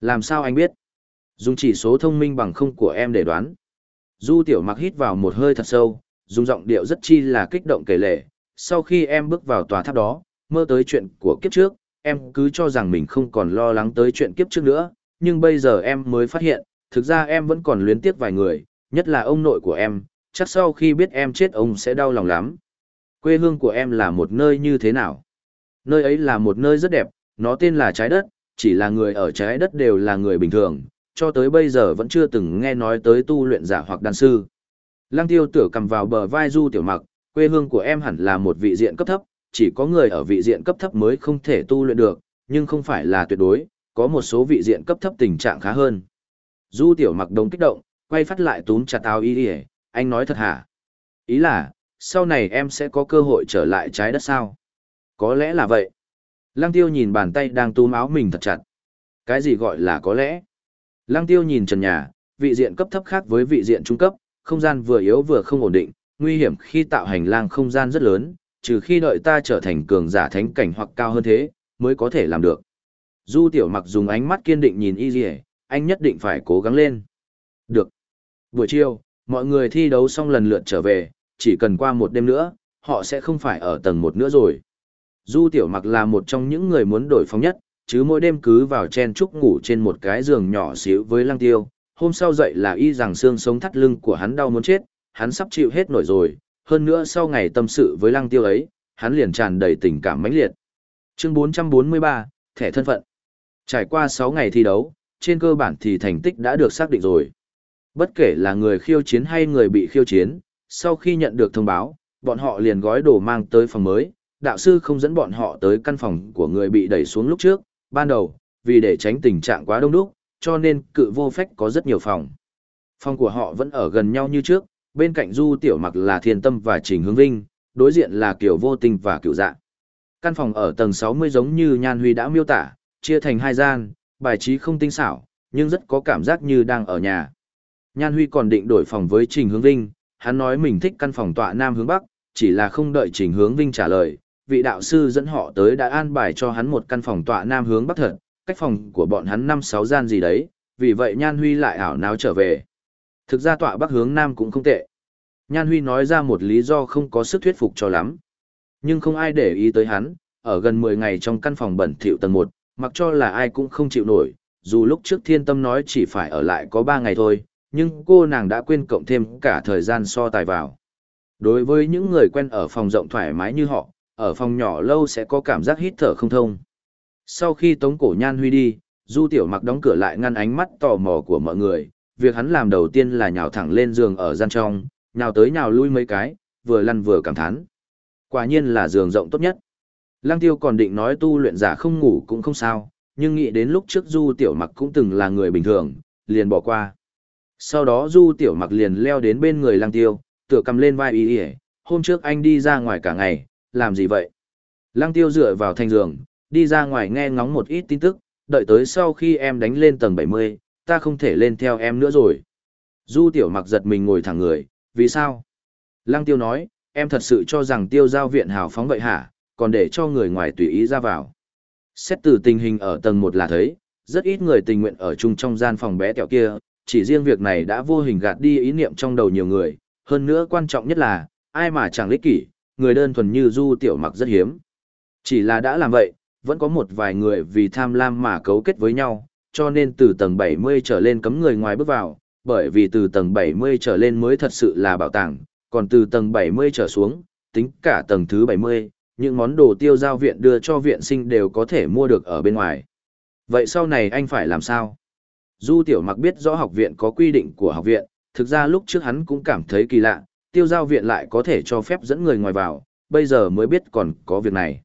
Làm sao anh biết? Dùng chỉ số thông minh bằng không của em để đoán. Du tiểu mặc hít vào một hơi thật sâu, dùng giọng điệu rất chi là kích động kể lệ. Sau khi em bước vào tòa tháp đó, mơ tới chuyện của kiếp trước, em cứ cho rằng mình không còn lo lắng tới chuyện kiếp trước nữa, nhưng bây giờ em mới phát hiện, thực ra em vẫn còn luyến tiếc vài người, nhất là ông nội của em, chắc sau khi biết em chết ông sẽ đau lòng lắm. Quê hương của em là một nơi như thế nào? Nơi ấy là một nơi rất đẹp, nó tên là trái đất, chỉ là người ở trái đất đều là người bình thường, cho tới bây giờ vẫn chưa từng nghe nói tới tu luyện giả hoặc đan sư. Lăng tiêu tử cầm vào bờ vai du tiểu mặc, quê hương của em hẳn là một vị diện cấp thấp, chỉ có người ở vị diện cấp thấp mới không thể tu luyện được, nhưng không phải là tuyệt đối, có một số vị diện cấp thấp tình trạng khá hơn. Du tiểu mặc đồng kích động, quay phát lại túm chặt tao ý ý, anh nói thật hả? Ý là, sau này em sẽ có cơ hội trở lại trái đất sao? Có lẽ là vậy. Lăng tiêu nhìn bàn tay đang túm áo mình thật chặt. Cái gì gọi là có lẽ? Lăng tiêu nhìn trần nhà, vị diện cấp thấp khác với vị diện trung cấp, không gian vừa yếu vừa không ổn định, nguy hiểm khi tạo hành lang không gian rất lớn, trừ khi đợi ta trở thành cường giả thánh cảnh hoặc cao hơn thế, mới có thể làm được. Du tiểu mặc dùng ánh mắt kiên định nhìn y dì anh nhất định phải cố gắng lên. Được. Buổi chiều, mọi người thi đấu xong lần lượt trở về, chỉ cần qua một đêm nữa, họ sẽ không phải ở tầng một nữa rồi. Du tiểu mặc là một trong những người muốn đổi phong nhất, chứ mỗi đêm cứ vào chen chúc ngủ trên một cái giường nhỏ xíu với lăng tiêu. Hôm sau dậy là y rằng xương sống thắt lưng của hắn đau muốn chết, hắn sắp chịu hết nổi rồi, hơn nữa sau ngày tâm sự với lăng tiêu ấy, hắn liền tràn đầy tình cảm mãnh liệt. Chương 443, thẻ thân phận. Trải qua 6 ngày thi đấu, trên cơ bản thì thành tích đã được xác định rồi. Bất kể là người khiêu chiến hay người bị khiêu chiến, sau khi nhận được thông báo, bọn họ liền gói đồ mang tới phòng mới, đạo sư không dẫn bọn họ tới căn phòng của người bị đẩy xuống lúc trước, ban đầu, vì để tránh tình trạng quá đông đúc, cho nên cự vô phách có rất nhiều phòng. Phòng của họ vẫn ở gần nhau như trước, bên cạnh Du Tiểu Mặc là Thiên Tâm và Trình Hướng Vinh, đối diện là Kiều Vô Tình và Cửu Dạ. Căn phòng ở tầng 60 giống như Nhan Huy đã miêu tả, chia thành hai gian, bài trí không tinh xảo, nhưng rất có cảm giác như đang ở nhà. Nhan Huy còn định đổi phòng với Trình Hướng Vinh, hắn nói mình thích căn phòng tọa nam hướng bắc, chỉ là không đợi Trình Hướng Vinh trả lời, vị đạo sư dẫn họ tới đã an bài cho hắn một căn phòng tọa nam hướng bắc thật, cách phòng của bọn hắn năm sáu gian gì đấy, vì vậy Nhan Huy lại ảo náo trở về. Thực ra tọa bắc hướng nam cũng không tệ. Nhan Huy nói ra một lý do không có sức thuyết phục cho lắm. Nhưng không ai để ý tới hắn, ở gần 10 ngày trong căn phòng bẩn thỉu tầng 1, mặc cho là ai cũng không chịu nổi, dù lúc trước thiên tâm nói chỉ phải ở lại có 3 ngày thôi, nhưng cô nàng đã quên cộng thêm cả thời gian so tài vào. Đối với những người quen ở phòng rộng thoải mái như họ, ở phòng nhỏ lâu sẽ có cảm giác hít thở không thông. Sau khi tống cổ nhan huy đi, Du Tiểu Mặc đóng cửa lại ngăn ánh mắt tò mò của mọi người, việc hắn làm đầu tiên là nhào thẳng lên giường ở gian trong, nhào tới nhào lui mấy cái, vừa lăn vừa cảm thán. Quả nhiên là giường rộng tốt nhất. Lăng Tiêu còn định nói tu luyện giả không ngủ cũng không sao, nhưng nghĩ đến lúc trước Du Tiểu Mặc cũng từng là người bình thường, liền bỏ qua. Sau đó Du Tiểu Mặc liền leo đến bên người Lăng Tiêu, tựa cầm lên vai y y, hôm trước anh đi ra ngoài cả ngày, làm gì vậy? Lăng Tiêu dựa vào thành giường, đi ra ngoài nghe ngóng một ít tin tức, đợi tới sau khi em đánh lên tầng 70, ta không thể lên theo em nữa rồi. Du Tiểu Mặc giật mình ngồi thẳng người, vì sao? Lăng Tiêu nói, em thật sự cho rằng Tiêu giao viện hào phóng vậy hả, còn để cho người ngoài tùy ý ra vào. Xét từ tình hình ở tầng 1 là thấy, rất ít người tình nguyện ở chung trong gian phòng bé tẹo kia, chỉ riêng việc này đã vô hình gạt đi ý niệm trong đầu nhiều người, hơn nữa quan trọng nhất là, ai mà chẳng lý kỷ, người đơn thuần như Du Tiểu Mặc rất hiếm. Chỉ là đã làm vậy, vẫn có một vài người vì tham lam mà cấu kết với nhau, cho nên từ tầng 70 trở lên cấm người ngoài bước vào, bởi vì từ tầng 70 trở lên mới thật sự là bảo tàng, còn từ tầng 70 trở xuống, tính cả tầng thứ 70, những món đồ tiêu giao viện đưa cho viện sinh đều có thể mua được ở bên ngoài. Vậy sau này anh phải làm sao? Du Tiểu Mặc biết rõ học viện có quy định của học viện, thực ra lúc trước hắn cũng cảm thấy kỳ lạ, tiêu giao viện lại có thể cho phép dẫn người ngoài vào, bây giờ mới biết còn có việc này.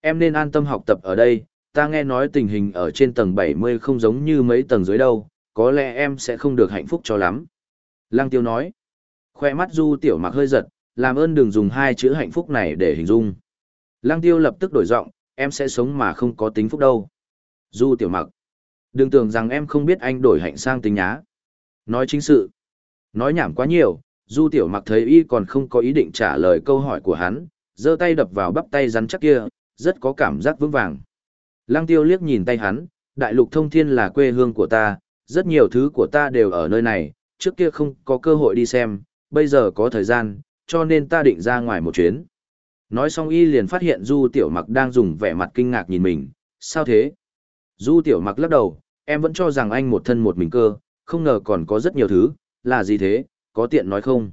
Em nên an tâm học tập ở đây, ta nghe nói tình hình ở trên tầng 70 không giống như mấy tầng dưới đâu, có lẽ em sẽ không được hạnh phúc cho lắm. Lăng tiêu nói, khoe mắt du tiểu mặc hơi giật, làm ơn đừng dùng hai chữ hạnh phúc này để hình dung. Lăng tiêu lập tức đổi giọng, em sẽ sống mà không có tính phúc đâu. Du tiểu mặc, đừng tưởng rằng em không biết anh đổi hạnh sang tính nhá. Nói chính sự, nói nhảm quá nhiều, du tiểu mặc thấy y còn không có ý định trả lời câu hỏi của hắn, giơ tay đập vào bắp tay rắn chắc kia, rất có cảm giác vững vàng. Lăng tiêu liếc nhìn tay hắn, đại lục thông thiên là quê hương của ta, rất nhiều thứ của ta đều ở nơi này, trước kia không có cơ hội đi xem, bây giờ có thời gian, cho nên ta định ra ngoài một chuyến. Nói xong y liền phát hiện Du Tiểu Mặc đang dùng vẻ mặt kinh ngạc nhìn mình, sao thế? Du Tiểu Mặc lắc đầu, em vẫn cho rằng anh một thân một mình cơ, không ngờ còn có rất nhiều thứ, là gì thế, có tiện nói không?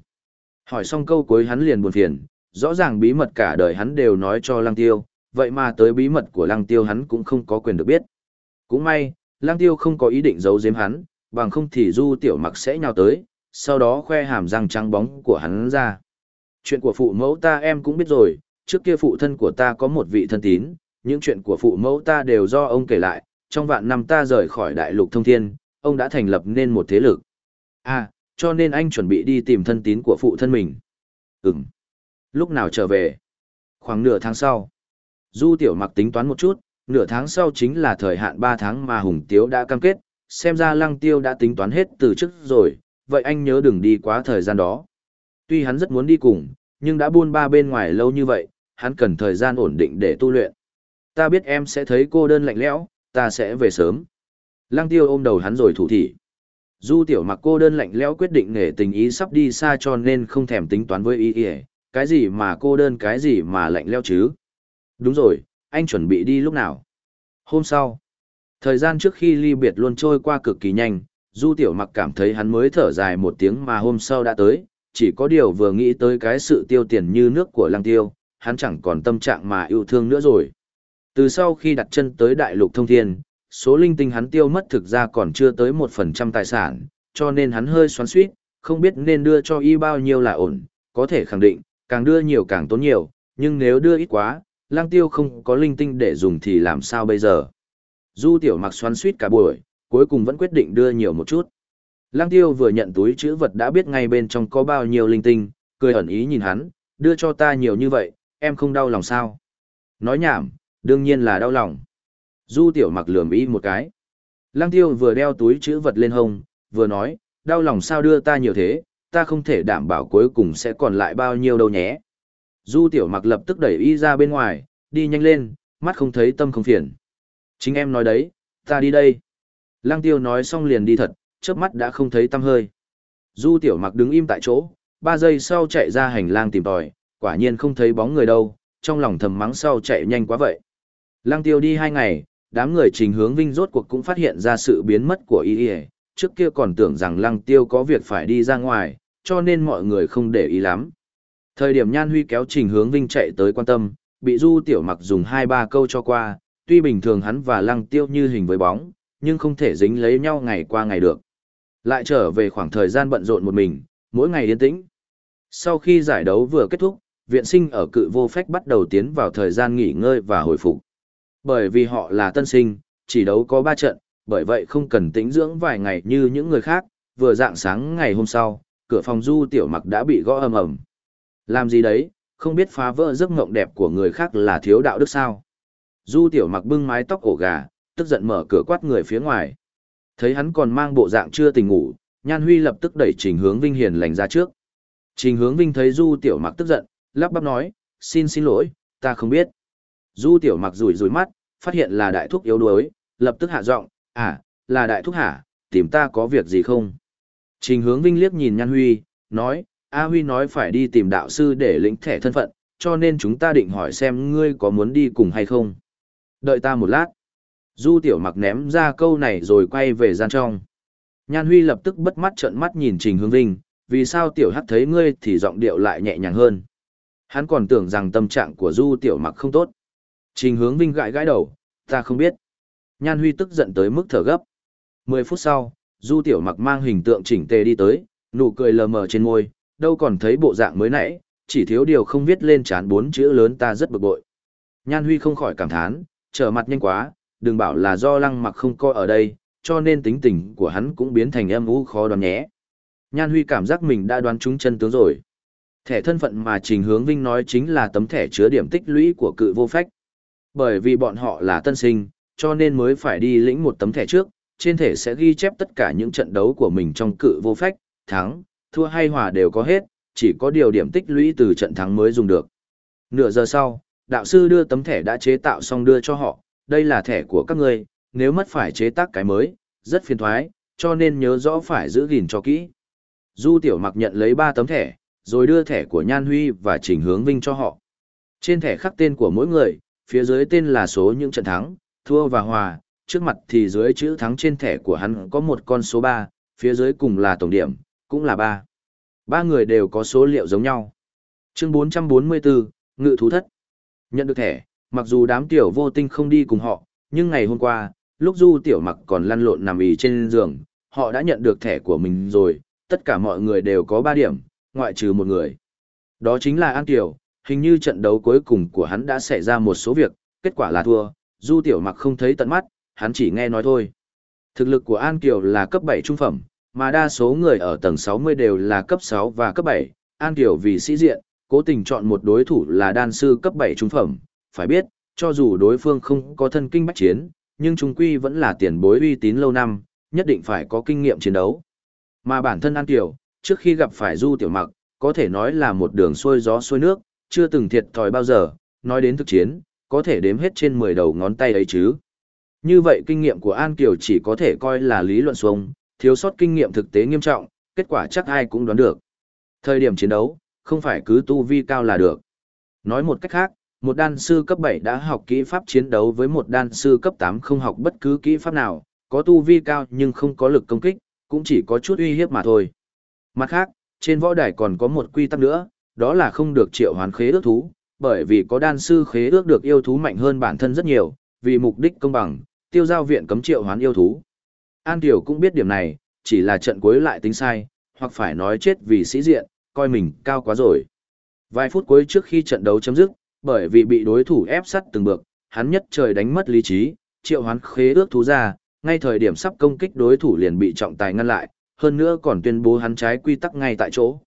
Hỏi xong câu cuối hắn liền buồn phiền, rõ ràng bí mật cả đời hắn đều nói cho Lăng Tiêu, vậy mà tới bí mật của Lăng Tiêu hắn cũng không có quyền được biết. Cũng may, Lăng Tiêu không có ý định giấu giếm hắn, bằng không thì Du Tiểu Mặc sẽ nhào tới, sau đó khoe hàm răng trắng bóng của hắn ra. Chuyện của phụ mẫu ta em cũng biết rồi, trước kia phụ thân của ta có một vị thân tín, những chuyện của phụ mẫu ta đều do ông kể lại, trong vạn năm ta rời khỏi đại lục thông thiên, ông đã thành lập nên một thế lực. À, cho nên anh chuẩn bị đi tìm thân tín của phụ thân mình. Ừm. Lúc nào trở về? Khoảng nửa tháng sau. Du tiểu mặc tính toán một chút, nửa tháng sau chính là thời hạn 3 tháng mà Hùng Tiếu đã cam kết, xem ra Lăng Tiêu đã tính toán hết từ trước rồi, vậy anh nhớ đừng đi quá thời gian đó. Tuy hắn rất muốn đi cùng, nhưng đã buôn ba bên ngoài lâu như vậy, hắn cần thời gian ổn định để tu luyện. Ta biết em sẽ thấy cô đơn lạnh lẽo, ta sẽ về sớm. Lăng tiêu ôm đầu hắn rồi thủ thỉ. Du tiểu mặc cô đơn lạnh lẽo quyết định nghề tình ý sắp đi xa cho nên không thèm tính toán với ý ý, cái gì mà cô đơn cái gì mà lạnh lẽo chứ. Đúng rồi, anh chuẩn bị đi lúc nào? Hôm sau. Thời gian trước khi ly biệt luôn trôi qua cực kỳ nhanh, Du Tiểu Mặc cảm thấy hắn mới thở dài một tiếng mà hôm sau đã tới, chỉ có điều vừa nghĩ tới cái sự tiêu tiền như nước của Lăng Tiêu, hắn chẳng còn tâm trạng mà yêu thương nữa rồi. Từ sau khi đặt chân tới đại lục thông thiên, số linh tinh hắn tiêu mất thực ra còn chưa tới một phần trăm tài sản, cho nên hắn hơi xoắn suýt, không biết nên đưa cho y bao nhiêu là ổn, có thể khẳng định, càng đưa nhiều càng tốn nhiều, nhưng nếu đưa ít quá, lang tiêu không có linh tinh để dùng thì làm sao bây giờ. Du tiểu mặc xoắn suýt cả buổi, cuối cùng vẫn quyết định đưa nhiều một chút. Lang tiêu vừa nhận túi chữ vật đã biết ngay bên trong có bao nhiêu linh tinh, cười ẩn ý nhìn hắn, đưa cho ta nhiều như vậy, em không đau lòng sao? Nói nhảm, đương nhiên là đau lòng. Du tiểu mặc lườm ý một cái. Lăng tiêu vừa đeo túi chữ vật lên hông, vừa nói, đau lòng sao đưa ta nhiều thế, ta không thể đảm bảo cuối cùng sẽ còn lại bao nhiêu đâu nhé. Du tiểu mặc lập tức đẩy y ra bên ngoài, đi nhanh lên, mắt không thấy tâm không phiền. Chính em nói đấy, ta đi đây. Lăng tiêu nói xong liền đi thật, chớp mắt đã không thấy tâm hơi. Du tiểu mặc đứng im tại chỗ, ba giây sau chạy ra hành lang tìm tòi, quả nhiên không thấy bóng người đâu, trong lòng thầm mắng sau chạy nhanh quá vậy. Lăng tiêu đi hai ngày, đám người trình hướng vinh rốt cuộc cũng phát hiện ra sự biến mất của y y, trước kia còn tưởng rằng lăng tiêu có việc phải đi ra ngoài, cho nên mọi người không để ý lắm. Thời điểm Nhan Huy kéo trình hướng vinh chạy tới quan tâm, bị Du Tiểu Mặc dùng hai ba câu cho qua, tuy bình thường hắn và lăng tiêu như hình với bóng, nhưng không thể dính lấy nhau ngày qua ngày được. Lại trở về khoảng thời gian bận rộn một mình, mỗi ngày yên tĩnh. Sau khi giải đấu vừa kết thúc, viện sinh ở cự vô phách bắt đầu tiến vào thời gian nghỉ ngơi và hồi phục. Bởi vì họ là tân sinh, chỉ đấu có 3 trận, bởi vậy không cần tĩnh dưỡng vài ngày như những người khác, vừa dạng sáng ngày hôm sau, cửa phòng du tiểu mặc đã bị gõ ầm ầm. Làm gì đấy, không biết phá vỡ giấc mộng đẹp của người khác là thiếu đạo đức sao. Du tiểu mặc bưng mái tóc ổ gà, tức giận mở cửa quát người phía ngoài. Thấy hắn còn mang bộ dạng chưa tỉnh ngủ, Nhan Huy lập tức đẩy Trình Hướng Vinh hiền lành ra trước. Trình Hướng Vinh thấy Du Tiểu Mặc tức giận, lắp bắp nói, xin xin lỗi, ta không biết. Du tiểu mặc rủi rủi mắt, phát hiện là đại thúc yếu đuối, lập tức hạ giọng, à, là đại thúc hả, tìm ta có việc gì không? Trình hướng vinh liếc nhìn Nhan Huy, nói, A Huy nói phải đi tìm đạo sư để lĩnh thẻ thân phận, cho nên chúng ta định hỏi xem ngươi có muốn đi cùng hay không. Đợi ta một lát. Du tiểu mặc ném ra câu này rồi quay về gian trong. Nhan Huy lập tức bất mắt trợn mắt nhìn Trình Hướng Vinh, vì sao tiểu hắc thấy ngươi thì giọng điệu lại nhẹ nhàng hơn. Hắn còn tưởng rằng tâm trạng của Du tiểu mặc không tốt. Trình hướng vinh gãi gãi đầu, ta không biết. Nhan Huy tức giận tới mức thở gấp. Mười phút sau, Du Tiểu Mặc mang hình tượng chỉnh tề đi tới, nụ cười lờ mờ trên môi, đâu còn thấy bộ dạng mới nãy, chỉ thiếu điều không viết lên chán bốn chữ lớn ta rất bực bội. Nhan Huy không khỏi cảm thán, trở mặt nhanh quá, đừng bảo là do lăng mặc không coi ở đây, cho nên tính tình của hắn cũng biến thành âm u khó đoán nhé. Nhan Huy cảm giác mình đã đoán trúng chân tướng rồi. Thẻ thân phận mà Trình Hướng Vinh nói chính là tấm thẻ chứa điểm tích lũy của cự vô phách. Bởi vì bọn họ là tân sinh, cho nên mới phải đi lĩnh một tấm thẻ trước, trên thẻ sẽ ghi chép tất cả những trận đấu của mình trong cự vô phách, thắng, thua hay hòa đều có hết, chỉ có điều điểm tích lũy từ trận thắng mới dùng được. Nửa giờ sau, đạo sư đưa tấm thẻ đã chế tạo xong đưa cho họ, đây là thẻ của các ngươi, nếu mất phải chế tác cái mới, rất phiền thoái, cho nên nhớ rõ phải giữ gìn cho kỹ. Du Tiểu Mặc nhận lấy 3 tấm thẻ, rồi đưa thẻ của Nhan Huy và Trình Hướng Vinh cho họ. Trên thẻ khắc tên của mỗi người, phía dưới tên là số những trận thắng, thua và hòa, trước mặt thì dưới chữ thắng trên thẻ của hắn có một con số 3, phía dưới cùng là tổng điểm, cũng là 3. Ba người đều có số liệu giống nhau. Chương 444, Ngự Thú Thất. Nhận được thẻ, mặc dù đám tiểu vô tinh không đi cùng họ, nhưng ngày hôm qua, lúc Du Tiểu Mặc còn lăn lộn nằm ì trên giường, họ đã nhận được thẻ của mình rồi, tất cả mọi người đều có 3 điểm, ngoại trừ một người. Đó chính là An Tiểu, hình như trận đấu cuối cùng của hắn đã xảy ra một số việc, kết quả là thua, Du Tiểu Mặc không thấy tận mắt, hắn chỉ nghe nói thôi. Thực lực của An Kiều là cấp 7 trung phẩm, mà đa số người ở tầng 60 đều là cấp 6 và cấp 7. An Kiều vì sĩ diện, cố tình chọn một đối thủ là đan sư cấp 7 trung phẩm. Phải biết, cho dù đối phương không có thân kinh bách chiến, nhưng chúng quy vẫn là tiền bối uy tín lâu năm, nhất định phải có kinh nghiệm chiến đấu. Mà bản thân An Kiều, trước khi gặp phải Du Tiểu Mặc, có thể nói là một đường xuôi gió xuôi nước, chưa từng thiệt thòi bao giờ, nói đến thực chiến, có thể đếm hết trên 10 đầu ngón tay ấy chứ. Như vậy kinh nghiệm của An Kiều chỉ có thể coi là lý luận xuống, thiếu sót kinh nghiệm thực tế nghiêm trọng, kết quả chắc ai cũng đoán được. Thời điểm chiến đấu, không phải cứ tu vi cao là được. Nói một cách khác, một đan sư cấp 7 đã học kỹ pháp chiến đấu với một đan sư cấp 8 không học bất cứ kỹ pháp nào, có tu vi cao nhưng không có lực công kích, cũng chỉ có chút uy hiếp mà thôi. Mặt khác, trên võ đài còn có một quy tắc nữa, đó là không được triệu hoán khế ước thú, bởi vì có đan sư khế ước được yêu thú mạnh hơn bản thân rất nhiều, vì mục đích công bằng, tiêu giao viện cấm triệu hoán yêu thú. An Tiểu cũng biết điểm này, chỉ là trận cuối lại tính sai, hoặc phải nói chết vì sĩ diện, coi mình cao quá rồi. Vài phút cuối trước khi trận đấu chấm dứt, bởi vì bị đối thủ ép sắt từng bước, hắn nhất trời đánh mất lý trí, triệu hoán khế ước thú ra, ngay thời điểm sắp công kích đối thủ liền bị trọng tài ngăn lại, hơn nữa còn tuyên bố hắn trái quy tắc ngay tại chỗ.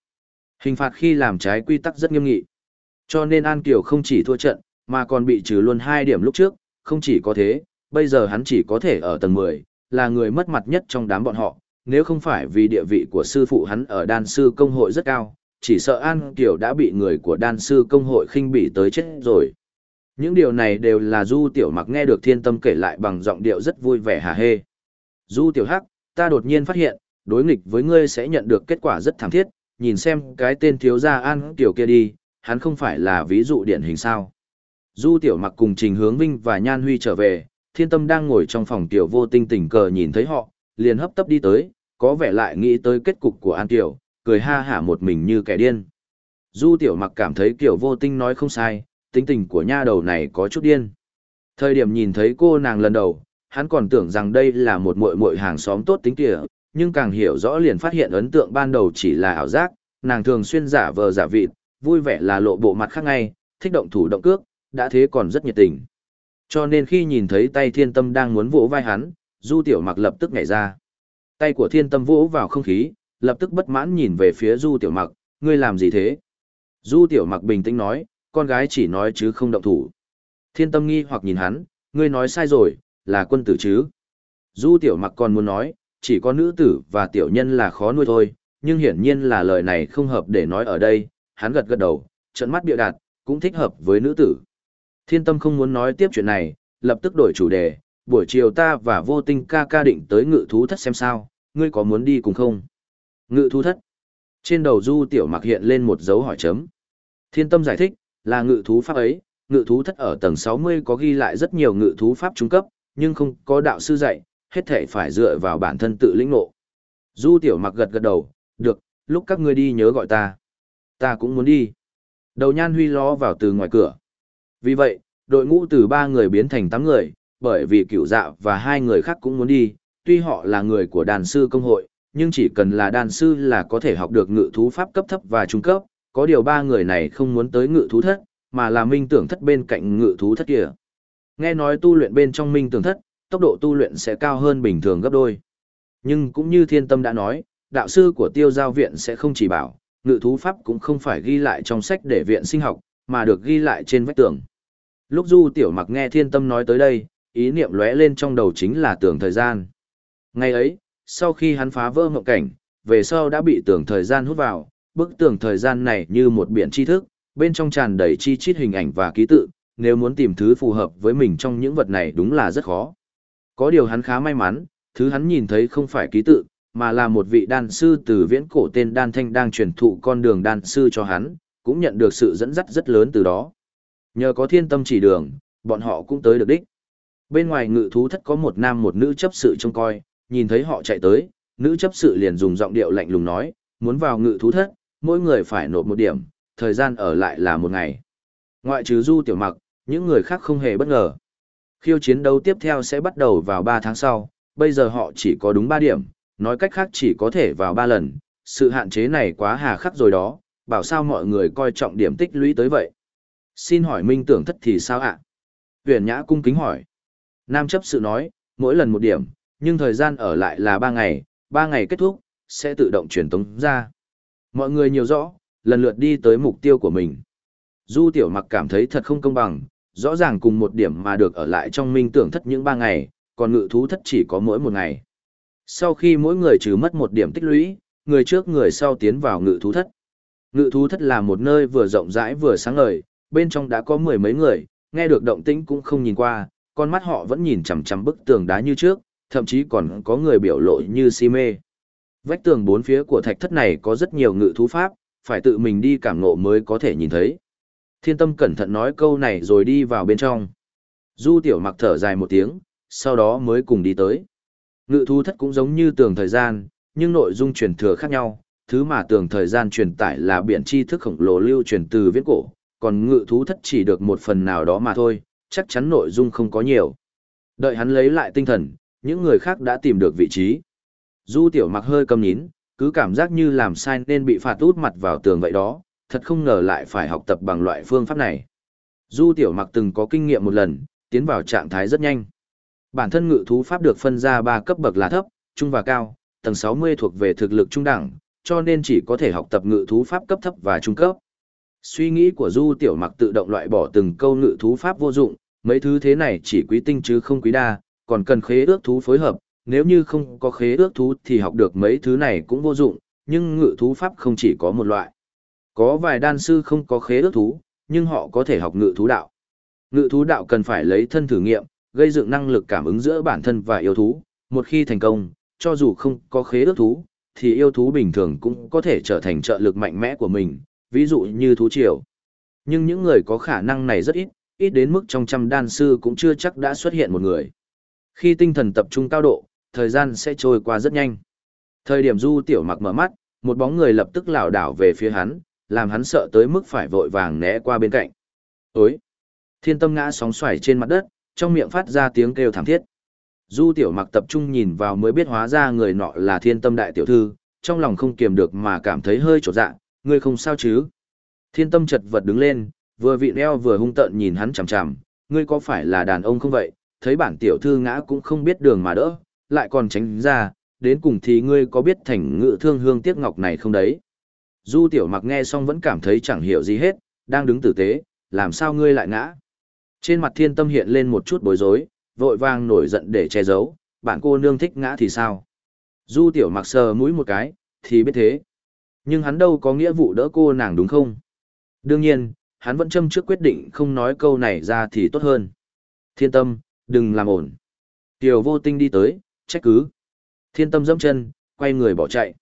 Hình phạt khi làm trái quy tắc rất nghiêm nghị. Cho nên An Kiều không chỉ thua trận, mà còn bị trừ luôn 2 điểm lúc trước, không chỉ có thế, bây giờ hắn chỉ có thể ở tầng 10, là người mất mặt nhất trong đám bọn họ, nếu không phải vì địa vị của sư phụ hắn ở đan sư công hội rất cao, chỉ sợ An Kiều đã bị người của đan sư công hội khinh bỉ tới chết rồi. Những điều này đều là Du Tiểu Mặc nghe được thiên tâm kể lại bằng giọng điệu rất vui vẻ hà hê. Du Tiểu Hắc, ta đột nhiên phát hiện, đối nghịch với ngươi sẽ nhận được kết quả rất thảm thiết, nhìn xem cái tên thiếu gia An Kiều kia đi, hắn không phải là ví dụ điển hình sao. Du Tiểu Mặc cùng Trình Hướng Vinh và Nhan Huy trở về, thiên tâm đang ngồi trong phòng tiểu vô tinh tình cờ nhìn thấy họ, liền hấp tấp đi tới, có vẻ lại nghĩ tới kết cục của An Tiểu, cười ha hả một mình như kẻ điên. Du Tiểu Mặc cảm thấy kiểu vô tinh nói không sai, tính tình của nha đầu này có chút điên. Thời điểm nhìn thấy cô nàng lần đầu, hắn còn tưởng rằng đây là một muội muội hàng xóm tốt tính kìa, nhưng càng hiểu rõ liền phát hiện ấn tượng ban đầu chỉ là ảo giác, nàng thường xuyên giả vờ giả vịt, vui vẻ là lộ bộ mặt khác ngay, thích động thủ động cước, đã thế còn rất nhiệt tình. Cho nên khi nhìn thấy tay thiên tâm đang muốn vỗ vai hắn, du tiểu mặc lập tức nhảy ra. Tay của thiên tâm vỗ vào không khí, lập tức bất mãn nhìn về phía du tiểu mặc, ngươi làm gì thế? Du tiểu mặc bình tĩnh nói, con gái chỉ nói chứ không động thủ. Thiên tâm nghi hoặc nhìn hắn, ngươi nói sai rồi, là quân tử chứ. Du tiểu mặc còn muốn nói, chỉ có nữ tử và tiểu nhân là khó nuôi thôi, nhưng hiển nhiên là lời này không hợp để nói ở đây, hắn gật gật đầu, trận mắt bịa đặt, cũng thích hợp với nữ tử. Thiên tâm không muốn nói tiếp chuyện này, lập tức đổi chủ đề, buổi chiều ta và vô tinh ca ca định tới ngự thú thất xem sao, ngươi có muốn đi cùng không? Ngự thú thất. Trên đầu du tiểu mặc hiện lên một dấu hỏi chấm. Thiên tâm giải thích, là ngự thú pháp ấy, ngự thú thất ở tầng 60 có ghi lại rất nhiều ngự thú pháp trung cấp, nhưng không có đạo sư dạy, hết thể phải dựa vào bản thân tự lĩnh ngộ. Du tiểu mặc gật gật đầu, được, lúc các ngươi đi nhớ gọi ta. Ta cũng muốn đi. Đầu nhan huy ló vào từ ngoài cửa. Vì vậy, đội ngũ từ ba người biến thành tám người, bởi vì cửu dạ và hai người khác cũng muốn đi, tuy họ là người của đàn sư công hội, nhưng chỉ cần là đàn sư là có thể học được ngự thú pháp cấp thấp và trung cấp, có điều ba người này không muốn tới ngự thú thất, mà là minh tưởng thất bên cạnh ngự thú thất kia. Nghe nói tu luyện bên trong minh tưởng thất, tốc độ tu luyện sẽ cao hơn bình thường gấp đôi. Nhưng cũng như thiên tâm đã nói, đạo sư của tiêu giao viện sẽ không chỉ bảo, ngự thú pháp cũng không phải ghi lại trong sách để viện sinh học, mà được ghi lại trên vách tường. Lúc Du Tiểu Mặc nghe Thiên Tâm nói tới đây, ý niệm lóe lên trong đầu chính là tường thời gian. Ngày ấy, sau khi hắn phá vỡ ngộng cảnh, về sau đã bị tường thời gian hút vào, bức tường thời gian này như một biển tri thức, bên trong tràn đầy chi chít hình ảnh và ký tự, nếu muốn tìm thứ phù hợp với mình trong những vật này đúng là rất khó. Có điều hắn khá may mắn, thứ hắn nhìn thấy không phải ký tự, mà là một vị đan sư từ viễn cổ tên đan thanh đang truyền thụ con đường đan sư cho hắn, cũng nhận được sự dẫn dắt rất lớn từ đó. Nhờ có thiên tâm chỉ đường, bọn họ cũng tới được đích. Bên ngoài ngự thú thất có một nam một nữ chấp sự trông coi, nhìn thấy họ chạy tới, nữ chấp sự liền dùng giọng điệu lạnh lùng nói, muốn vào ngự thú thất, mỗi người phải nộp một điểm, thời gian ở lại là một ngày. Ngoại trừ du tiểu mặc, những người khác không hề bất ngờ. Khiêu chiến đấu tiếp theo sẽ bắt đầu vào 3 tháng sau, bây giờ họ chỉ có đúng 3 điểm, nói cách khác chỉ có thể vào 3 lần, sự hạn chế này quá hà khắc rồi đó, bảo sao mọi người coi trọng điểm tích lũy tới vậy. Xin hỏi minh tưởng thất thì sao ạ? Huyền Nhã cung kính hỏi. Nam chấp sự nói, mỗi lần một điểm, nhưng thời gian ở lại là 3 ngày, 3 ngày kết thúc, sẽ tự động truyền tống ra. Mọi người nhiều rõ, lần lượt đi tới mục tiêu của mình. Du tiểu mặc cảm thấy thật không công bằng, rõ ràng cùng một điểm mà được ở lại trong minh tưởng thất những ba ngày, còn ngự thú thất chỉ có mỗi một ngày. Sau khi mỗi người trừ mất một điểm tích lũy, người trước người sau tiến vào ngự thú thất. Ngự thú thất là một nơi vừa rộng rãi vừa sáng ngời, bên trong đã có mười mấy người, nghe được động tĩnh cũng không nhìn qua, con mắt họ vẫn nhìn chằm chằm bức tường đá như trước, thậm chí còn có người biểu lộ như si mê. Vách tường bốn phía của thạch thất này có rất nhiều ngự thú pháp, phải tự mình đi cảm ngộ mới có thể nhìn thấy. Thiên tâm cẩn thận nói câu này rồi đi vào bên trong. Du tiểu mặc thở dài một tiếng, sau đó mới cùng đi tới. Ngự Thu thất cũng giống như tường thời gian, nhưng nội dung truyền thừa khác nhau. Thứ mà tường thời gian truyền tải là biển tri thức khổng lồ lưu truyền từ viễn cổ, còn ngự thú thất chỉ được một phần nào đó mà thôi, chắc chắn nội dung không có nhiều. Đợi hắn lấy lại tinh thần, những người khác đã tìm được vị trí. Du tiểu mặc hơi cầm nín, cứ cảm giác như làm sai nên bị phạt út mặt vào tường vậy đó, thật không ngờ lại phải học tập bằng loại phương pháp này. Du tiểu mặc từng có kinh nghiệm một lần, tiến vào trạng thái rất nhanh. Bản thân ngự thú pháp được phân ra 3 cấp bậc là thấp, trung và cao, tầng 60 thuộc về thực lực trung đẳng, cho nên chỉ có thể học tập ngự thú pháp cấp thấp và trung cấp. Suy nghĩ của Du Tiểu Mặc tự động loại bỏ từng câu ngự thú pháp vô dụng, mấy thứ thế này chỉ quý tinh chứ không quý đa, còn cần khế ước thú phối hợp, nếu như không có khế ước thú thì học được mấy thứ này cũng vô dụng, nhưng ngự thú pháp không chỉ có một loại. Có vài đan sư không có khế ước thú, nhưng họ có thể học ngự thú đạo. Ngự thú đạo cần phải lấy thân thử nghiệm, gây dựng năng lực cảm ứng giữa bản thân và yêu thú, một khi thành công, cho dù không có khế ước thú, thì yêu thú bình thường cũng có thể trở thành trợ lực mạnh mẽ của mình, ví dụ như thú triều. Nhưng những người có khả năng này rất ít, ít đến mức trong trăm đan sư cũng chưa chắc đã xuất hiện một người. Khi tinh thần tập trung cao độ, thời gian sẽ trôi qua rất nhanh. Thời điểm Du Tiểu Mặc mở mắt, một bóng người lập tức lảo đảo về phía hắn, làm hắn sợ tới mức phải vội vàng né qua bên cạnh. Ối! Thiên tâm ngã sóng xoài trên mặt đất, trong miệng phát ra tiếng kêu thảm thiết. Du Tiểu Mặc tập trung nhìn vào mới biết hóa ra người nọ là thiên tâm đại tiểu thư, trong lòng không kiềm được mà cảm thấy hơi trột dạ, ngươi không sao chứ? Thiên tâm chật vật đứng lên, vừa vị neo vừa hung tợn nhìn hắn chằm chằm, ngươi có phải là đàn ông không vậy? Thấy bản tiểu thư ngã cũng không biết đường mà đỡ, lại còn tránh ra, đến cùng thì ngươi có biết thành ngự thương hương tiếc ngọc này không đấy? Du tiểu mặc nghe xong vẫn cảm thấy chẳng hiểu gì hết, đang đứng tử tế, làm sao ngươi lại ngã? Trên mặt thiên tâm hiện lên một chút bối rối, vội vàng nổi giận để che giấu, bạn cô nương thích ngã thì sao? Du tiểu mặc sờ mũi một cái, thì biết thế. Nhưng hắn đâu có nghĩa vụ đỡ cô nàng đúng không? Đương nhiên, hắn vẫn châm trước quyết định không nói câu này ra thì tốt hơn. Thiên tâm, đừng làm ổn. Tiểu vô tinh đi tới, trách cứ. Thiên tâm dẫm chân, quay người bỏ chạy.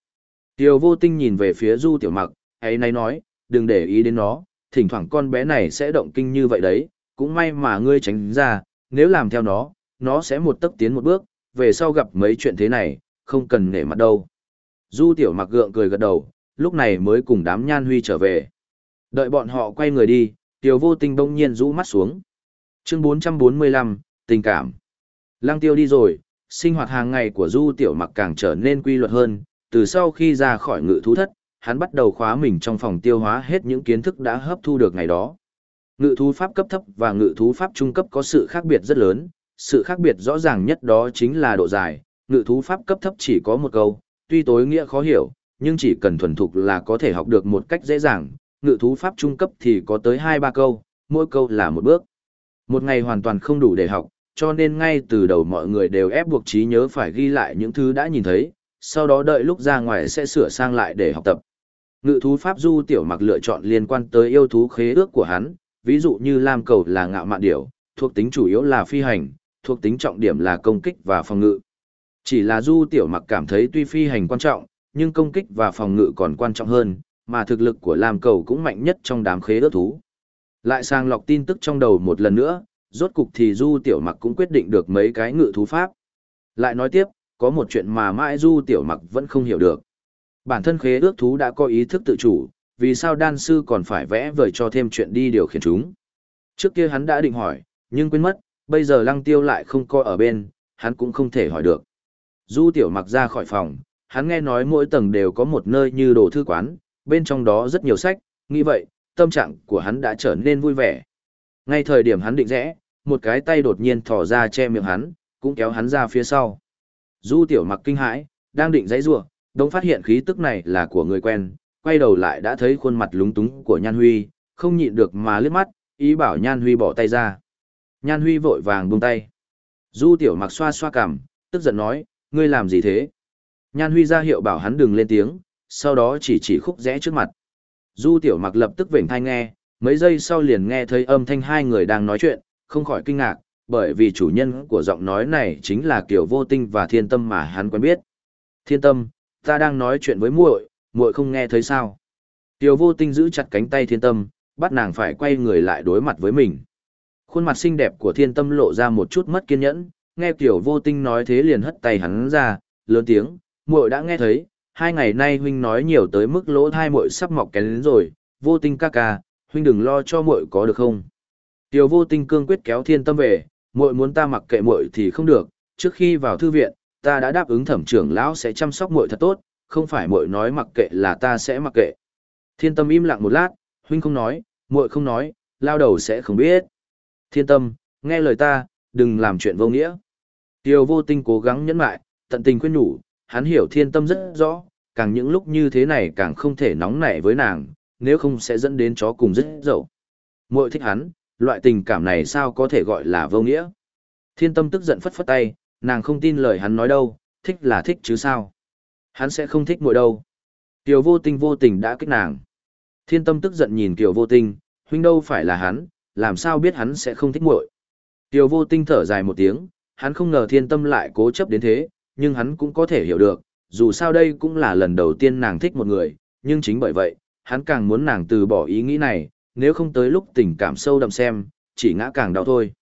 Tiêu vô tinh nhìn về phía du tiểu mặc, ấy nay nói, đừng để ý đến nó, thỉnh thoảng con bé này sẽ động kinh như vậy đấy, cũng may mà ngươi tránh ra, nếu làm theo nó, nó sẽ một tấc tiến một bước, về sau gặp mấy chuyện thế này, không cần nể mặt đâu. Du tiểu mặc gượng cười gật đầu, lúc này mới cùng đám nhan huy trở về. Đợi bọn họ quay người đi, tiểu vô tình bỗng nhiên rũ mắt xuống. Chương 445, tình cảm. Lăng tiêu đi rồi, sinh hoạt hàng ngày của du tiểu mặc càng trở nên quy luật hơn, từ sau khi ra khỏi ngự thú thất, hắn bắt đầu khóa mình trong phòng tiêu hóa hết những kiến thức đã hấp thu được ngày đó. Ngự thú pháp cấp thấp và ngự thú pháp trung cấp có sự khác biệt rất lớn, sự khác biệt rõ ràng nhất đó chính là độ dài, ngự thú pháp cấp thấp chỉ có một câu, tuy tối nghĩa khó hiểu, nhưng chỉ cần thuần thục là có thể học được một cách dễ dàng, ngự thú pháp trung cấp thì có tới 2-3 câu, mỗi câu là một bước. Một ngày hoàn toàn không đủ để học, cho nên ngay từ đầu mọi người đều ép buộc trí nhớ phải ghi lại những thứ đã nhìn thấy, sau đó đợi lúc ra ngoài sẽ sửa sang lại để học tập. Ngự thú pháp du tiểu mặc lựa chọn liên quan tới yêu thú khế ước của hắn, ví dụ như lam cầu là ngạo mạn điểu, thuộc tính chủ yếu là phi hành, thuộc tính trọng điểm là công kích và phòng ngự. Chỉ là Du Tiểu Mặc cảm thấy tuy phi hành quan trọng, nhưng công kích và phòng ngự còn quan trọng hơn, mà thực lực của Lam Cầu cũng mạnh nhất trong đám khế ước thú. Lại sang lọc tin tức trong đầu một lần nữa, rốt cục thì Du Tiểu Mặc cũng quyết định được mấy cái ngự thú pháp. Lại nói tiếp, có một chuyện mà mãi Du Tiểu Mặc vẫn không hiểu được. Bản thân khế ước thú đã có ý thức tự chủ, vì sao đan sư còn phải vẽ vời cho thêm chuyện đi điều khiển chúng. Trước kia hắn đã định hỏi, nhưng quên mất, bây giờ lăng tiêu lại không coi ở bên, hắn cũng không thể hỏi được. Du Tiểu Mặc ra khỏi phòng, hắn nghe nói mỗi tầng đều có một nơi như đồ thư quán, bên trong đó rất nhiều sách, nghĩ vậy, tâm trạng của hắn đã trở nên vui vẻ. Ngay thời điểm hắn định rẽ, một cái tay đột nhiên thò ra che miệng hắn, cũng kéo hắn ra phía sau. Du tiểu mặc kinh hãi, đang định dãy rủa, đông phát hiện khí tức này là của người quen, quay đầu lại đã thấy khuôn mặt lúng túng của Nhan Huy, không nhịn được mà liếc mắt, ý bảo Nhan Huy bỏ tay ra. Nhan Huy vội vàng buông tay. Du tiểu mặc xoa xoa cằm, tức giận nói, ngươi làm gì thế? Nhan Huy ra hiệu bảo hắn đừng lên tiếng, sau đó chỉ chỉ khúc rẽ trước mặt. Du tiểu mặc lập tức vểnh thai nghe, mấy giây sau liền nghe thấy âm thanh hai người đang nói chuyện, không khỏi kinh ngạc, bởi vì chủ nhân của giọng nói này chính là kiểu vô tinh và thiên tâm mà hắn quen biết. Thiên tâm, ta đang nói chuyện với muội, muội không nghe thấy sao? Tiểu vô tinh giữ chặt cánh tay thiên tâm, bắt nàng phải quay người lại đối mặt với mình. Khuôn mặt xinh đẹp của thiên tâm lộ ra một chút mất kiên nhẫn, nghe tiểu vô tinh nói thế liền hất tay hắn ra, lớn tiếng, muội đã nghe thấy, hai ngày nay huynh nói nhiều tới mức lỗ thai muội sắp mọc kén đến rồi, vô tinh ca ca, huynh đừng lo cho muội có được không? Tiểu vô tinh cương quyết kéo thiên tâm về, muội muốn ta mặc kệ muội thì không được, trước khi vào thư viện, ta đã đáp ứng thẩm trưởng lão sẽ chăm sóc muội thật tốt, không phải muội nói mặc kệ là ta sẽ mặc kệ. Thiên tâm im lặng một lát, huynh không nói, muội không nói, lao đầu sẽ không biết. Thiên tâm, nghe lời ta, đừng làm chuyện vô nghĩa. Tiêu vô tinh cố gắng nhẫn lại, tận tình khuyên nhủ, hắn hiểu thiên tâm rất rõ, càng những lúc như thế này càng không thể nóng nảy với nàng, nếu không sẽ dẫn đến chó cùng rất dậu. Muội thích hắn, loại tình cảm này sao có thể gọi là vô nghĩa. Thiên tâm tức giận phất phất tay, nàng không tin lời hắn nói đâu, thích là thích chứ sao. Hắn sẽ không thích muội đâu. Kiều vô tình vô tình đã kích nàng. Thiên tâm tức giận nhìn Kiều vô tình, huynh đâu phải là hắn, làm sao biết hắn sẽ không thích muội. Kiều vô tình thở dài một tiếng, hắn không ngờ thiên tâm lại cố chấp đến thế, nhưng hắn cũng có thể hiểu được, dù sao đây cũng là lần đầu tiên nàng thích một người, nhưng chính bởi vậy, hắn càng muốn nàng từ bỏ ý nghĩ này, nếu không tới lúc tình cảm sâu đậm xem, chỉ ngã càng đau thôi.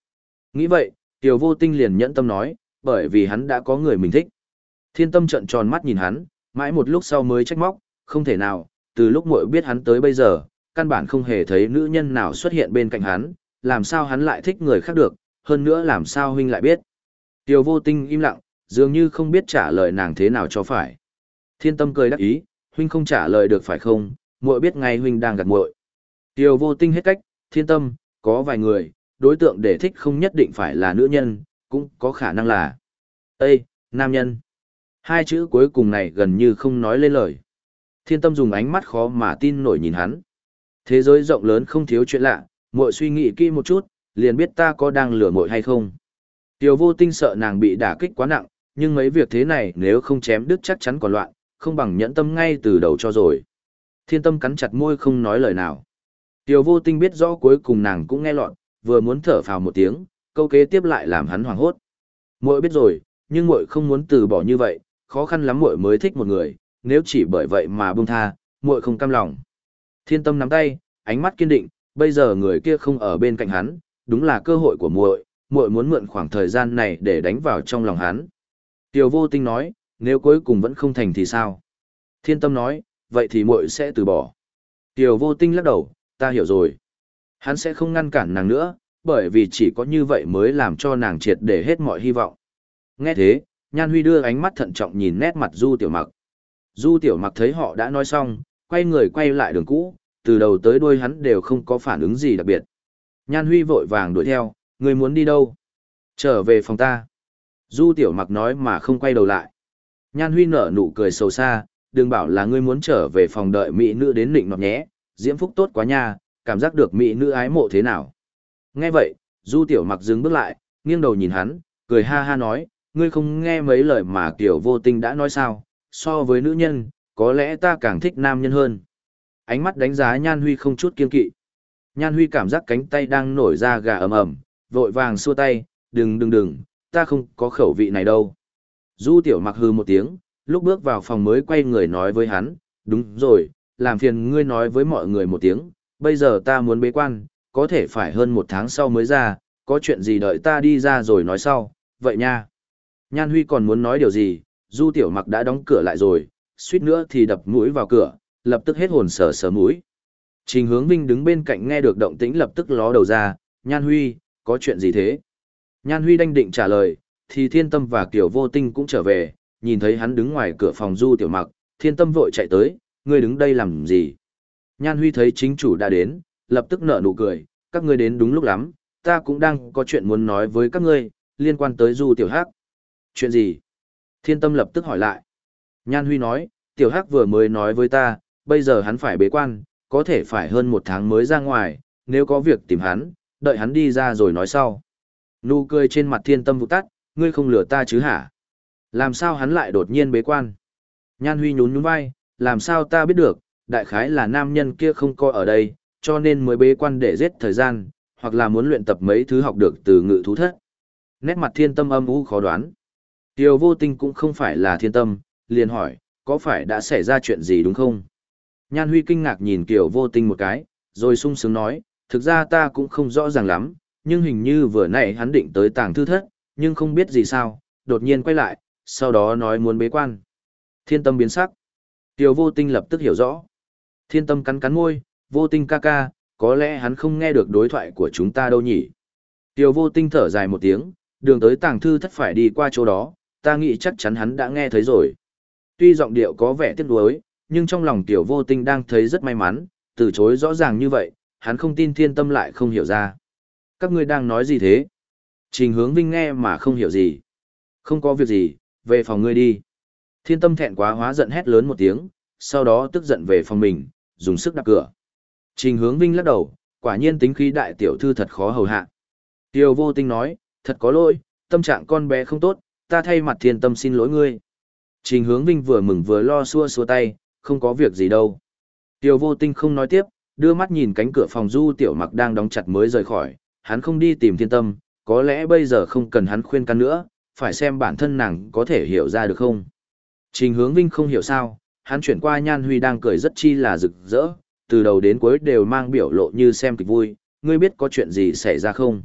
Nghĩ vậy, Tiểu vô tinh liền nhẫn tâm nói, bởi vì hắn đã có người mình thích. Thiên tâm trợn tròn mắt nhìn hắn, mãi một lúc sau mới trách móc, không thể nào, từ lúc muội biết hắn tới bây giờ, căn bản không hề thấy nữ nhân nào xuất hiện bên cạnh hắn, làm sao hắn lại thích người khác được, hơn nữa làm sao huynh lại biết. Tiểu vô tinh im lặng, dường như không biết trả lời nàng thế nào cho phải. Thiên tâm cười đắc ý, huynh không trả lời được phải không, muội biết ngay huynh đang gạt muội. Tiêu vô tinh hết cách, thiên tâm, có vài người, đối tượng để thích không nhất định phải là nữ nhân, cũng có khả năng là Ê, nam nhân. Hai chữ cuối cùng này gần như không nói lên lời. Thiên tâm dùng ánh mắt khó mà tin nổi nhìn hắn. Thế giới rộng lớn không thiếu chuyện lạ, muội suy nghĩ kỹ một chút, liền biết ta có đang lừa muội hay không. Tiêu vô tinh sợ nàng bị đả kích quá nặng, nhưng mấy việc thế này nếu không chém đứt chắc chắn còn loạn, không bằng nhẫn tâm ngay từ đầu cho rồi. Thiên tâm cắn chặt môi không nói lời nào. Tiêu vô tinh biết rõ cuối cùng nàng cũng nghe lọt, vừa muốn thở phào một tiếng, câu kế tiếp lại làm hắn hoảng hốt. Muội biết rồi, nhưng muội không muốn từ bỏ như vậy, khó khăn lắm muội mới thích một người, nếu chỉ bởi vậy mà buông tha, muội không cam lòng. Thiên tâm nắm tay, ánh mắt kiên định, bây giờ người kia không ở bên cạnh hắn, đúng là cơ hội của muội, muội muốn mượn khoảng thời gian này để đánh vào trong lòng hắn. Tiêu vô tinh nói, nếu cuối cùng vẫn không thành thì sao? Thiên tâm nói, vậy thì muội sẽ từ bỏ. Tiêu vô tinh lắc đầu, ta hiểu rồi. Hắn sẽ không ngăn cản nàng nữa, bởi vì chỉ có như vậy mới làm cho nàng triệt để hết mọi hy vọng. Nghe thế, Nhan Huy đưa ánh mắt thận trọng nhìn nét mặt Du Tiểu Mặc. Du Tiểu Mặc thấy họ đã nói xong, quay người quay lại đường cũ, từ đầu tới đuôi hắn đều không có phản ứng gì đặc biệt. Nhan Huy vội vàng đuổi theo, người muốn đi đâu? Trở về phòng ta. Du Tiểu Mặc nói mà không quay đầu lại. Nhan Huy nở nụ cười sâu xa, đừng bảo là ngươi muốn trở về phòng đợi mỹ nữ đến định nọt nhé, diễm phúc tốt quá nha, cảm giác được mỹ nữ ái mộ thế nào. Nghe vậy, Du Tiểu Mặc dừng bước lại, nghiêng đầu nhìn hắn, cười ha ha nói, ngươi không nghe mấy lời mà Tiểu Vô Tinh đã nói sao, so với nữ nhân, có lẽ ta càng thích nam nhân hơn. Ánh mắt đánh giá Nhan Huy không chút kiên kỵ. Nhan Huy cảm giác cánh tay đang nổi ra gà ầm ầm, vội vàng xua tay, đừng đừng đừng, ta không có khẩu vị này đâu. Du tiểu mặc hư một tiếng, lúc bước vào phòng mới quay người nói với hắn, đúng rồi, làm phiền ngươi nói với mọi người một tiếng, bây giờ ta muốn bế quan, có thể phải hơn một tháng sau mới ra, có chuyện gì đợi ta đi ra rồi nói sau, vậy nha. Nhan Huy còn muốn nói điều gì, Du Tiểu Mặc đã đóng cửa lại rồi, suýt nữa thì đập mũi vào cửa, lập tức hết hồn sờ sờ mũi. Trình Hướng Vinh đứng bên cạnh nghe được động tĩnh lập tức ló đầu ra, Nhan Huy, có chuyện gì thế? Nhan Huy đanh định trả lời, thì Thiên Tâm và Kiều Vô Tinh cũng trở về, nhìn thấy hắn đứng ngoài cửa phòng Du Tiểu Mặc, Thiên Tâm vội chạy tới, ngươi đứng đây làm gì? Nhan Huy thấy chính chủ đã đến, lập tức nở nụ cười, các ngươi đến đúng lúc lắm, ta cũng đang có chuyện muốn nói với các ngươi, liên quan tới Du Tiểu Hắc. Chuyện gì? Thiên Tâm lập tức hỏi lại. Nhan Huy nói, Tiểu Hắc vừa mới nói với ta, bây giờ hắn phải bế quan, có thể phải hơn một tháng mới ra ngoài, nếu có việc tìm hắn, đợi hắn đi ra rồi nói sau. Nụ cười trên mặt Thiên Tâm vụ tắt, ngươi không lừa ta chứ hả? Làm sao hắn lại đột nhiên bế quan? Nhan Huy nhún nhún vai, làm sao ta biết được, đại khái là nam nhân kia không coi ở đây, cho nên mới bế quan để giết thời gian, hoặc là muốn luyện tập mấy thứ học được từ ngự thú thất. Nét mặt thiên tâm âm u khó đoán. Tiêu vô tinh cũng không phải là thiên tâm, liền hỏi, có phải đã xảy ra chuyện gì đúng không? Nhan Huy kinh ngạc nhìn Kiều vô tinh một cái, rồi sung sướng nói, thực ra ta cũng không rõ ràng lắm, nhưng hình như vừa nãy hắn định tới tàng thư thất, nhưng không biết gì sao, đột nhiên quay lại, sau đó nói muốn bế quan. Thiên tâm biến sắc. Tiêu vô tinh lập tức hiểu rõ. Thiên tâm cắn cắn môi, vô tinh ca ca, có lẽ hắn không nghe được đối thoại của chúng ta đâu nhỉ. Tiêu vô tinh thở dài một tiếng, đường tới tàng thư thất phải đi qua chỗ đó, ta nghĩ chắc chắn hắn đã nghe thấy rồi. Tuy giọng điệu có vẻ tiếc nuối, nhưng trong lòng tiểu vô tinh đang thấy rất may mắn, từ chối rõ ràng như vậy, hắn không tin thiên tâm lại không hiểu ra. Các ngươi đang nói gì thế? Trình hướng vinh nghe mà không hiểu gì. Không có việc gì, về phòng ngươi đi. Thiên tâm thẹn quá hóa giận hét lớn một tiếng, sau đó tức giận về phòng mình, dùng sức đạp cửa. Trình hướng vinh lắc đầu, quả nhiên tính khí đại tiểu thư thật khó hầu hạ. Tiêu vô tinh nói, thật có lỗi, tâm trạng con bé không tốt, ta thay mặt thiên tâm xin lỗi ngươi. Trình hướng vinh vừa mừng vừa lo xua xua tay, không có việc gì đâu. Tiêu vô tinh không nói tiếp, đưa mắt nhìn cánh cửa phòng du tiểu mặc đang đóng chặt mới rời khỏi, hắn không đi tìm thiên tâm, có lẽ bây giờ không cần hắn khuyên can nữa, phải xem bản thân nàng có thể hiểu ra được không. Trình hướng vinh không hiểu sao, hắn chuyển qua nhan huy đang cười rất chi là rực rỡ, từ đầu đến cuối đều mang biểu lộ như xem kịch vui, ngươi biết có chuyện gì xảy ra không?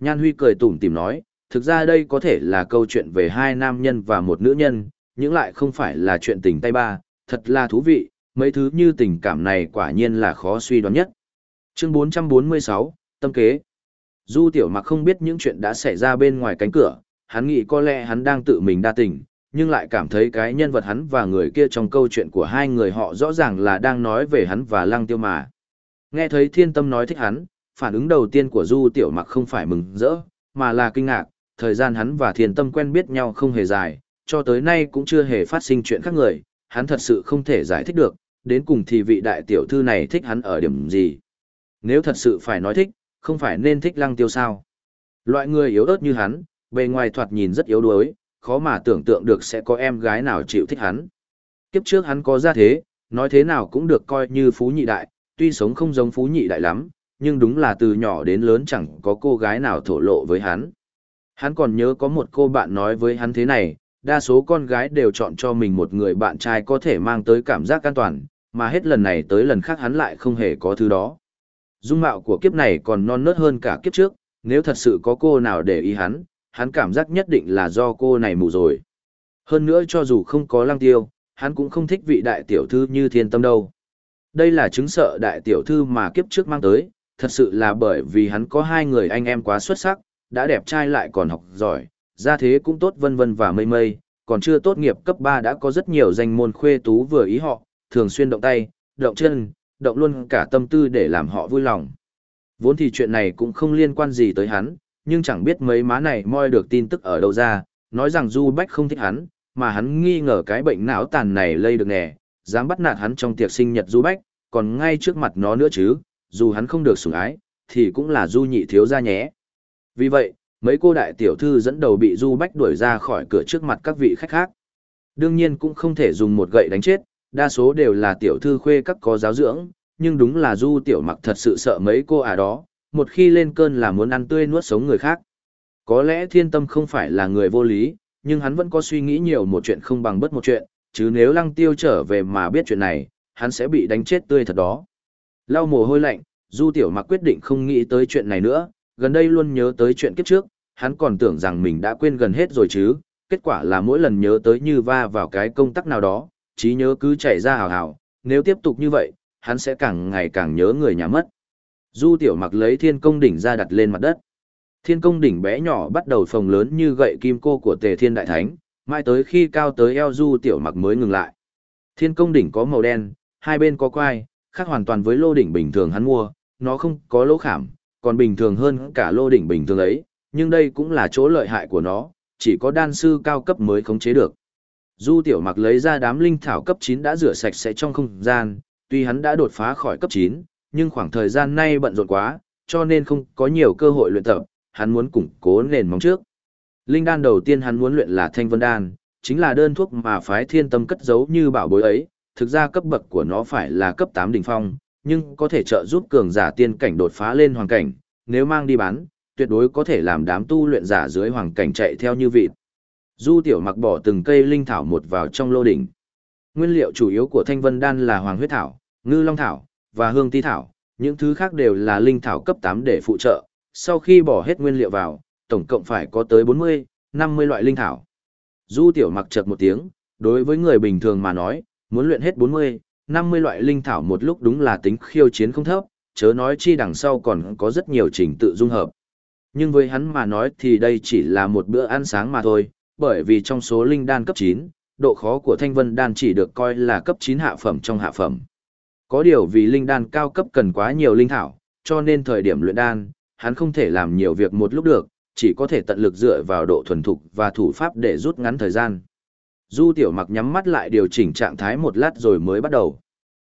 Nhan huy cười tủm tỉm nói, thực ra đây có thể là câu chuyện về hai nam nhân và một nữ nhân, nhưng lại không phải là chuyện tình tay ba, thật là thú vị, mấy thứ như tình cảm này quả nhiên là khó suy đoán nhất. Chương 446, Tâm kế Du tiểu mặc không biết những chuyện đã xảy ra bên ngoài cánh cửa, hắn nghĩ có lẽ hắn đang tự mình đa tình, nhưng lại cảm thấy cái nhân vật hắn và người kia trong câu chuyện của hai người họ rõ ràng là đang nói về hắn và lăng tiêu mà. Nghe thấy thiên tâm nói thích hắn, phản ứng đầu tiên của Du Tiểu Mặc không phải mừng rỡ, mà là kinh ngạc, thời gian hắn và thiên tâm quen biết nhau không hề dài, cho tới nay cũng chưa hề phát sinh chuyện khác người, hắn thật sự không thể giải thích được, đến cùng thì vị đại tiểu thư này thích hắn ở điểm gì. Nếu thật sự phải nói thích, không phải nên thích lăng tiêu sao. Loại người yếu ớt như hắn, bề ngoài thoạt nhìn rất yếu đuối, khó mà tưởng tượng được sẽ có em gái nào chịu thích hắn. Kiếp trước hắn có ra thế, nói thế nào cũng được coi như phú nhị đại, tuy sống không giống phú nhị đại lắm, nhưng đúng là từ nhỏ đến lớn chẳng có cô gái nào thổ lộ với hắn. Hắn còn nhớ có một cô bạn nói với hắn thế này, đa số con gái đều chọn cho mình một người bạn trai có thể mang tới cảm giác an toàn, mà hết lần này tới lần khác hắn lại không hề có thứ đó. Dung mạo của kiếp này còn non nớt hơn cả kiếp trước, nếu thật sự có cô nào để ý hắn, hắn cảm giác nhất định là do cô này mù rồi. Hơn nữa cho dù không có lăng tiêu, hắn cũng không thích vị đại tiểu thư như thiên tâm đâu. Đây là chứng sợ đại tiểu thư mà kiếp trước mang tới, thật sự là bởi vì hắn có hai người anh em quá xuất sắc, đã đẹp trai lại còn học giỏi, gia thế cũng tốt vân vân và mây mây, còn chưa tốt nghiệp cấp 3 đã có rất nhiều danh môn khuê tú vừa ý họ, thường xuyên động tay, động chân, động luôn cả tâm tư để làm họ vui lòng. Vốn thì chuyện này cũng không liên quan gì tới hắn, nhưng chẳng biết mấy má này moi được tin tức ở đâu ra, nói rằng Du Bách không thích hắn, mà hắn nghi ngờ cái bệnh não tàn này lây được nè, dám bắt nạt hắn trong tiệc sinh nhật Du Bách, còn ngay trước mặt nó nữa chứ, dù hắn không được sủng ái, thì cũng là Du nhị thiếu gia nhé. Vì vậy, mấy cô đại tiểu thư dẫn đầu bị Du Bách đuổi ra khỏi cửa trước mặt các vị khách khác. Đương nhiên cũng không thể dùng một gậy đánh chết, đa số đều là tiểu thư khuê các có giáo dưỡng, nhưng đúng là Du tiểu mặc thật sự sợ mấy cô à đó, một khi lên cơn là muốn ăn tươi nuốt sống người khác. Có lẽ thiên tâm không phải là người vô lý, nhưng hắn vẫn có suy nghĩ nhiều một chuyện không bằng bất một chuyện, chứ nếu lăng tiêu trở về mà biết chuyện này, hắn sẽ bị đánh chết tươi thật đó. Lau mồ hôi lạnh, Du Tiểu Mặc quyết định không nghĩ tới chuyện này nữa, gần đây luôn nhớ tới chuyện kiếp trước, hắn còn tưởng rằng mình đã quên gần hết rồi chứ, kết quả là mỗi lần nhớ tới như va vào cái công tắc nào đó, trí nhớ cứ chảy ra hào hào, nếu tiếp tục như vậy, hắn sẽ càng ngày càng nhớ người nhà mất. Du Tiểu Mặc lấy thiên công đỉnh ra đặt lên mặt đất. Thiên công đỉnh bé nhỏ bắt đầu phồng lớn như gậy kim cô của Tề Thiên Đại Thánh, mãi tới khi cao tới eo Du Tiểu Mặc mới ngừng lại. Thiên công đỉnh có màu đen, hai bên có quai, khác hoàn toàn với lô đỉnh bình thường hắn mua, nó không có lỗ khảm, còn bình thường hơn cả lô đỉnh bình thường ấy, nhưng đây cũng là chỗ lợi hại của nó, chỉ có đan sư cao cấp mới khống chế được. Du Tiểu Mặc lấy ra đám linh thảo cấp 9 đã rửa sạch sẽ trong không gian, tuy hắn đã đột phá khỏi cấp 9, nhưng khoảng thời gian nay bận rộn quá, cho nên không có nhiều cơ hội luyện tập, hắn muốn củng cố nền móng trước. Linh đan đầu tiên hắn muốn luyện là Thanh Vân đan, chính là đơn thuốc mà phái Thiên Tâm cất giấu như bảo bối ấy, thực ra cấp bậc của nó phải là cấp 8 đỉnh phong, nhưng có thể trợ giúp cường giả tiên cảnh đột phá lên hoàng cảnh, nếu mang đi bán, tuyệt đối có thể làm đám tu luyện giả dưới hoàng cảnh chạy theo như vịt. Du Tiểu Mặc bỏ từng cây linh thảo một vào trong lô đỉnh. Nguyên liệu chủ yếu của Thanh Vân đan là hoàng huyết thảo, ngư long thảo và hương ti thảo, những thứ khác đều là linh thảo cấp 8 để phụ trợ. Sau khi bỏ hết nguyên liệu vào, tổng cộng phải có tới 40, 50 loại linh thảo. Du Tiểu Mặc chợt một tiếng, đối với người bình thường mà nói, muốn luyện hết 40, 50 loại linh thảo một lúc đúng là tính khiêu chiến không thấp, chớ nói chi đằng sau còn có rất nhiều trình tự dung hợp. Nhưng với hắn mà nói thì đây chỉ là một bữa ăn sáng mà thôi, bởi vì trong số linh đan cấp 9, độ khó của thanh vân đan chỉ được coi là cấp 9 hạ phẩm trong hạ phẩm. Có điều vì linh đan cao cấp cần quá nhiều linh thảo, cho nên thời điểm luyện đan, hắn không thể làm nhiều việc một lúc được, chỉ có thể tận lực dựa vào độ thuần thục và thủ pháp để rút ngắn thời gian. Du tiểu mặc nhắm mắt lại điều chỉnh trạng thái một lát rồi mới bắt đầu.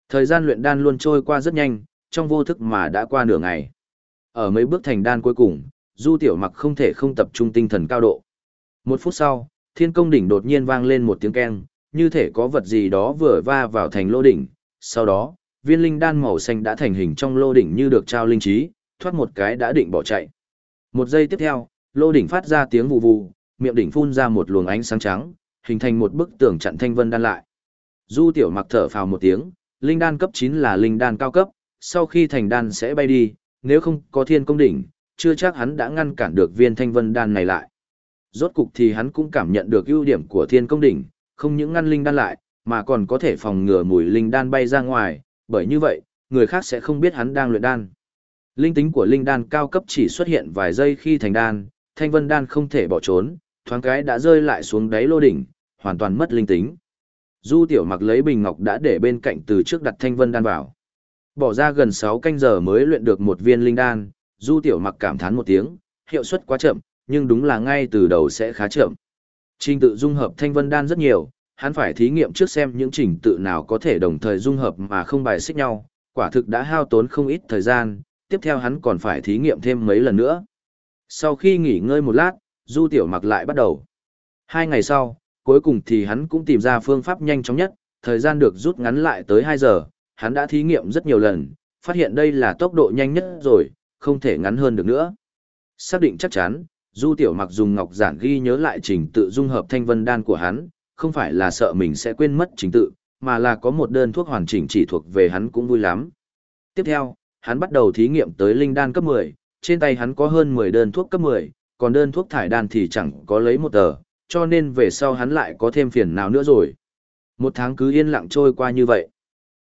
Thời gian luyện đan luôn trôi qua rất nhanh, trong vô thức mà đã qua nửa ngày. Ở mấy bước thành đan cuối cùng, du tiểu mặc không thể không tập trung tinh thần cao độ. Một phút sau, thiên công đỉnh đột nhiên vang lên một tiếng keng, như thể có vật gì đó vừa va vào thành lô đỉnh. Sau đó, viên linh đan màu xanh đã thành hình trong lô đỉnh như được trao linh trí, thoát một cái đã định bỏ chạy. Một giây tiếp theo, lô đỉnh phát ra tiếng vù vù, miệng đỉnh phun ra một luồng ánh sáng trắng, hình thành một bức tường chặn thanh vân đan lại. Du tiểu mặc thở phào một tiếng, linh đan cấp 9 là linh đan cao cấp, sau khi thành đan sẽ bay đi, nếu không có thiên công đỉnh, chưa chắc hắn đã ngăn cản được viên thanh vân đan này lại. Rốt cục thì hắn cũng cảm nhận được ưu điểm của thiên công đỉnh, không những ngăn linh đan lại, mà còn có thể phòng ngừa mùi linh đan bay ra ngoài, bởi như vậy, người khác sẽ không biết hắn đang luyện đan. Linh tính của linh đan cao cấp chỉ xuất hiện vài giây khi thành đan, thanh vân đan không thể bỏ trốn, thoáng cái đã rơi lại xuống đáy lô đỉnh, hoàn toàn mất linh tính. Du tiểu mặc lấy bình ngọc đã để bên cạnh từ trước đặt thanh vân đan vào. Bỏ ra gần 6 canh giờ mới luyện được một viên linh đan, du tiểu mặc cảm thán một tiếng, hiệu suất quá chậm, nhưng đúng là ngay từ đầu sẽ khá chậm. Trình tự dung hợp thanh vân đan rất nhiều, hắn phải thí nghiệm trước xem những trình tự nào có thể đồng thời dung hợp mà không bài xích nhau, quả thực đã hao tốn không ít thời gian, tiếp theo hắn còn phải thí nghiệm thêm mấy lần nữa. Sau khi nghỉ ngơi một lát, Du Tiểu Mặc lại bắt đầu. Hai ngày sau, cuối cùng thì hắn cũng tìm ra phương pháp nhanh chóng nhất, thời gian được rút ngắn lại tới 2 giờ, hắn đã thí nghiệm rất nhiều lần, phát hiện đây là tốc độ nhanh nhất rồi, không thể ngắn hơn được nữa. Xác định chắc chắn, Du Tiểu Mặc dùng ngọc giản ghi nhớ lại trình tự dung hợp thanh vân đan của hắn, không phải là sợ mình sẽ quên mất trình tự, mà là có một đơn thuốc hoàn chỉnh chỉ thuộc về hắn cũng vui lắm. Tiếp theo, hắn bắt đầu thí nghiệm tới linh đan cấp 10, trên tay hắn có hơn 10 đơn thuốc cấp 10, còn đơn thuốc thải đan thì chẳng có lấy một tờ, cho nên về sau hắn lại có thêm phiền nào nữa rồi. Một tháng cứ yên lặng trôi qua như vậy.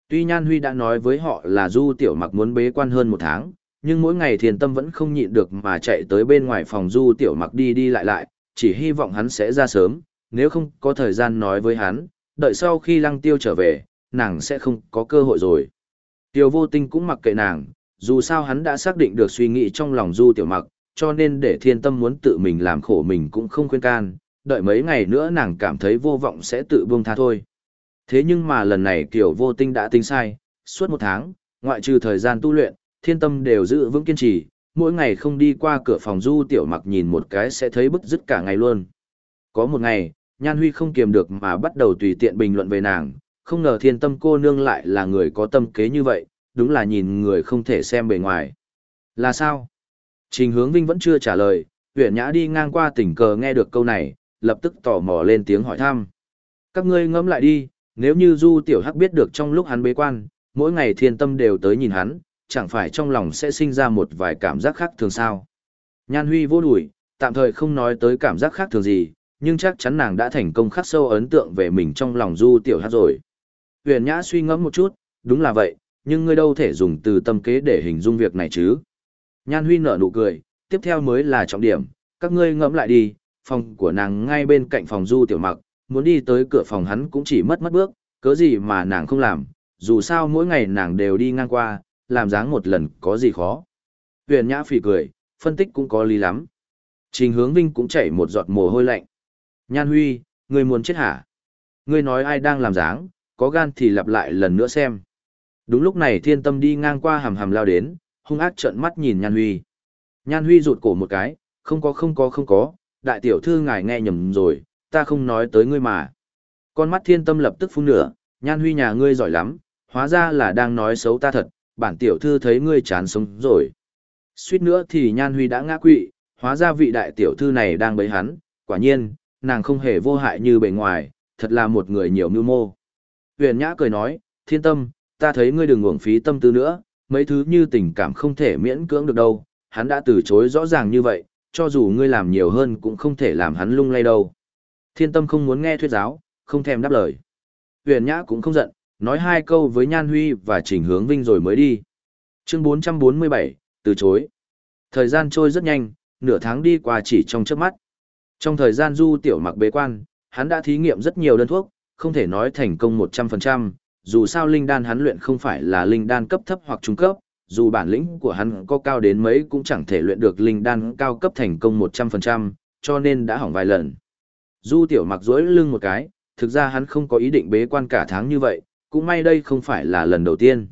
Tuy Nhan Huy đã nói với họ là Du Tiểu Mặc muốn bế quan hơn một tháng, nhưng mỗi ngày thiền tâm vẫn không nhịn được mà chạy tới bên ngoài phòng Du Tiểu Mặc đi đi lại lại, chỉ hy vọng hắn sẽ ra sớm, nếu không có thời gian nói với hắn, đợi sau khi lăng tiêu trở về, nàng sẽ không có cơ hội rồi. Tiêu vô tinh cũng mặc kệ nàng, dù sao hắn đã xác định được suy nghĩ trong lòng Du Tiểu Mặc, cho nên để thiên tâm muốn tự mình làm khổ mình cũng không khuyên can, đợi mấy ngày nữa nàng cảm thấy vô vọng sẽ tự buông tha thôi. Thế nhưng mà lần này kiểu vô tinh đã tính sai, suốt một tháng, ngoại trừ thời gian tu luyện, thiên tâm đều giữ vững kiên trì, mỗi ngày không đi qua cửa phòng du tiểu mặc nhìn một cái sẽ thấy bức dứt cả ngày luôn. Có một ngày, Nhan Huy không kiềm được mà bắt đầu tùy tiện bình luận về nàng, không ngờ thiên tâm cô nương lại là người có tâm kế như vậy, đúng là nhìn người không thể xem bề ngoài. Là sao? Trình hướng Vinh vẫn chưa trả lời, huyện Nhã đi ngang qua tình cờ nghe được câu này, lập tức tò mò lên tiếng hỏi thăm. Các ngươi ngẫm lại đi, nếu như Du Tiểu Hắc biết được trong lúc hắn bế quan, mỗi ngày thiên tâm đều tới nhìn hắn, chẳng phải trong lòng sẽ sinh ra một vài cảm giác khác thường sao. Nhan Huy vô đuổi, tạm thời không nói tới cảm giác khác thường gì, nhưng chắc chắn nàng đã thành công khắc sâu ấn tượng về mình trong lòng Du Tiểu hát rồi. Huyền Nhã suy ngẫm một chút, đúng là vậy, nhưng ngươi đâu thể dùng từ tâm kế để hình dung việc này chứ. Nhan Huy nở nụ cười, tiếp theo mới là trọng điểm, các ngươi ngẫm lại đi, phòng của nàng ngay bên cạnh phòng Du Tiểu Mặc, muốn đi tới cửa phòng hắn cũng chỉ mất mất bước, cớ gì mà nàng không làm, dù sao mỗi ngày nàng đều đi ngang qua, làm dáng một lần có gì khó. Huyền Nhã phì cười, phân tích cũng có lý lắm. Trình hướng Vinh cũng chảy một giọt mồ hôi lạnh. Nhan Huy, ngươi muốn chết hả? Ngươi nói ai đang làm dáng, có gan thì lặp lại lần nữa xem. Đúng lúc này thiên tâm đi ngang qua hầm hầm lao đến, hung ác trợn mắt nhìn Nhan Huy. Nhan Huy rụt cổ một cái, không có không có không có, đại tiểu thư ngài nghe nhầm rồi, ta không nói tới ngươi mà. Con mắt thiên tâm lập tức phun nửa, Nhan Huy nhà ngươi giỏi lắm, hóa ra là đang nói xấu ta thật, bản tiểu thư thấy ngươi chán sống rồi. Suýt nữa thì Nhan Huy đã ngã quỵ, hóa ra vị đại tiểu thư này đang bấy hắn, quả nhiên, nàng không hề vô hại như bề ngoài, thật là một người nhiều mưu mô. Huyền Nhã cười nói, thiên tâm, ta thấy ngươi đừng uổng phí tâm tư nữa, mấy thứ như tình cảm không thể miễn cưỡng được đâu, hắn đã từ chối rõ ràng như vậy, cho dù ngươi làm nhiều hơn cũng không thể làm hắn lung lay đâu. Thiên tâm không muốn nghe thuyết giáo, không thèm đáp lời. Huyền Nhã cũng không giận, nói hai câu với Nhan Huy và Trình Hướng Vinh rồi mới đi. Chương 447, từ chối. Thời gian trôi rất nhanh, nửa tháng đi qua chỉ trong chớp mắt. Trong thời gian du tiểu mặc bế quan, hắn đã thí nghiệm rất nhiều đơn thuốc, không thể nói thành công 100%, dù sao linh đan hắn luyện không phải là linh đan cấp thấp hoặc trung cấp, dù bản lĩnh của hắn có cao đến mấy cũng chẳng thể luyện được linh đan cao cấp thành công 100%, cho nên đã hỏng vài lần. Du tiểu mặc dối lưng một cái, thực ra hắn không có ý định bế quan cả tháng như vậy, cũng may đây không phải là lần đầu tiên.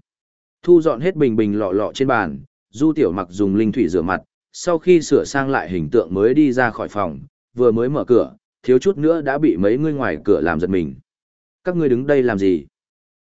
Thu dọn hết bình bình lọ lọ trên bàn, du tiểu mặc dùng linh thủy rửa mặt, sau khi sửa sang lại hình tượng mới đi ra khỏi phòng, vừa mới mở cửa, thiếu chút nữa đã bị mấy người ngoài cửa làm giật mình. Các ngươi đứng đây làm gì?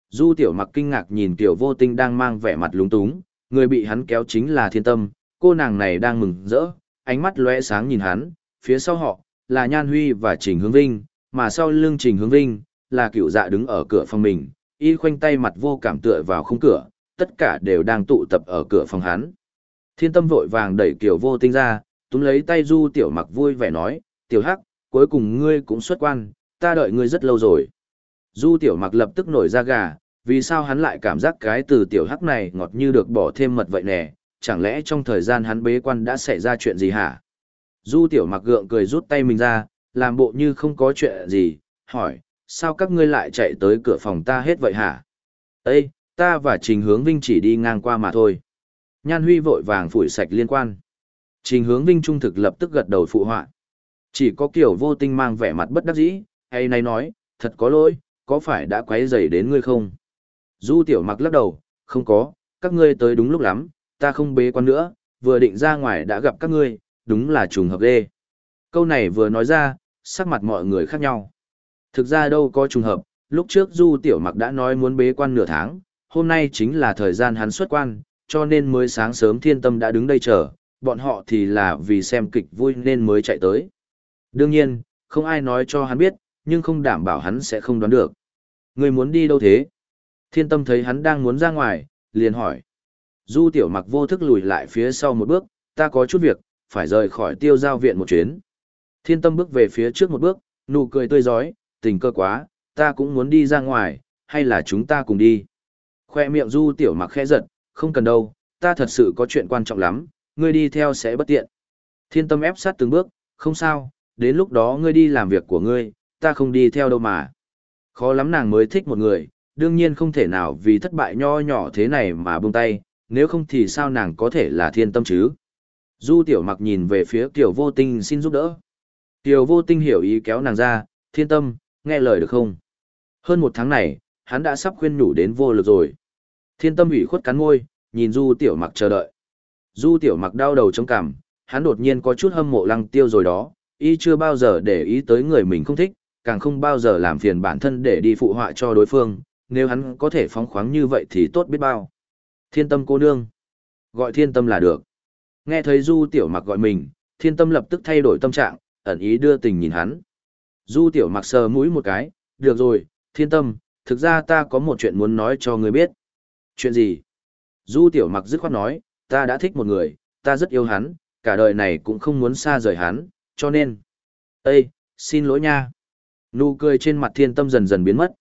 Du tiểu mặc kinh ngạc nhìn tiểu vô tinh đang mang vẻ mặt lúng túng, người bị hắn kéo chính là thiên tâm, cô nàng này đang mừng rỡ, ánh mắt lóe sáng nhìn hắn, phía sau họ, là Nhan Huy và Trình Hướng Vinh, mà sau lưng Trình Hướng Vinh, là cựu dạ đứng ở cửa phòng mình, y khoanh tay mặt vô cảm tựa vào khung cửa, tất cả đều đang tụ tập ở cửa phòng hắn. Thiên tâm vội vàng đẩy kiểu vô tinh ra, túm lấy tay du tiểu mặc vui vẻ nói, tiểu hắc, cuối cùng ngươi cũng xuất quan, ta đợi ngươi rất lâu rồi. Du tiểu mặc lập tức nổi ra gà, vì sao hắn lại cảm giác cái từ tiểu hắc này ngọt như được bỏ thêm mật vậy nè, chẳng lẽ trong thời gian hắn bế quan đã xảy ra chuyện gì hả? Du tiểu mặc gượng cười rút tay mình ra, làm bộ như không có chuyện gì, hỏi, sao các ngươi lại chạy tới cửa phòng ta hết vậy hả? Ê, ta và Trình Hướng Vinh chỉ đi ngang qua mà thôi. Nhan Huy vội vàng phủi sạch liên quan. Trình Hướng Vinh trung thực lập tức gật đầu phụ họa. Chỉ có kiểu vô tinh mang vẻ mặt bất đắc dĩ, hay này nói, thật có lỗi, có phải đã quấy rầy đến ngươi không? Du tiểu mặc lắc đầu, không có, các ngươi tới đúng lúc lắm, ta không bế quan nữa, vừa định ra ngoài đã gặp các ngươi, đúng là trùng hợp ghê. Câu này vừa nói ra, sắc mặt mọi người khác nhau. Thực ra đâu có trùng hợp, lúc trước Du Tiểu Mặc đã nói muốn bế quan nửa tháng, hôm nay chính là thời gian hắn xuất quan, cho nên mới sáng sớm thiên tâm đã đứng đây chờ, bọn họ thì là vì xem kịch vui nên mới chạy tới. Đương nhiên, không ai nói cho hắn biết, nhưng không đảm bảo hắn sẽ không đoán được. Người muốn đi đâu thế? Thiên tâm thấy hắn đang muốn ra ngoài, liền hỏi. Du tiểu mặc vô thức lùi lại phía sau một bước, ta có chút việc, phải rời khỏi tiêu giao viện một chuyến. Thiên tâm bước về phía trước một bước, nụ cười tươi giói, tình cơ quá, ta cũng muốn đi ra ngoài, hay là chúng ta cùng đi. Khoe miệng du tiểu mặc khẽ giật, không cần đâu, ta thật sự có chuyện quan trọng lắm, ngươi đi theo sẽ bất tiện. Thiên tâm ép sát từng bước, không sao, đến lúc đó ngươi đi làm việc của ngươi, ta không đi theo đâu mà. Khó lắm nàng mới thích một người, đương nhiên không thể nào vì thất bại nho nhỏ thế này mà buông tay, nếu không thì sao nàng có thể là thiên tâm chứ. Du tiểu mặc nhìn về phía tiểu vô tinh xin giúp đỡ. Tiểu vô tinh hiểu ý kéo nàng ra, thiên tâm, nghe lời được không? Hơn một tháng này, hắn đã sắp khuyên nhủ đến vô lực rồi. Thiên tâm ủy khuất cắn môi, nhìn du tiểu mặc chờ đợi. Du tiểu mặc đau đầu trong cảm, hắn đột nhiên có chút hâm mộ lăng tiêu rồi đó, y chưa bao giờ để ý tới người mình không thích, càng không bao giờ làm phiền bản thân để đi phụ họa cho đối phương, nếu hắn có thể phóng khoáng như vậy thì tốt biết bao. Thiên tâm cô nương. Gọi thiên tâm là được. Nghe thấy du tiểu mặc gọi mình, Thiên tâm lập tức thay đổi tâm trạng, ẩn ý đưa tình nhìn hắn. Du tiểu mặc sờ mũi một cái, được rồi, thiên tâm, thực ra ta có một chuyện muốn nói cho ngươi biết. Chuyện gì? Du tiểu mặc dứt khoát nói, ta đã thích một người, ta rất yêu hắn, cả đời này cũng không muốn xa rời hắn, cho nên. Ê, xin lỗi nha. Nụ cười trên mặt thiên tâm dần dần biến mất.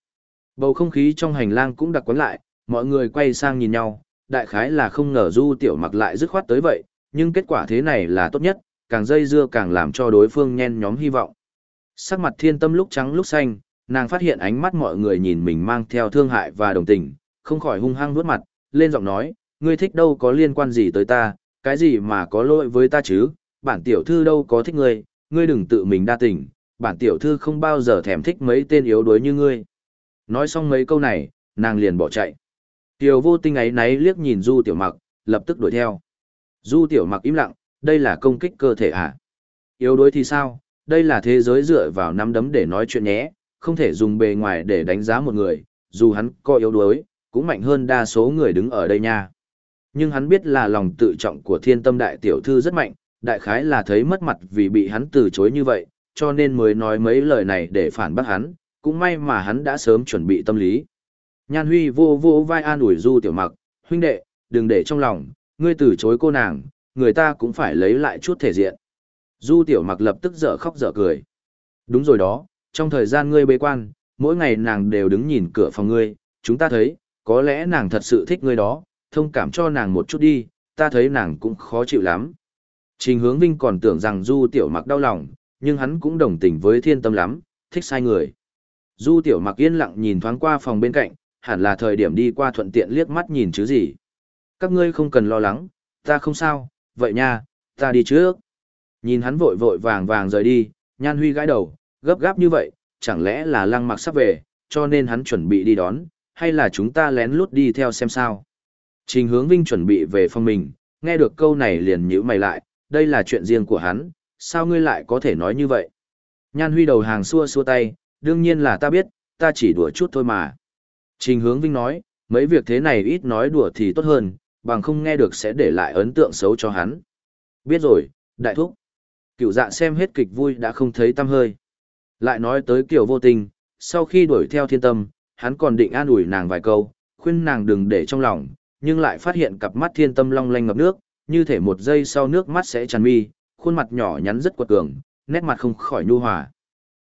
Bầu không khí trong hành lang cũng đặc quấn lại, mọi người quay sang nhìn nhau, đại khái là không ngờ du tiểu mặc lại dứt khoát tới vậy, nhưng kết quả thế này là tốt nhất, càng dây dưa càng làm cho đối phương nhen nhóm hy vọng. Sắc mặt thiên tâm lúc trắng lúc xanh, nàng phát hiện ánh mắt mọi người nhìn mình mang theo thương hại và đồng tình, không khỏi hung hăng nuốt mặt, lên giọng nói, ngươi thích đâu có liên quan gì tới ta, cái gì mà có lỗi với ta chứ, bản tiểu thư đâu có thích ngươi, ngươi đừng tự mình đa tình, bản tiểu thư không bao giờ thèm thích mấy tên yếu đuối như ngươi. Nói xong mấy câu này, nàng liền bỏ chạy. Tiểu vô tinh ấy náy liếc nhìn Du Tiểu Mặc, lập tức đuổi theo. Du Tiểu Mặc im lặng, đây là công kích cơ thể à? Yếu đuối thì sao? Đây là thế giới dựa vào nắm đấm để nói chuyện nhé, không thể dùng bề ngoài để đánh giá một người, dù hắn có yếu đuối, cũng mạnh hơn đa số người đứng ở đây nha. Nhưng hắn biết là lòng tự trọng của thiên tâm đại tiểu thư rất mạnh, đại khái là thấy mất mặt vì bị hắn từ chối như vậy, cho nên mới nói mấy lời này để phản bác hắn, cũng may mà hắn đã sớm chuẩn bị tâm lý. Nhan Huy vô vô vai an ủi Du Tiểu Mặc, huynh đệ, đừng để trong lòng, ngươi từ chối cô nàng, người ta cũng phải lấy lại chút thể diện. Du Tiểu Mặc lập tức dở khóc dở cười. Đúng rồi đó, trong thời gian ngươi bế quan, mỗi ngày nàng đều đứng nhìn cửa phòng ngươi, chúng ta thấy, có lẽ nàng thật sự thích ngươi đó, thông cảm cho nàng một chút đi, ta thấy nàng cũng khó chịu lắm. Trình hướng Vinh còn tưởng rằng Du Tiểu Mặc đau lòng, nhưng hắn cũng đồng tình với thiên tâm lắm, thích sai người. Du Tiểu Mặc yên lặng nhìn thoáng qua phòng bên cạnh, hẳn là thời điểm đi qua thuận tiện liếc mắt nhìn chứ gì. Các ngươi không cần lo lắng, ta không sao, vậy nha, ta đi trước. Nhìn hắn vội vội vàng vàng rời đi, Nhan Huy gãi đầu, gấp gáp như vậy, chẳng lẽ là lăng mặc sắp về, cho nên hắn chuẩn bị đi đón, hay là chúng ta lén lút đi theo xem sao. Trình hướng Vinh chuẩn bị về phòng mình, nghe được câu này liền nhữ mày lại, đây là chuyện riêng của hắn, sao ngươi lại có thể nói như vậy? Nhan Huy đầu hàng xua xua tay, đương nhiên là ta biết, ta chỉ đùa chút thôi mà. Trình hướng Vinh nói, mấy việc thế này ít nói đùa thì tốt hơn, bằng không nghe được sẽ để lại ấn tượng xấu cho hắn. Biết rồi, đại thúc. Cựu dạ xem hết kịch vui đã không thấy tâm hơi. Lại nói tới kiểu vô tình, sau khi đuổi theo thiên tâm, hắn còn định an ủi nàng vài câu, khuyên nàng đừng để trong lòng, nhưng lại phát hiện cặp mắt thiên tâm long lanh ngập nước, như thể một giây sau nước mắt sẽ tràn mi, khuôn mặt nhỏ nhắn rất quật cường, nét mặt không khỏi nhu hòa.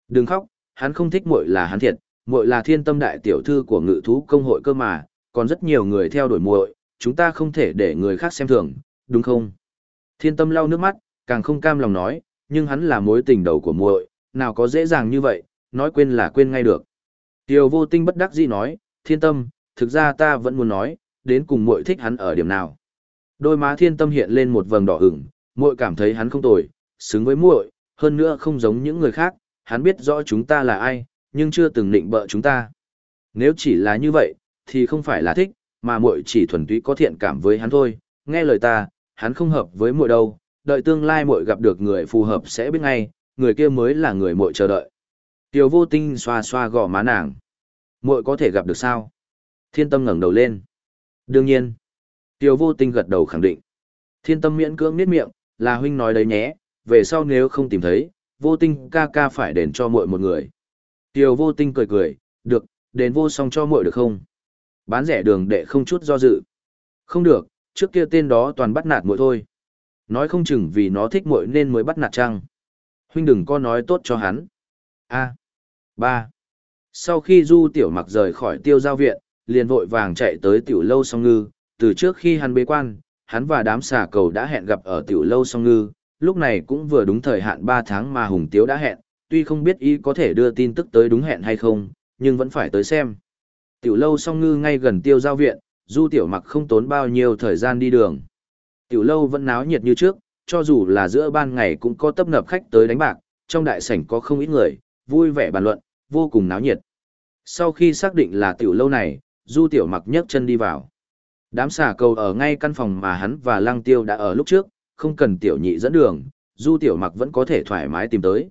Đừng khóc, hắn không thích muội là hắn thiệt, muội là thiên tâm đại tiểu thư của ngự thú công hội cơ mà, còn rất nhiều người theo đuổi muội, chúng ta không thể để người khác xem thường, đúng không? Thiên tâm lau nước mắt, càng không cam lòng nói, nhưng hắn là mối tình đầu của muội, nào có dễ dàng như vậy, nói quên là quên ngay được. Tiêu vô tinh bất đắc dĩ nói, thiên tâm, thực ra ta vẫn muốn nói, đến cùng muội thích hắn ở điểm nào. Đôi má thiên tâm hiện lên một vầng đỏ ửng, muội cảm thấy hắn không tồi, xứng với muội, hơn nữa không giống những người khác, hắn biết rõ chúng ta là ai, nhưng chưa từng định bợ chúng ta. Nếu chỉ là như vậy, thì không phải là thích, mà muội chỉ thuần túy có thiện cảm với hắn thôi, nghe lời ta, hắn không hợp với muội đâu, đợi tương lai muội gặp được người phù hợp sẽ biết ngay, người kia mới là người muội chờ đợi. Tiêu vô tinh xoa xoa gò má nàng. muội có thể gặp được sao? Thiên tâm ngẩng đầu lên. Đương nhiên. Tiêu vô tinh gật đầu khẳng định. Thiên tâm miễn cưỡng niết miệng, là huynh nói đấy nhé, về sau nếu không tìm thấy, vô tinh ca ca phải đền cho muội một người. Tiêu vô tinh cười cười, được, đền vô song cho muội được không? Bán rẻ đường đệ không chút do dự. Không được, trước kia tên đó toàn bắt nạt muội thôi. Nói không chừng vì nó thích muội nên mới bắt nạt chăng. Huynh đừng có nói tốt cho hắn. A. ba. Sau khi Du Tiểu Mặc rời khỏi tiêu giao viện, liền vội vàng chạy tới tiểu lâu song ngư, từ trước khi hắn bế quan, hắn và đám xà cầu đã hẹn gặp ở tiểu lâu song ngư, lúc này cũng vừa đúng thời hạn 3 tháng mà Hùng Tiếu đã hẹn, tuy không biết y có thể đưa tin tức tới đúng hẹn hay không, nhưng vẫn phải tới xem. Tiểu lâu song ngư ngay gần tiêu giao viện, du tiểu mặc không tốn bao nhiêu thời gian đi đường. Tiểu lâu vẫn náo nhiệt như trước, cho dù là giữa ban ngày cũng có tấp nập khách tới đánh bạc, trong đại sảnh có không ít người, vui vẻ bàn luận, vô cùng náo nhiệt. Sau khi xác định là tiểu lâu này, du tiểu mặc nhấc chân đi vào. Đám xà cầu ở ngay căn phòng mà hắn và lăng tiêu đã ở lúc trước, không cần tiểu nhị dẫn đường, du tiểu mặc vẫn có thể thoải mái tìm tới.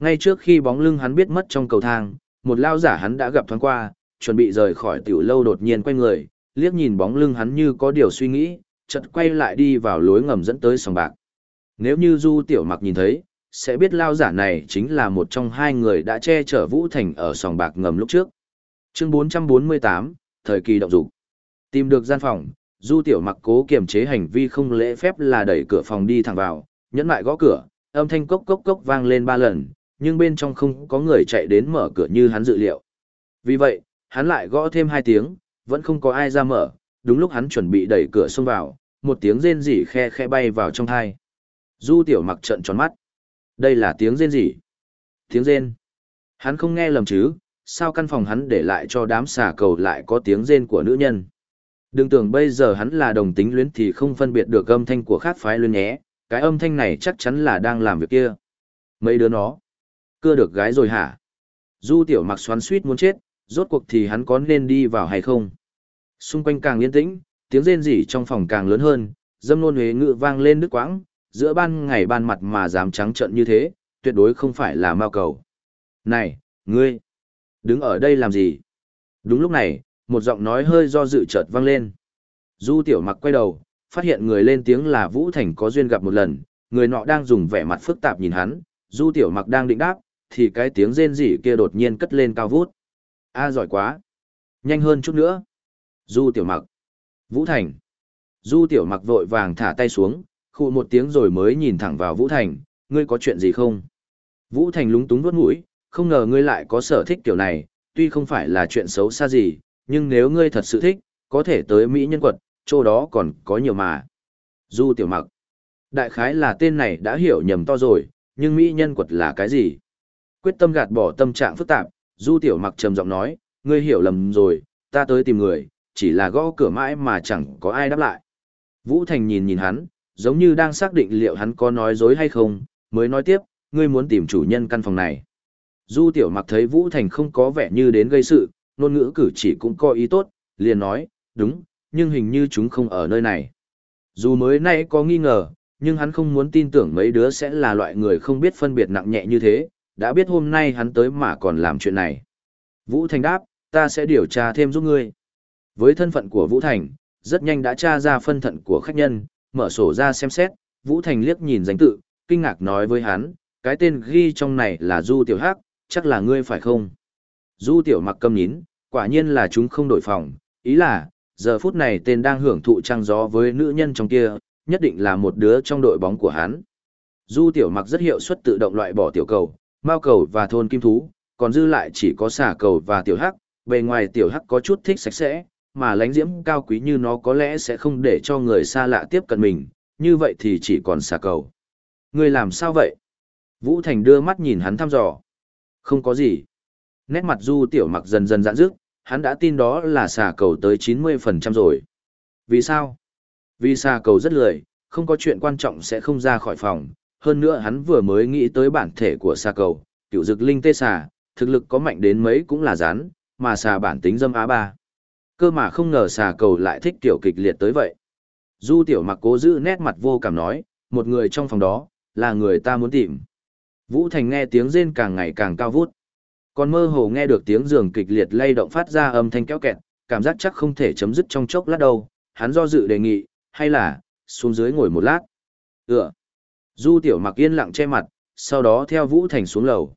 Ngay trước khi bóng lưng hắn biết mất trong cầu thang, một lao giả hắn đã gặp thoáng qua, chuẩn bị rời khỏi tiểu lâu đột nhiên quay người, liếc nhìn bóng lưng hắn như có điều suy nghĩ, chợt quay lại đi vào lối ngầm dẫn tới sòng bạc. Nếu như Du Tiểu Mặc nhìn thấy, sẽ biết lao giả này chính là một trong hai người đã che chở Vũ Thành ở sòng bạc ngầm lúc trước. Chương 448, thời kỳ động dục. Tìm được gian phòng, Du Tiểu Mặc cố kiềm chế hành vi không lễ phép là đẩy cửa phòng đi thẳng vào, nhẫn lại gõ cửa, âm thanh cốc cốc cốc vang lên ba lần, nhưng bên trong không có người chạy đến mở cửa như hắn dự liệu. Vì vậy, hắn lại gõ thêm hai tiếng, vẫn không có ai ra mở, đúng lúc hắn chuẩn bị đẩy cửa xông vào, một tiếng rên rỉ khe khe bay vào trong thai. Du Tiểu Mặc trợn tròn mắt. Đây là tiếng rên rỉ. Tiếng rên. Hắn không nghe lầm chứ, sao căn phòng hắn để lại cho đám xà cầu lại có tiếng rên của nữ nhân. Đừng tưởng bây giờ hắn là đồng tính luyến thì không phân biệt được âm thanh của khác phái luyến nhé, cái âm thanh này chắc chắn là đang làm việc kia. Mấy đứa nó. Cưa được gái rồi hả? Du tiểu mặc xoắn suýt muốn chết, rốt cuộc thì hắn có nên đi vào hay không? Xung quanh càng yên tĩnh, tiếng rên rỉ trong phòng càng lớn hơn, dâm nôn huế ngự vang lên đứt quãng, giữa ban ngày ban mặt mà dám trắng trợn như thế, tuyệt đối không phải là mao cầu. Này, ngươi, đứng ở đây làm gì? Đúng lúc này, một giọng nói hơi do dự chợt vang lên. Du tiểu mặc quay đầu, phát hiện người lên tiếng là Vũ Thành có duyên gặp một lần, người nọ đang dùng vẻ mặt phức tạp nhìn hắn, Du tiểu mặc đang định đáp, thì cái tiếng rên rỉ kia đột nhiên cất lên cao vút. A giỏi quá. Nhanh hơn chút nữa. Du tiểu mặc. Vũ Thành. Du tiểu mặc vội vàng thả tay xuống, khụ một tiếng rồi mới nhìn thẳng vào Vũ Thành, ngươi có chuyện gì không? Vũ Thành lúng túng vuốt mũi, không ngờ ngươi lại có sở thích kiểu này, tuy không phải là chuyện xấu xa gì, nhưng nếu ngươi thật sự thích, có thể tới Mỹ nhân quật, chỗ đó còn có nhiều mà. Du tiểu mặc. Đại khái là tên này đã hiểu nhầm to rồi, nhưng Mỹ nhân quật là cái gì? Quyết tâm gạt bỏ tâm trạng phức tạp, Du tiểu mặc trầm giọng nói, ngươi hiểu lầm rồi, ta tới tìm người, chỉ là gõ cửa mãi mà chẳng có ai đáp lại. Vũ Thành nhìn nhìn hắn, giống như đang xác định liệu hắn có nói dối hay không, mới nói tiếp, ngươi muốn tìm chủ nhân căn phòng này. Du tiểu mặc thấy Vũ Thành không có vẻ như đến gây sự, ngôn ngữ cử chỉ cũng có ý tốt, liền nói, đúng, nhưng hình như chúng không ở nơi này. Dù mới nay có nghi ngờ, nhưng hắn không muốn tin tưởng mấy đứa sẽ là loại người không biết phân biệt nặng nhẹ như thế, đã biết hôm nay hắn tới mà còn làm chuyện này. Vũ Thành đáp, ta sẽ điều tra thêm giúp ngươi. Với thân phận của Vũ Thành, rất nhanh đã tra ra phân thận của khách nhân, mở sổ ra xem xét, Vũ Thành liếc nhìn danh tự, kinh ngạc nói với hắn, cái tên ghi trong này là Du Tiểu Hắc, chắc là ngươi phải không? Du Tiểu mặc câm nhín, quả nhiên là chúng không đổi phòng, ý là, giờ phút này tên đang hưởng thụ trăng gió với nữ nhân trong kia, nhất định là một đứa trong đội bóng của hắn. Du Tiểu mặc rất hiệu suất tự động loại bỏ tiểu cầu, mao cầu và thôn kim thú, còn dư lại chỉ có xả cầu và tiểu hắc, bề ngoài tiểu hắc có chút thích sạch sẽ, mà lánh diễm cao quý như nó có lẽ sẽ không để cho người xa lạ tiếp cận mình, như vậy thì chỉ còn xả cầu. Người làm sao vậy? Vũ Thành đưa mắt nhìn hắn thăm dò. Không có gì. Nét mặt du tiểu mặc dần dần giãn dứt, hắn đã tin đó là xà cầu tới 90% rồi. Vì sao? Vì xà cầu rất lười, không có chuyện quan trọng sẽ không ra khỏi phòng. Hơn nữa hắn vừa mới nghĩ tới bản thể của xà cầu, cựu dực linh tê xà, thực lực có mạnh đến mấy cũng là rán, mà xà bản tính dâm á ba. Cơ mà không ngờ xà cầu lại thích kiểu kịch liệt tới vậy. Du tiểu mặc cố giữ nét mặt vô cảm nói, một người trong phòng đó, là người ta muốn tìm. Vũ Thành nghe tiếng rên càng ngày càng cao vút. Còn mơ hồ nghe được tiếng giường kịch liệt lay động phát ra âm thanh kéo kẹt, cảm giác chắc không thể chấm dứt trong chốc lát đâu, hắn do dự đề nghị, hay là, xuống dưới ngồi một lát. Ừ. Du tiểu mặc yên lặng che mặt, sau đó theo Vũ Thành xuống lầu.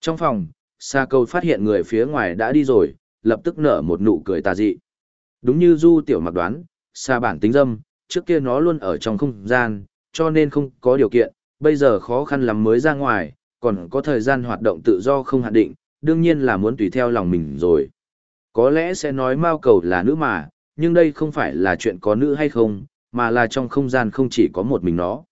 Trong phòng, Sa Câu phát hiện người phía ngoài đã đi rồi, lập tức nở một nụ cười tà dị. Đúng như Du tiểu mặc đoán, Sa bản tính dâm, trước kia nó luôn ở trong không gian, cho nên không có điều kiện, bây giờ khó khăn lắm mới ra ngoài, còn có thời gian hoạt động tự do không hạn định, đương nhiên là muốn tùy theo lòng mình rồi. Có lẽ sẽ nói Mao cầu là nữ mà, nhưng đây không phải là chuyện có nữ hay không, mà là trong không gian không chỉ có một mình nó.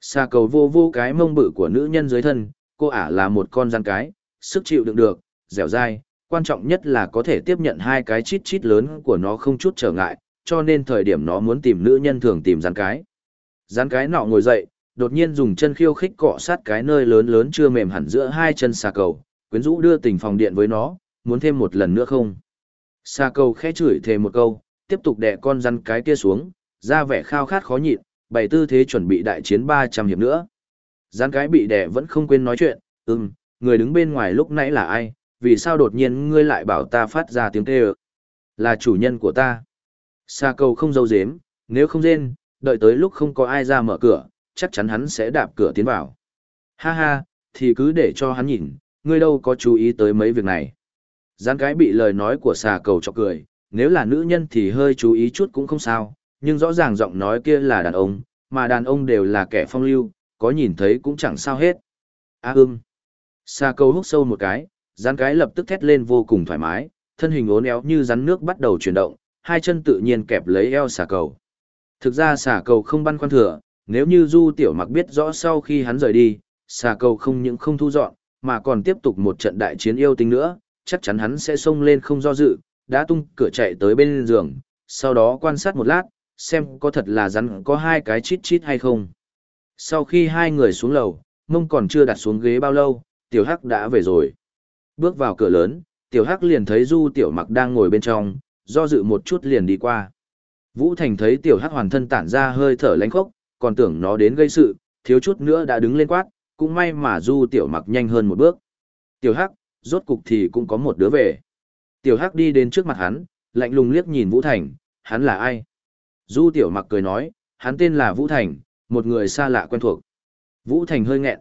Xa cầu vô vô cái mông bự của nữ nhân dưới thân, cô ả là một con gian cái, sức chịu đựng được, dẻo dai, quan trọng nhất là có thể tiếp nhận hai cái chít chít lớn của nó không chút trở ngại, cho nên thời điểm nó muốn tìm nữ nhân thường tìm gian cái. Gian cái nọ ngồi dậy, đột nhiên dùng chân khiêu khích cọ sát cái nơi lớn lớn chưa mềm hẳn giữa hai chân xà cầu, quyến rũ đưa tình phòng điện với nó, muốn thêm một lần nữa không? Sa Câu khẽ chửi thề một câu, tiếp tục đè con rắn cái kia xuống, ra vẻ khao khát khó nhịn, bày tư thế chuẩn bị đại chiến 300 hiệp nữa. Rắn cái bị đè vẫn không quên nói chuyện, ừm, người đứng bên ngoài lúc nãy là ai, vì sao đột nhiên ngươi lại bảo ta phát ra tiếng kêu? Là chủ nhân của ta. Sa Câu không dâu dếm, nếu không rên, đợi tới lúc không có ai ra mở cửa, chắc chắn hắn sẽ đạp cửa tiến vào. Ha ha, thì cứ để cho hắn nhìn, ngươi đâu có chú ý tới mấy việc này. Gián cái bị lời nói của xà cầu cho cười, nếu là nữ nhân thì hơi chú ý chút cũng không sao, nhưng rõ ràng giọng nói kia là đàn ông, mà đàn ông đều là kẻ phong lưu, có nhìn thấy cũng chẳng sao hết. A à, ưng. Xà cầu hút sâu một cái, rắn cái lập tức thét lên vô cùng thoải mái, thân hình ốn éo như rắn nước bắt đầu chuyển động, hai chân tự nhiên kẹp lấy eo xà cầu. Thực ra xà cầu không băn khoăn thừa, nếu như Du Tiểu Mặc biết rõ sau khi hắn rời đi, xà cầu không những không thu dọn, mà còn tiếp tục một trận đại chiến yêu tinh nữa, chắc chắn hắn sẽ xông lên không do dự, đã tung cửa chạy tới bên giường, sau đó quan sát một lát, xem có thật là rắn có hai cái chít chít hay không. Sau khi hai người xuống lầu, mông còn chưa đặt xuống ghế bao lâu, tiểu hắc đã về rồi. Bước vào cửa lớn, tiểu hắc liền thấy du tiểu mặc đang ngồi bên trong, do dự một chút liền đi qua. Vũ Thành thấy tiểu hắc hoàn thân tản ra hơi thở lánh khốc, còn tưởng nó đến gây sự, thiếu chút nữa đã đứng lên quát, cũng may mà du tiểu mặc nhanh hơn một bước. Tiểu hắc, rốt cục thì cũng có một đứa về. Tiểu hắc đi đến trước mặt hắn, lạnh lùng liếc nhìn Vũ Thành, hắn là ai? Du tiểu mặc cười nói, hắn tên là Vũ Thành, một người xa lạ quen thuộc. Vũ Thành hơi nghẹn.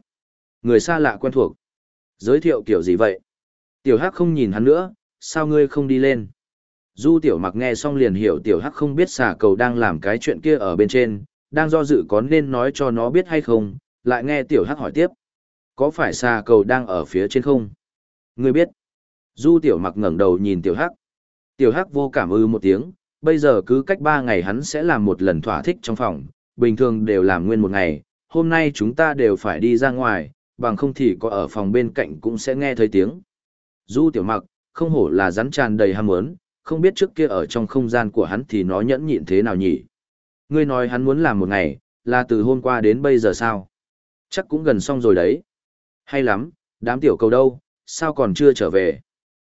Người xa lạ quen thuộc. Giới thiệu kiểu gì vậy? Tiểu Hắc không nhìn hắn nữa, sao ngươi không đi lên? Du Tiểu Mặc nghe xong liền hiểu Tiểu Hắc không biết xà cầu đang làm cái chuyện kia ở bên trên, đang do dự có nên nói cho nó biết hay không, lại nghe Tiểu Hắc hỏi tiếp. Có phải xà cầu đang ở phía trên không? Ngươi biết. Du Tiểu Mặc ngẩng đầu nhìn Tiểu Hắc. Tiểu Hắc vô cảm ư một tiếng, bây giờ cứ cách ba ngày hắn sẽ làm một lần thỏa thích trong phòng, bình thường đều làm nguyên một ngày, hôm nay chúng ta đều phải đi ra ngoài, bằng không thì có ở phòng bên cạnh cũng sẽ nghe thấy tiếng. Du tiểu mặc, không hổ là rắn tràn đầy ham muốn, không biết trước kia ở trong không gian của hắn thì nó nhẫn nhịn thế nào nhỉ. Ngươi nói hắn muốn làm một ngày, là từ hôm qua đến bây giờ sao? Chắc cũng gần xong rồi đấy. Hay lắm, đám tiểu cầu đâu, sao còn chưa trở về?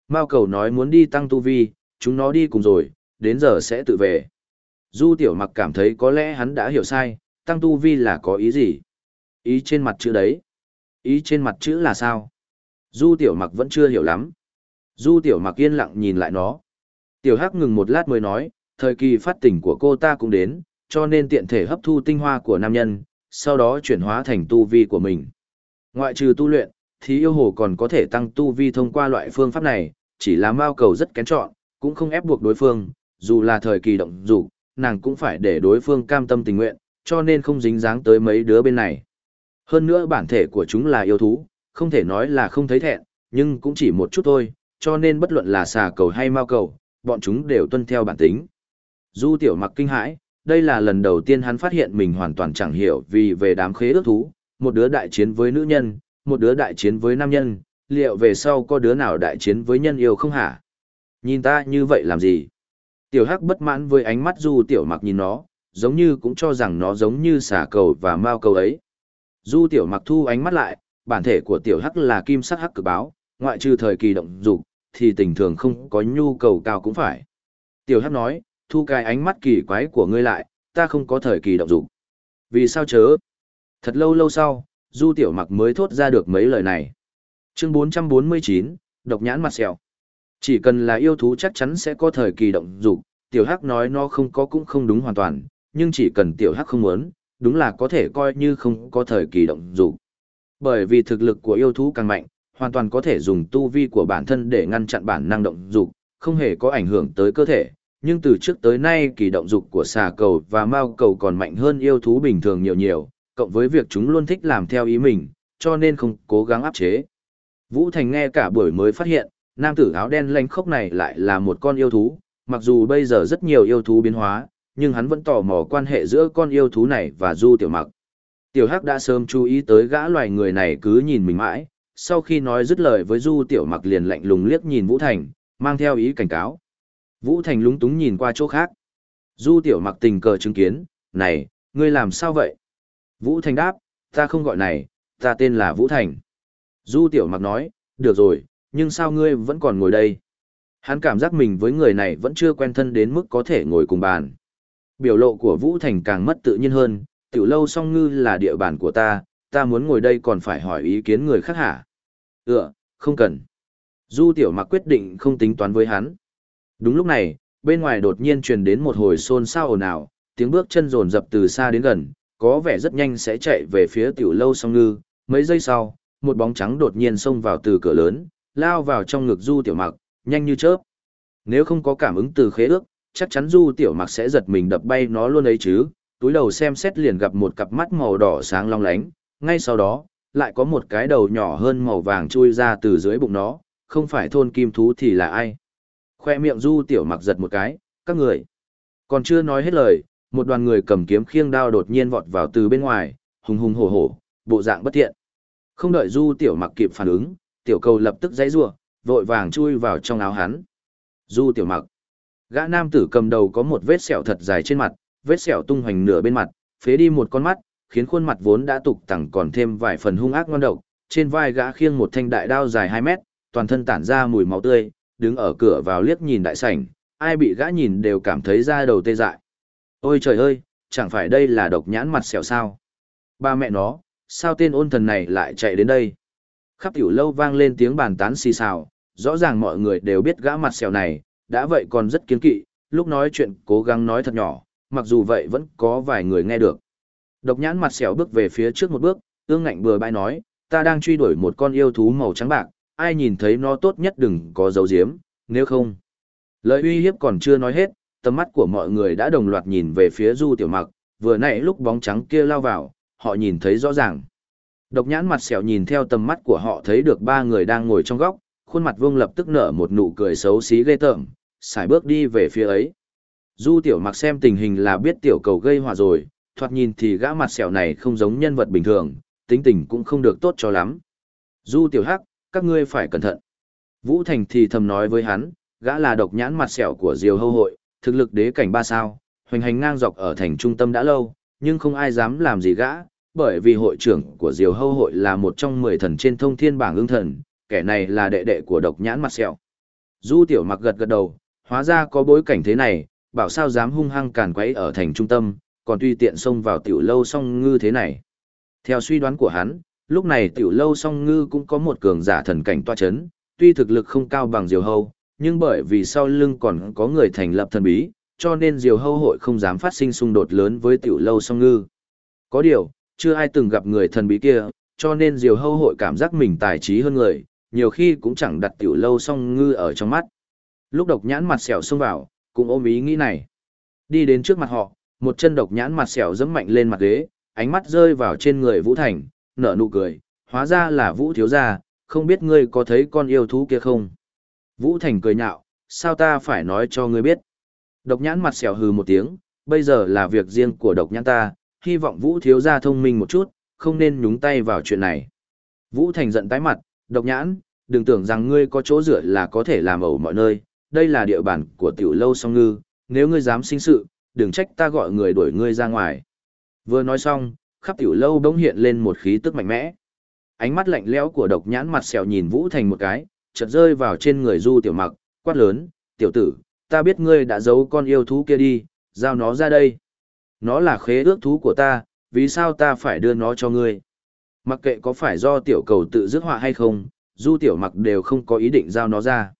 Mao cầu nói muốn đi tăng tu vi, chúng nó đi cùng rồi, đến giờ sẽ tự về. Du tiểu mặc cảm thấy có lẽ hắn đã hiểu sai, tăng tu vi là có ý gì? Ý trên mặt chữ đấy. Ý trên mặt chữ là sao? Du tiểu mặc vẫn chưa hiểu lắm. Du tiểu mặc yên lặng nhìn lại nó. Tiểu hắc ngừng một lát mới nói, thời kỳ phát tỉnh của cô ta cũng đến, cho nên tiện thể hấp thu tinh hoa của nam nhân, sau đó chuyển hóa thành tu vi của mình. Ngoại trừ tu luyện, thì yêu hồ còn có thể tăng tu vi thông qua loại phương pháp này, chỉ là mao cầu rất kén chọn, cũng không ép buộc đối phương, dù là thời kỳ động dục, nàng cũng phải để đối phương cam tâm tình nguyện, cho nên không dính dáng tới mấy đứa bên này. Hơn nữa bản thể của chúng là yêu thú, không thể nói là không thấy thẹn, nhưng cũng chỉ một chút thôi, cho nên bất luận là xà cầu hay mao cầu, bọn chúng đều tuân theo bản tính. Du tiểu mặc kinh hãi, đây là lần đầu tiên hắn phát hiện mình hoàn toàn chẳng hiểu vì về đám khế ước thú, một đứa đại chiến với nữ nhân, một đứa đại chiến với nam nhân, liệu về sau có đứa nào đại chiến với nhân yêu không hả? Nhìn ta như vậy làm gì? Tiểu Hắc bất mãn với ánh mắt Du Tiểu Mặc nhìn nó, giống như cũng cho rằng nó giống như xà cầu và mao cầu ấy. Du Tiểu Mặc thu ánh mắt lại, bản thể của Tiểu Hắc là kim sắc hắc cực báo, ngoại trừ thời kỳ động dục, thì tình thường không có nhu cầu cao cũng phải. Tiểu Hắc nói, thu cái ánh mắt kỳ quái của ngươi lại, ta không có thời kỳ động dục. Vì sao chớ? Thật lâu lâu sau, Du Tiểu Mặc mới thốt ra được mấy lời này. Chương 449, độc nhãn mặt sẹo. Chỉ cần là yêu thú chắc chắn sẽ có thời kỳ động dục, tiểu hắc nói nó không có cũng không đúng hoàn toàn, nhưng chỉ cần tiểu hắc không muốn, đúng là có thể coi như không có thời kỳ động dục. Bởi vì thực lực của yêu thú càng mạnh, hoàn toàn có thể dùng tu vi của bản thân để ngăn chặn bản năng động dục, không hề có ảnh hưởng tới cơ thể. Nhưng từ trước tới nay kỳ động dục của xà cầu và mao cầu còn mạnh hơn yêu thú bình thường nhiều nhiều, cộng với việc chúng luôn thích làm theo ý mình, cho nên không cố gắng áp chế. Vũ Thành nghe cả buổi mới phát hiện, nam tử áo đen lanh khốc này lại là một con yêu thú, mặc dù bây giờ rất nhiều yêu thú biến hóa, nhưng hắn vẫn tò mò quan hệ giữa con yêu thú này và Du Tiểu Mặc. Tiểu Hắc đã sớm chú ý tới gã loài người này cứ nhìn mình mãi, sau khi nói dứt lời với Du Tiểu Mặc liền lạnh lùng liếc nhìn Vũ Thành, mang theo ý cảnh cáo. Vũ Thành lúng túng nhìn qua chỗ khác. Du Tiểu Mặc tình cờ chứng kiến, này, ngươi làm sao vậy? Vũ Thành đáp, ta không gọi này, ta tên là Vũ Thành. Du Tiểu Mặc nói, được rồi, nhưng sao ngươi vẫn còn ngồi đây? Hắn cảm giác mình với người này vẫn chưa quen thân đến mức có thể ngồi cùng bàn. Biểu lộ của Vũ Thành càng mất tự nhiên hơn, tiểu lâu song ngư là địa bàn của ta, ta muốn ngồi đây còn phải hỏi ý kiến người khác hả? Ừ, không cần. Du tiểu mặc quyết định không tính toán với hắn. Đúng lúc này, bên ngoài đột nhiên truyền đến một hồi xôn xao ồn ào, tiếng bước chân rồn rập từ xa đến gần, có vẻ rất nhanh sẽ chạy về phía tiểu lâu song ngư, mấy giây sau, một bóng trắng đột nhiên xông vào từ cửa lớn, lao vào trong ngực du tiểu mặc, nhanh như chớp. Nếu không có cảm ứng từ khế ước, chắc chắn du tiểu mặc sẽ giật mình đập bay nó luôn ấy chứ, túi đầu xem xét liền gặp một cặp mắt màu đỏ sáng long lánh, ngay sau đó, lại có một cái đầu nhỏ hơn màu vàng chui ra từ dưới bụng nó, không phải thôn kim thú thì là ai. Khoe miệng du tiểu mặc giật một cái, các người. Còn chưa nói hết lời, một đoàn người cầm kiếm khiêng đao đột nhiên vọt vào từ bên ngoài, hùng hùng hổ hổ, bộ dạng bất thiện. Không đợi du tiểu mặc kịp phản ứng, tiểu cầu lập tức dãy rủa vội vàng chui vào trong áo hắn. Du tiểu mặc. Gã nam tử cầm đầu có một vết sẹo thật dài trên mặt, vết sẹo tung hoành nửa bên mặt, phế đi một con mắt, khiến khuôn mặt vốn đã tục tẳng còn thêm vài phần hung ác ngon độc. Trên vai gã khiêng một thanh đại đao dài 2 mét, toàn thân tản ra mùi máu tươi, đứng ở cửa vào liếc nhìn đại sảnh, ai bị gã nhìn đều cảm thấy da đầu tê dại. Ôi trời ơi, chẳng phải đây là độc nhãn mặt sẹo sao? Ba mẹ nó, sao tên ôn thần này lại chạy đến đây? Khắp tiểu lâu vang lên tiếng bàn tán xì xào, rõ ràng mọi người đều biết gã mặt sẹo này, đã vậy còn rất kiến kỵ, lúc nói chuyện cố gắng nói thật nhỏ, mặc dù vậy vẫn có vài người nghe được. Độc nhãn mặt sẹo bước về phía trước một bước, ương ngạnh bừa bãi nói, ta đang truy đuổi một con yêu thú màu trắng bạc, ai nhìn thấy nó tốt nhất đừng có dấu diếm, nếu không. Lời uy hiếp còn chưa nói hết, tầm mắt của mọi người đã đồng loạt nhìn về phía du tiểu mặc, vừa nãy lúc bóng trắng kia lao vào, họ nhìn thấy rõ ràng. Độc nhãn mặt sẹo nhìn theo tầm mắt của họ thấy được ba người đang ngồi trong góc, khuôn mặt vương lập tức nở một nụ cười xấu xí ghê tởm, xài bước đi về phía ấy. Du tiểu mặc xem tình hình là biết tiểu cầu gây họa rồi, thoạt nhìn thì gã mặt sẹo này không giống nhân vật bình thường, tính tình cũng không được tốt cho lắm. Du tiểu hắc, các ngươi phải cẩn thận. Vũ Thành thì thầm nói với hắn, gã là độc nhãn mặt sẹo của Diều Hâu hội, thực lực đế cảnh ba sao, hoành hành ngang dọc ở thành trung tâm đã lâu, nhưng không ai dám làm gì gã, bởi vì hội trưởng của Diều Hâu hội là một trong mười thần trên thông thiên bảng Ưng thần, kẻ này là đệ đệ của độc nhãn mặt sẹo. Du tiểu mặc gật gật đầu, hóa ra có bối cảnh thế này, bảo sao dám hung hăng càn quấy ở thành trung tâm, còn tùy tiện xông vào tiểu lâu song ngư thế này. Theo suy đoán của hắn, lúc này tiểu lâu song ngư cũng có một cường giả thần cảnh toa chấn, tuy thực lực không cao bằng diều hâu, nhưng bởi vì sau lưng còn có người thành lập thần bí, cho nên diều hâu hội không dám phát sinh xung đột lớn với tiểu lâu song ngư. Có điều, chưa ai từng gặp người thần bí kia, cho nên diều hâu hội cảm giác mình tài trí hơn người, nhiều khi cũng chẳng đặt tiểu lâu song ngư ở trong mắt. Lúc độc nhãn mặt xẻo xông vào, cũng ôm ý nghĩ này. Đi đến trước mặt họ, một chân độc nhãn mặt xẻo dẫm mạnh lên mặt ghế, ánh mắt rơi vào trên người Vũ Thành, nở nụ cười, hóa ra là Vũ thiếu gia, không biết ngươi có thấy con yêu thú kia không? Vũ Thành cười nhạo, sao ta phải nói cho ngươi biết? Độc nhãn mặt xẻo hừ một tiếng, bây giờ là việc riêng của độc nhãn ta, hy vọng Vũ thiếu gia thông minh một chút, không nên nhúng tay vào chuyện này. Vũ Thành giận tái mặt, độc nhãn, đừng tưởng rằng ngươi có chỗ dựa là có thể làm ẩu mọi nơi, đây là địa bàn của tiểu lâu song ngư, nếu ngươi dám sinh sự, đừng trách ta gọi người đuổi ngươi ra ngoài. Vừa nói xong, khắp tiểu lâu bỗng hiện lên một khí tức mạnh mẽ. Ánh mắt lạnh lẽo của độc nhãn mặt sẹo nhìn Vũ Thành một cái, chợt rơi vào trên người Du Tiểu Mặc, quát lớn, "Tiểu tử, ta biết ngươi đã giấu con yêu thú kia đi, giao nó ra đây. Nó là khế ước thú của ta, vì sao ta phải đưa nó cho ngươi?" Mặc kệ có phải do tiểu cầu tự dứt họa hay không, Du Tiểu Mặc đều không có ý định giao nó ra.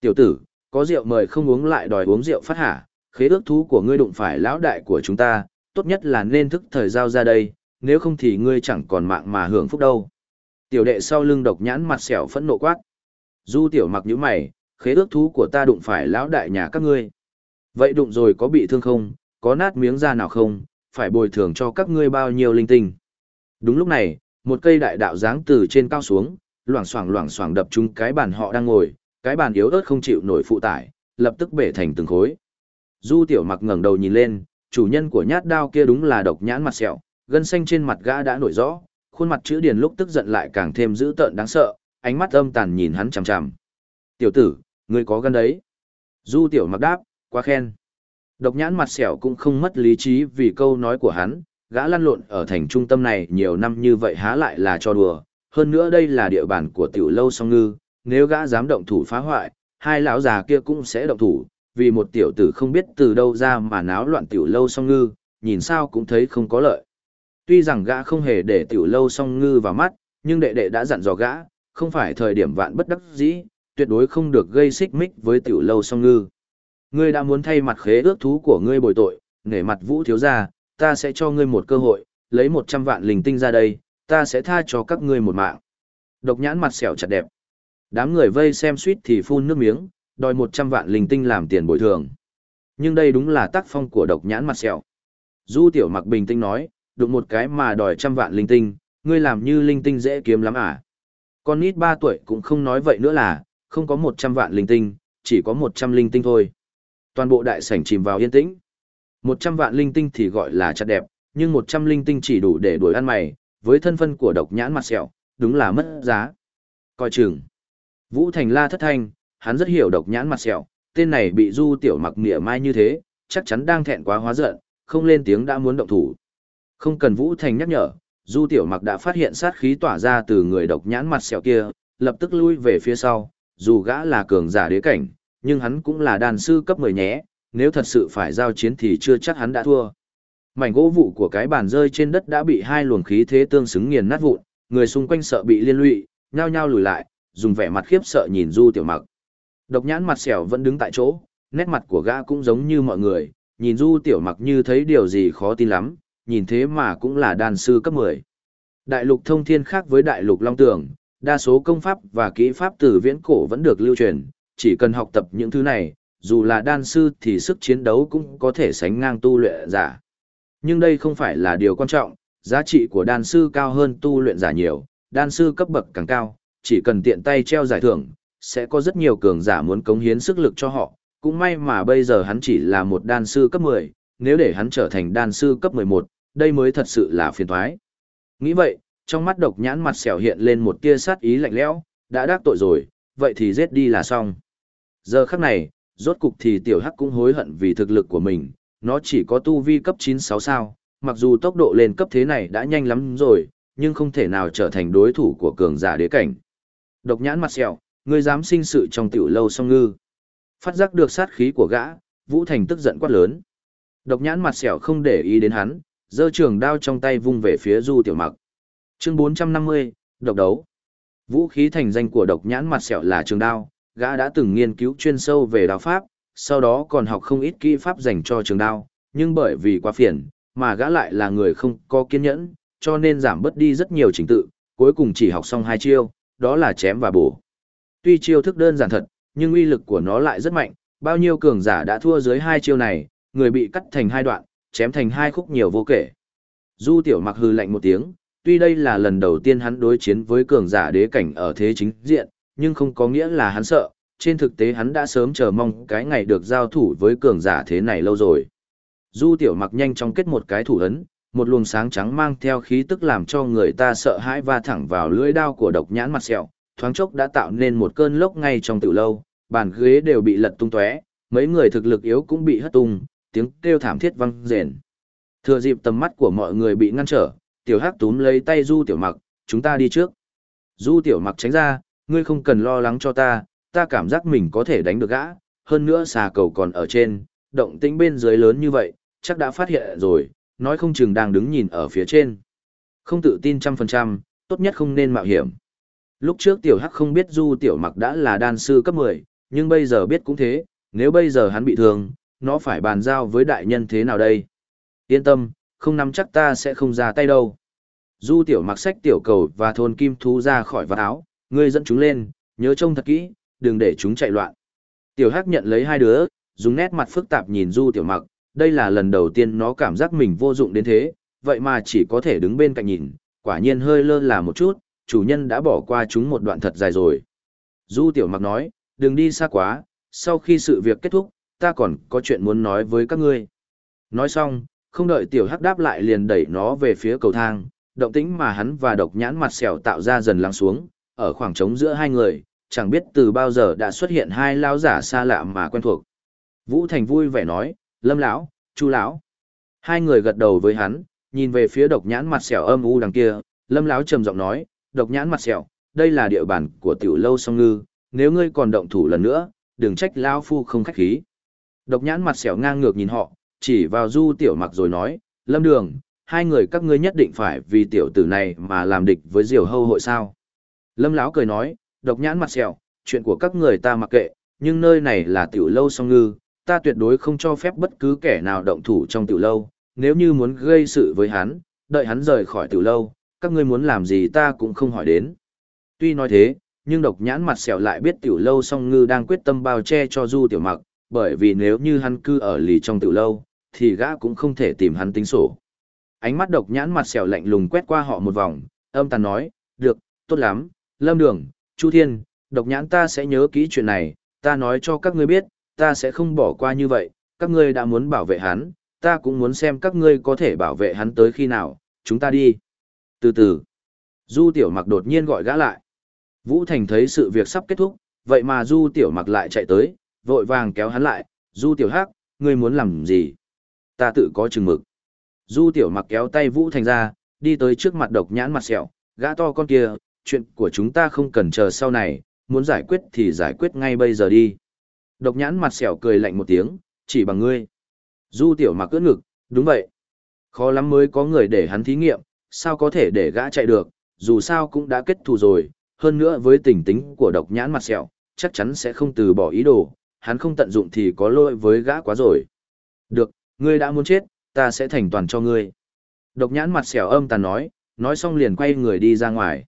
"Tiểu tử, có rượu mời không uống lại đòi uống rượu phát hả, khế ước thú của ngươi đụng phải lão đại của chúng ta, tốt nhất là nên thức thời giao ra đây, nếu không thì ngươi chẳng còn mạng mà hưởng phúc đâu. Tiểu đệ sau lưng độc nhãn mặt xẻo phẫn nộ quát. Du tiểu mặc như mày, khế ước thú của ta đụng phải lão đại nhà các ngươi. Vậy đụng rồi có bị thương không, có nát miếng da nào không, phải bồi thường cho các ngươi bao nhiêu linh tinh. Đúng lúc này, một cây đại đạo giáng từ trên cao xuống, loảng xoảng loảng xoảng đập trúng cái bàn họ đang ngồi, cái bàn yếu ớt không chịu nổi phụ tải, lập tức bể thành từng khối. Du tiểu mặc ngẩng đầu nhìn lên, chủ nhân của nhát đao kia đúng là độc nhãn mặt sẹo, gân xanh trên mặt gã đã nổi rõ, khuôn mặt chữ điền lúc tức giận lại càng thêm dữ tợn đáng sợ, ánh mắt âm tàn nhìn hắn chằm chằm. Tiểu tử, ngươi có gan đấy. Du tiểu mặc đáp, quá khen. Độc nhãn mặt sẹo cũng không mất lý trí vì câu nói của hắn, gã lăn lộn ở thành trung tâm này nhiều năm như vậy há lại là cho đùa. Hơn nữa đây là địa bàn của tiểu lâu song ngư, nếu gã dám động thủ phá hoại, hai lão già kia cũng sẽ động thủ, vì một tiểu tử không biết từ đâu ra mà náo loạn tiểu lâu song ngư, nhìn sao cũng thấy không có lợi. Tuy rằng gã không hề để tiểu lâu song ngư vào mắt, nhưng đệ đệ đã dặn dò gã, không phải thời điểm vạn bất đắc dĩ, tuyệt đối không được gây xích mích với tiểu lâu song ngư. Ngươi đã muốn thay mặt khế ước thú của ngươi bồi tội, nể mặt vũ thiếu gia, ta sẽ cho ngươi một cơ hội, lấy 100 vạn linh tinh ra đây, ta sẽ tha cho các ngươi một mạng. Độc nhãn mặt xẻo chặt đẹp. Đám người vây xem suýt thì phun nước miếng, đòi 100 vạn linh tinh làm tiền bồi thường. Nhưng đây đúng là tác phong của độc nhãn mặt xẻo. Du tiểu mặc bình tĩnh nói, đụng một cái mà đòi trăm vạn linh tinh, ngươi làm như linh tinh dễ kiếm lắm à. Con nít 3 tuổi cũng không nói vậy nữa là, không có 100 vạn linh tinh, chỉ có 100 linh tinh thôi. Toàn bộ đại sảnh chìm vào yên tĩnh. 100 vạn linh tinh thì gọi là chặt đẹp, nhưng 100 linh tinh chỉ đủ để đuổi ăn mày, với thân phân của độc nhãn mặt sẹo, đúng là mất giá. Coi chừng. Vũ Thành la thất thanh, hắn rất hiểu độc nhãn mặt sẹo, tên này bị du tiểu mặc mỉa mai như thế, chắc chắn đang thẹn quá hóa giận, không lên tiếng đã muốn động thủ. Không cần Vũ Thành nhắc nhở, du tiểu mặc đã phát hiện sát khí tỏa ra từ người độc nhãn mặt sẹo kia, lập tức lui về phía sau, dù gã là cường giả đế cảnh, nhưng hắn cũng là đàn sư cấp 10 nhé, nếu thật sự phải giao chiến thì chưa chắc hắn đã thua. Mảnh gỗ vụ của cái bàn rơi trên đất đã bị hai luồng khí thế tương xứng nghiền nát vụn, người xung quanh sợ bị liên lụy, nhao nhao lùi lại, dùng vẻ mặt khiếp sợ nhìn Du Tiểu Mặc. Độc nhãn mặt xẻo vẫn đứng tại chỗ, nét mặt của gã cũng giống như mọi người, nhìn Du Tiểu Mặc như thấy điều gì khó tin lắm, nhìn thế mà cũng là đan sư cấp 10. Đại lục thông thiên khác với đại lục long tường, đa số công pháp và kỹ pháp từ viễn cổ vẫn được lưu truyền, chỉ cần học tập những thứ này, dù là đan sư thì sức chiến đấu cũng có thể sánh ngang tu luyện giả. Nhưng đây không phải là điều quan trọng, giá trị của đan sư cao hơn tu luyện giả nhiều, đan sư cấp bậc càng cao, chỉ cần tiện tay treo giải thưởng, sẽ có rất nhiều cường giả muốn cống hiến sức lực cho họ. Cũng may mà bây giờ hắn chỉ là một đan sư cấp 10, nếu để hắn trở thành đan sư cấp 11, đây mới thật sự là phiền toái. Nghĩ vậy, trong mắt độc nhãn mặt xẻo hiện lên một tia sát ý lạnh lẽo, đã đắc tội rồi, vậy thì giết đi là xong. Giờ khắc này, rốt cục thì tiểu hắc cũng hối hận vì thực lực của mình, nó chỉ có tu vi cấp 96 sao, mặc dù tốc độ lên cấp thế này đã nhanh lắm rồi, nhưng không thể nào trở thành đối thủ của cường giả đế cảnh. Độc nhãn mặt sẹo, ngươi dám sinh sự trong tiểu lâu song ngư. Phát giác được sát khí của gã, Vũ Thành tức giận quát lớn. Độc nhãn mặt sẹo không để ý đến hắn, giơ trường đao trong tay vung về phía Du Tiểu Mặc. Chương 450, độc đấu. Vũ khí thành danh của độc nhãn mặt sẹo là trường đao, gã đã từng nghiên cứu chuyên sâu về đao pháp, sau đó còn học không ít kỹ pháp dành cho trường đao, nhưng bởi vì quá phiền, mà gã lại là người không có kiên nhẫn, cho nên giảm bớt đi rất nhiều trình tự, cuối cùng chỉ học xong hai chiêu, đó là chém và bổ. Tuy chiêu thức đơn giản thật, nhưng uy lực của nó lại rất mạnh, bao nhiêu cường giả đã thua dưới hai chiêu này, người bị cắt thành hai đoạn, chém thành hai khúc nhiều vô kể. Du tiểu mặc hư lạnh một tiếng, tuy đây là lần đầu tiên hắn đối chiến với cường giả đế cảnh ở thế chính diện, nhưng không có nghĩa là hắn sợ, trên thực tế hắn đã sớm chờ mong cái ngày được giao thủ với cường giả thế này lâu rồi. Du tiểu mặc nhanh chóng kết một cái thủ ấn, một luồng sáng trắng mang theo khí tức làm cho người ta sợ hãi va thẳng vào lưỡi đao của độc nhãn mặt sẹo, thoáng chốc đã tạo nên một cơn lốc ngay trong tiểu lâu, bàn ghế đều bị lật tung tóe, mấy người thực lực yếu cũng bị hất tung, tiếng kêu thảm thiết vang rền. Thừa dịp tầm mắt của mọi người bị ngăn trở, tiểu hắc túm lấy tay Du tiểu mặc, chúng ta đi trước. Du tiểu mặc tránh ra, ngươi không cần lo lắng cho ta, ta cảm giác mình có thể đánh được gã, hơn nữa xà cầu còn ở trên, động tĩnh bên dưới lớn như vậy, chắc đã phát hiện rồi, nói không chừng đang đứng nhìn ở phía trên. Không tự tin trăm phần trăm, tốt nhất không nên mạo hiểm. Lúc trước tiểu hắc không biết du tiểu mặc đã là đan sư cấp 10, nhưng bây giờ biết cũng thế, nếu bây giờ hắn bị thương, nó phải bàn giao với đại nhân thế nào đây? Yên tâm, không nắm chắc ta sẽ không ra tay đâu. Du tiểu mặc sách tiểu cầu và thôn kim thú ra khỏi vạt áo, ngươi dẫn chúng lên, nhớ trông thật kỹ, đừng để chúng chạy loạn. Tiểu Hắc nhận lấy hai đứa, dùng nét mặt phức tạp nhìn Du Tiểu Mặc, đây là lần đầu tiên nó cảm giác mình vô dụng đến thế, vậy mà chỉ có thể đứng bên cạnh nhìn, quả nhiên hơi lơ là một chút, chủ nhân đã bỏ qua chúng một đoạn thật dài rồi. Du Tiểu Mặc nói, đừng đi xa quá, sau khi sự việc kết thúc, ta còn có chuyện muốn nói với các ngươi. Nói xong, không đợi Tiểu Hắc đáp lại liền đẩy nó về phía cầu thang, động tĩnh mà hắn và độc nhãn mặt xẻo tạo ra dần lắng xuống, ở khoảng trống giữa hai người, chẳng biết từ bao giờ đã xuất hiện hai lão giả xa lạ mà quen thuộc. Vũ Thành vui vẻ nói, Lâm lão, Chu lão. Hai người gật đầu với hắn, nhìn về phía độc nhãn mặt sẹo âm u đằng kia, Lâm lão trầm giọng nói, độc nhãn mặt sẹo, đây là địa bàn của tiểu lâu song ngư, nếu ngươi còn động thủ lần nữa, đừng trách lão phu không khách khí. Độc nhãn mặt xẻo ngang ngược nhìn họ, chỉ vào Du Tiểu Mặc rồi nói, Lâm Đường, hai người các ngươi nhất định phải vì tiểu tử này mà làm địch với Diều Hâu hội sao? Lâm lão cười nói, độc nhãn mặt xẻo, chuyện của các người ta mặc kệ, nhưng nơi này là tiểu lâu song ngư, ta tuyệt đối không cho phép bất cứ kẻ nào động thủ trong tiểu lâu, nếu như muốn gây sự với hắn, đợi hắn rời khỏi tiểu lâu, các ngươi muốn làm gì ta cũng không hỏi đến. Tuy nói thế, nhưng độc nhãn mặt sẹo lại biết tiểu lâu song ngư đang quyết tâm bao che cho du tiểu mặc, bởi vì nếu như hắn cư ở lì trong tiểu lâu, thì gã cũng không thể tìm hắn tính sổ. Ánh mắt độc nhãn mặt xẻo lạnh lùng quét qua họ một vòng, âm tàn nói, được, tốt lắm, lâm đường, chu thiên, độc nhãn ta sẽ nhớ kỹ chuyện này, ta nói cho các ngươi biết, ta sẽ không bỏ qua như vậy, các ngươi đã muốn bảo vệ hắn, ta cũng muốn xem các ngươi có thể bảo vệ hắn tới khi nào, chúng ta đi. Từ từ, Du Tiểu Mặc đột nhiên gọi gã lại. Vũ Thành thấy sự việc sắp kết thúc, vậy mà Du Tiểu Mặc lại chạy tới, vội vàng kéo hắn lại, Du Tiểu Hắc, ngươi muốn làm gì? Ta tự có chừng mực. Du Tiểu Mặc kéo tay Vũ Thành ra, đi tới trước mặt độc nhãn mặt sẹo, gã to con kia, chuyện của chúng ta không cần chờ sau này, muốn giải quyết thì giải quyết ngay bây giờ đi. Độc nhãn mặt sẹo cười lạnh một tiếng, chỉ bằng ngươi. Du Tiểu Mặc cưỡng ngực, đúng vậy. Khó lắm mới có người để hắn thí nghiệm, sao có thể để gã chạy được, dù sao cũng đã kết thù rồi, hơn nữa với tình tính của độc nhãn mặt sẹo, chắc chắn sẽ không từ bỏ ý đồ, hắn không tận dụng thì có lỗi với gã quá rồi. Được, ngươi đã muốn chết, ta sẽ thành toàn cho ngươi. Độc nhãn mặt sẹo âm tàn nói, nói xong liền quay người đi ra ngoài.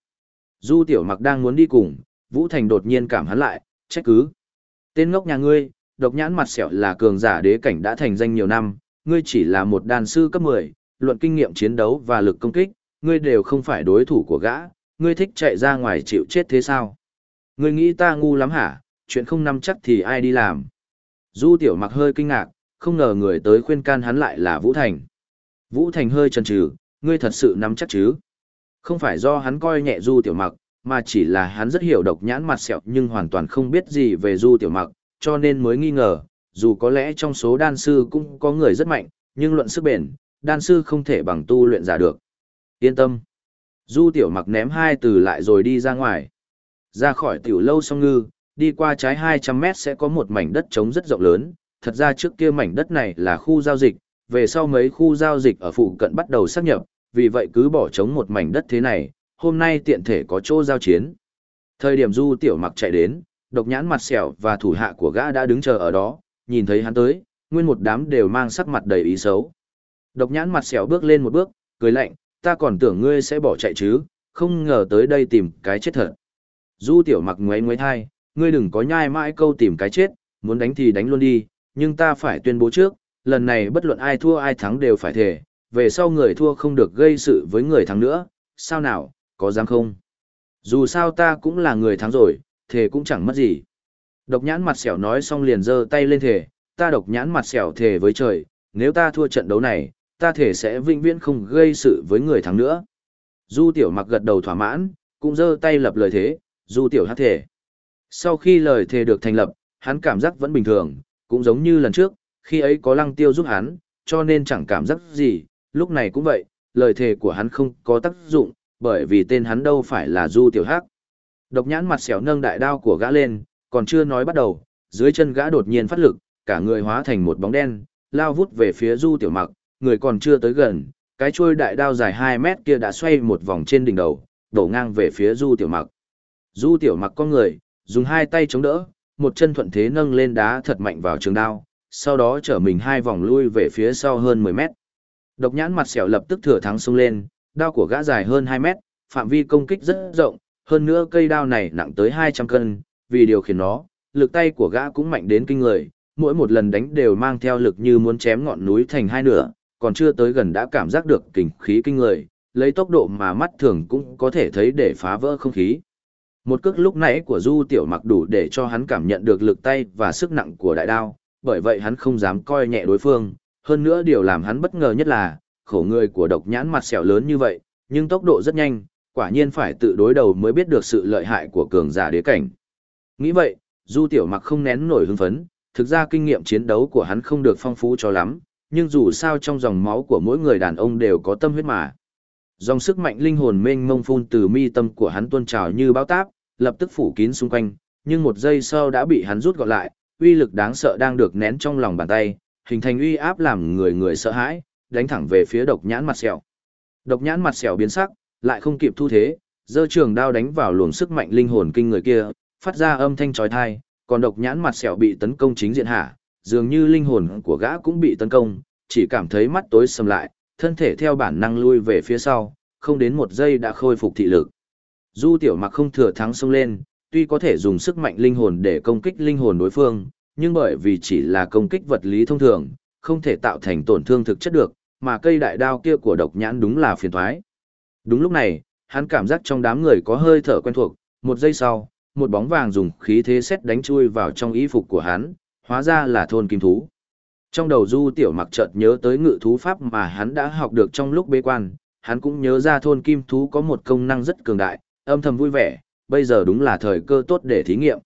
Du tiểu mặc đang muốn đi cùng, Vũ Thành đột nhiên cảm hắn lại, trách cứ. Tên ngốc nhà ngươi, độc nhãn mặt sẹo là cường giả đế cảnh đã thành danh nhiều năm, ngươi chỉ là một đàn sư cấp 10, luận kinh nghiệm chiến đấu và lực công kích, ngươi đều không phải đối thủ của gã, ngươi thích chạy ra ngoài chịu chết thế sao? Ngươi nghĩ ta ngu lắm hả, chuyện không nắm chắc thì ai đi làm? Du tiểu mặc hơi kinh ngạc, không ngờ người tới khuyên can hắn lại là Vũ Thành. Vũ Thành hơi chần chừ, ngươi thật sự nắm chắc chứ? Không phải do hắn coi nhẹ Du tiểu mặc, mà chỉ là hắn rất hiểu độc nhãn mặt sẹo nhưng hoàn toàn không biết gì về Du tiểu mặc, cho nên mới nghi ngờ, dù có lẽ trong số đan sư cũng có người rất mạnh, nhưng luận sức bền, đan sư không thể bằng tu luyện giả được. Yên tâm. Du tiểu mặc ném hai từ lại rồi đi ra ngoài. Ra khỏi tiểu lâu song ngư, đi qua trái 200 mét sẽ có một mảnh đất trống rất rộng lớn. Thật ra trước kia mảnh đất này là khu giao dịch, về sau mấy khu giao dịch ở phụ cận bắt đầu xác nhập, vì vậy cứ bỏ trống một mảnh đất thế này, hôm nay tiện thể có chỗ giao chiến. Thời điểm du tiểu mặc chạy đến, độc nhãn mặt sẹo và thủ hạ của gã đã đứng chờ ở đó, nhìn thấy hắn tới, nguyên một đám đều mang sắc mặt đầy ý xấu. Độc nhãn mặt sẹo bước lên một bước, cười lạnh, ta còn tưởng ngươi sẽ bỏ chạy chứ, không ngờ tới đây tìm cái chết thật. Du tiểu mặc ngoáy ngoáy thai, ngươi đừng có nhai mãi câu tìm cái chết, muốn đánh thì đánh luôn đi, nhưng ta phải tuyên bố trước, lần này bất luận ai thua ai thắng đều phải thể, về sau người thua không được gây sự với người thắng nữa, sao nào, có dám không? Dù sao ta cũng là người thắng rồi, thề cũng chẳng mất gì. Độc nhãn mặt sẹo nói xong liền giơ tay lên thề, ta độc nhãn mặt sẹo thề với trời, nếu ta thua trận đấu này, ta thể sẽ vĩnh viễn không gây sự với người thắng nữa. Du tiểu mặc gật đầu thỏa mãn, cũng giơ tay lập lời thế, du tiểu hát thể. Sau khi lời thề được thành lập, hắn cảm giác vẫn bình thường, cũng giống như lần trước, khi ấy có lăng tiêu giúp hắn, cho nên chẳng cảm giác gì, lúc này cũng vậy, lời thề của hắn không có tác dụng, bởi vì tên hắn đâu phải là du tiểu hắc. Độc nhãn mặt xẻo nâng đại đao của gã lên, còn chưa nói bắt đầu, dưới chân gã đột nhiên phát lực, cả người hóa thành một bóng đen, lao vút về phía du tiểu mặc, người còn chưa tới gần, cái chuôi đại đao dài 2 mét kia đã xoay một vòng trên đỉnh đầu, đổ ngang về phía du tiểu mặc. Du tiểu mặc con người, dùng hai tay chống đỡ, một chân thuận thế nâng lên đá thật mạnh vào trường đao, sau đó trở mình hai vòng lui về phía sau hơn 10 mét. Độc nhãn mặt xẻo lập tức thừa thắng xông lên, đao của gã dài hơn 2 mét, phạm vi công kích rất rộng, hơn nữa cây đao này nặng tới 200 cân, vì điều khiển nó, lực tay của gã cũng mạnh đến kinh người, mỗi một lần đánh đều mang theo lực như muốn chém ngọn núi thành hai nửa, còn chưa tới gần đã cảm giác được kình khí kinh người, lấy tốc độ mà mắt thường cũng có thể thấy để phá vỡ không khí. Một cước lúc nãy của Du Tiểu Mặc đủ để cho hắn cảm nhận được lực tay và sức nặng của đại đao, bởi vậy hắn không dám coi nhẹ đối phương, hơn nữa điều làm hắn bất ngờ nhất là, khổ người của độc nhãn mặt sẹo lớn như vậy, nhưng tốc độ rất nhanh, quả nhiên phải tự đối đầu mới biết được sự lợi hại của cường giả đế cảnh. Nghĩ vậy, Du Tiểu Mặc không nén nổi hưng phấn, thực ra kinh nghiệm chiến đấu của hắn không được phong phú cho lắm, nhưng dù sao trong dòng máu của mỗi người đàn ông đều có tâm huyết mà. Dòng sức mạnh linh hồn mênh mông phun từ mi tâm của hắn tuôn trào như bão táp, lập tức phủ kín xung quanh, nhưng một giây sau đã bị hắn rút gọn lại, uy lực đáng sợ đang được nén trong lòng bàn tay, hình thành uy áp làm người người sợ hãi, đánh thẳng về phía độc nhãn mặt sẹo. Độc nhãn mặt sẹo biến sắc, lại không kịp thu thế, giơ trường đao đánh vào luồng sức mạnh linh hồn kinh người kia, phát ra âm thanh chói tai, còn độc nhãn mặt sẹo bị tấn công chính diện hạ, dường như linh hồn của gã cũng bị tấn công, chỉ cảm thấy mắt tối sầm lại, thân thể theo bản năng lui về phía sau, không đến một giây đã khôi phục thị lực. Du tiểu mặc không thừa thắng xông lên, tuy có thể dùng sức mạnh linh hồn để công kích linh hồn đối phương, nhưng bởi vì chỉ là công kích vật lý thông thường, không thể tạo thành tổn thương thực chất được, mà cây đại đao kia của độc nhãn đúng là phiền thoái. Đúng lúc này, hắn cảm giác trong đám người có hơi thở quen thuộc, một giây sau, một bóng vàng dùng khí thế xét đánh chui vào trong y phục của hắn, hóa ra là thôn kim thú. Trong đầu du tiểu mặc chợt nhớ tới ngự thú pháp mà hắn đã học được trong lúc bế quan, hắn cũng nhớ ra thôn kim thú có một công năng rất cường đại, âm thầm vui vẻ, bây giờ đúng là thời cơ tốt để thí nghiệm.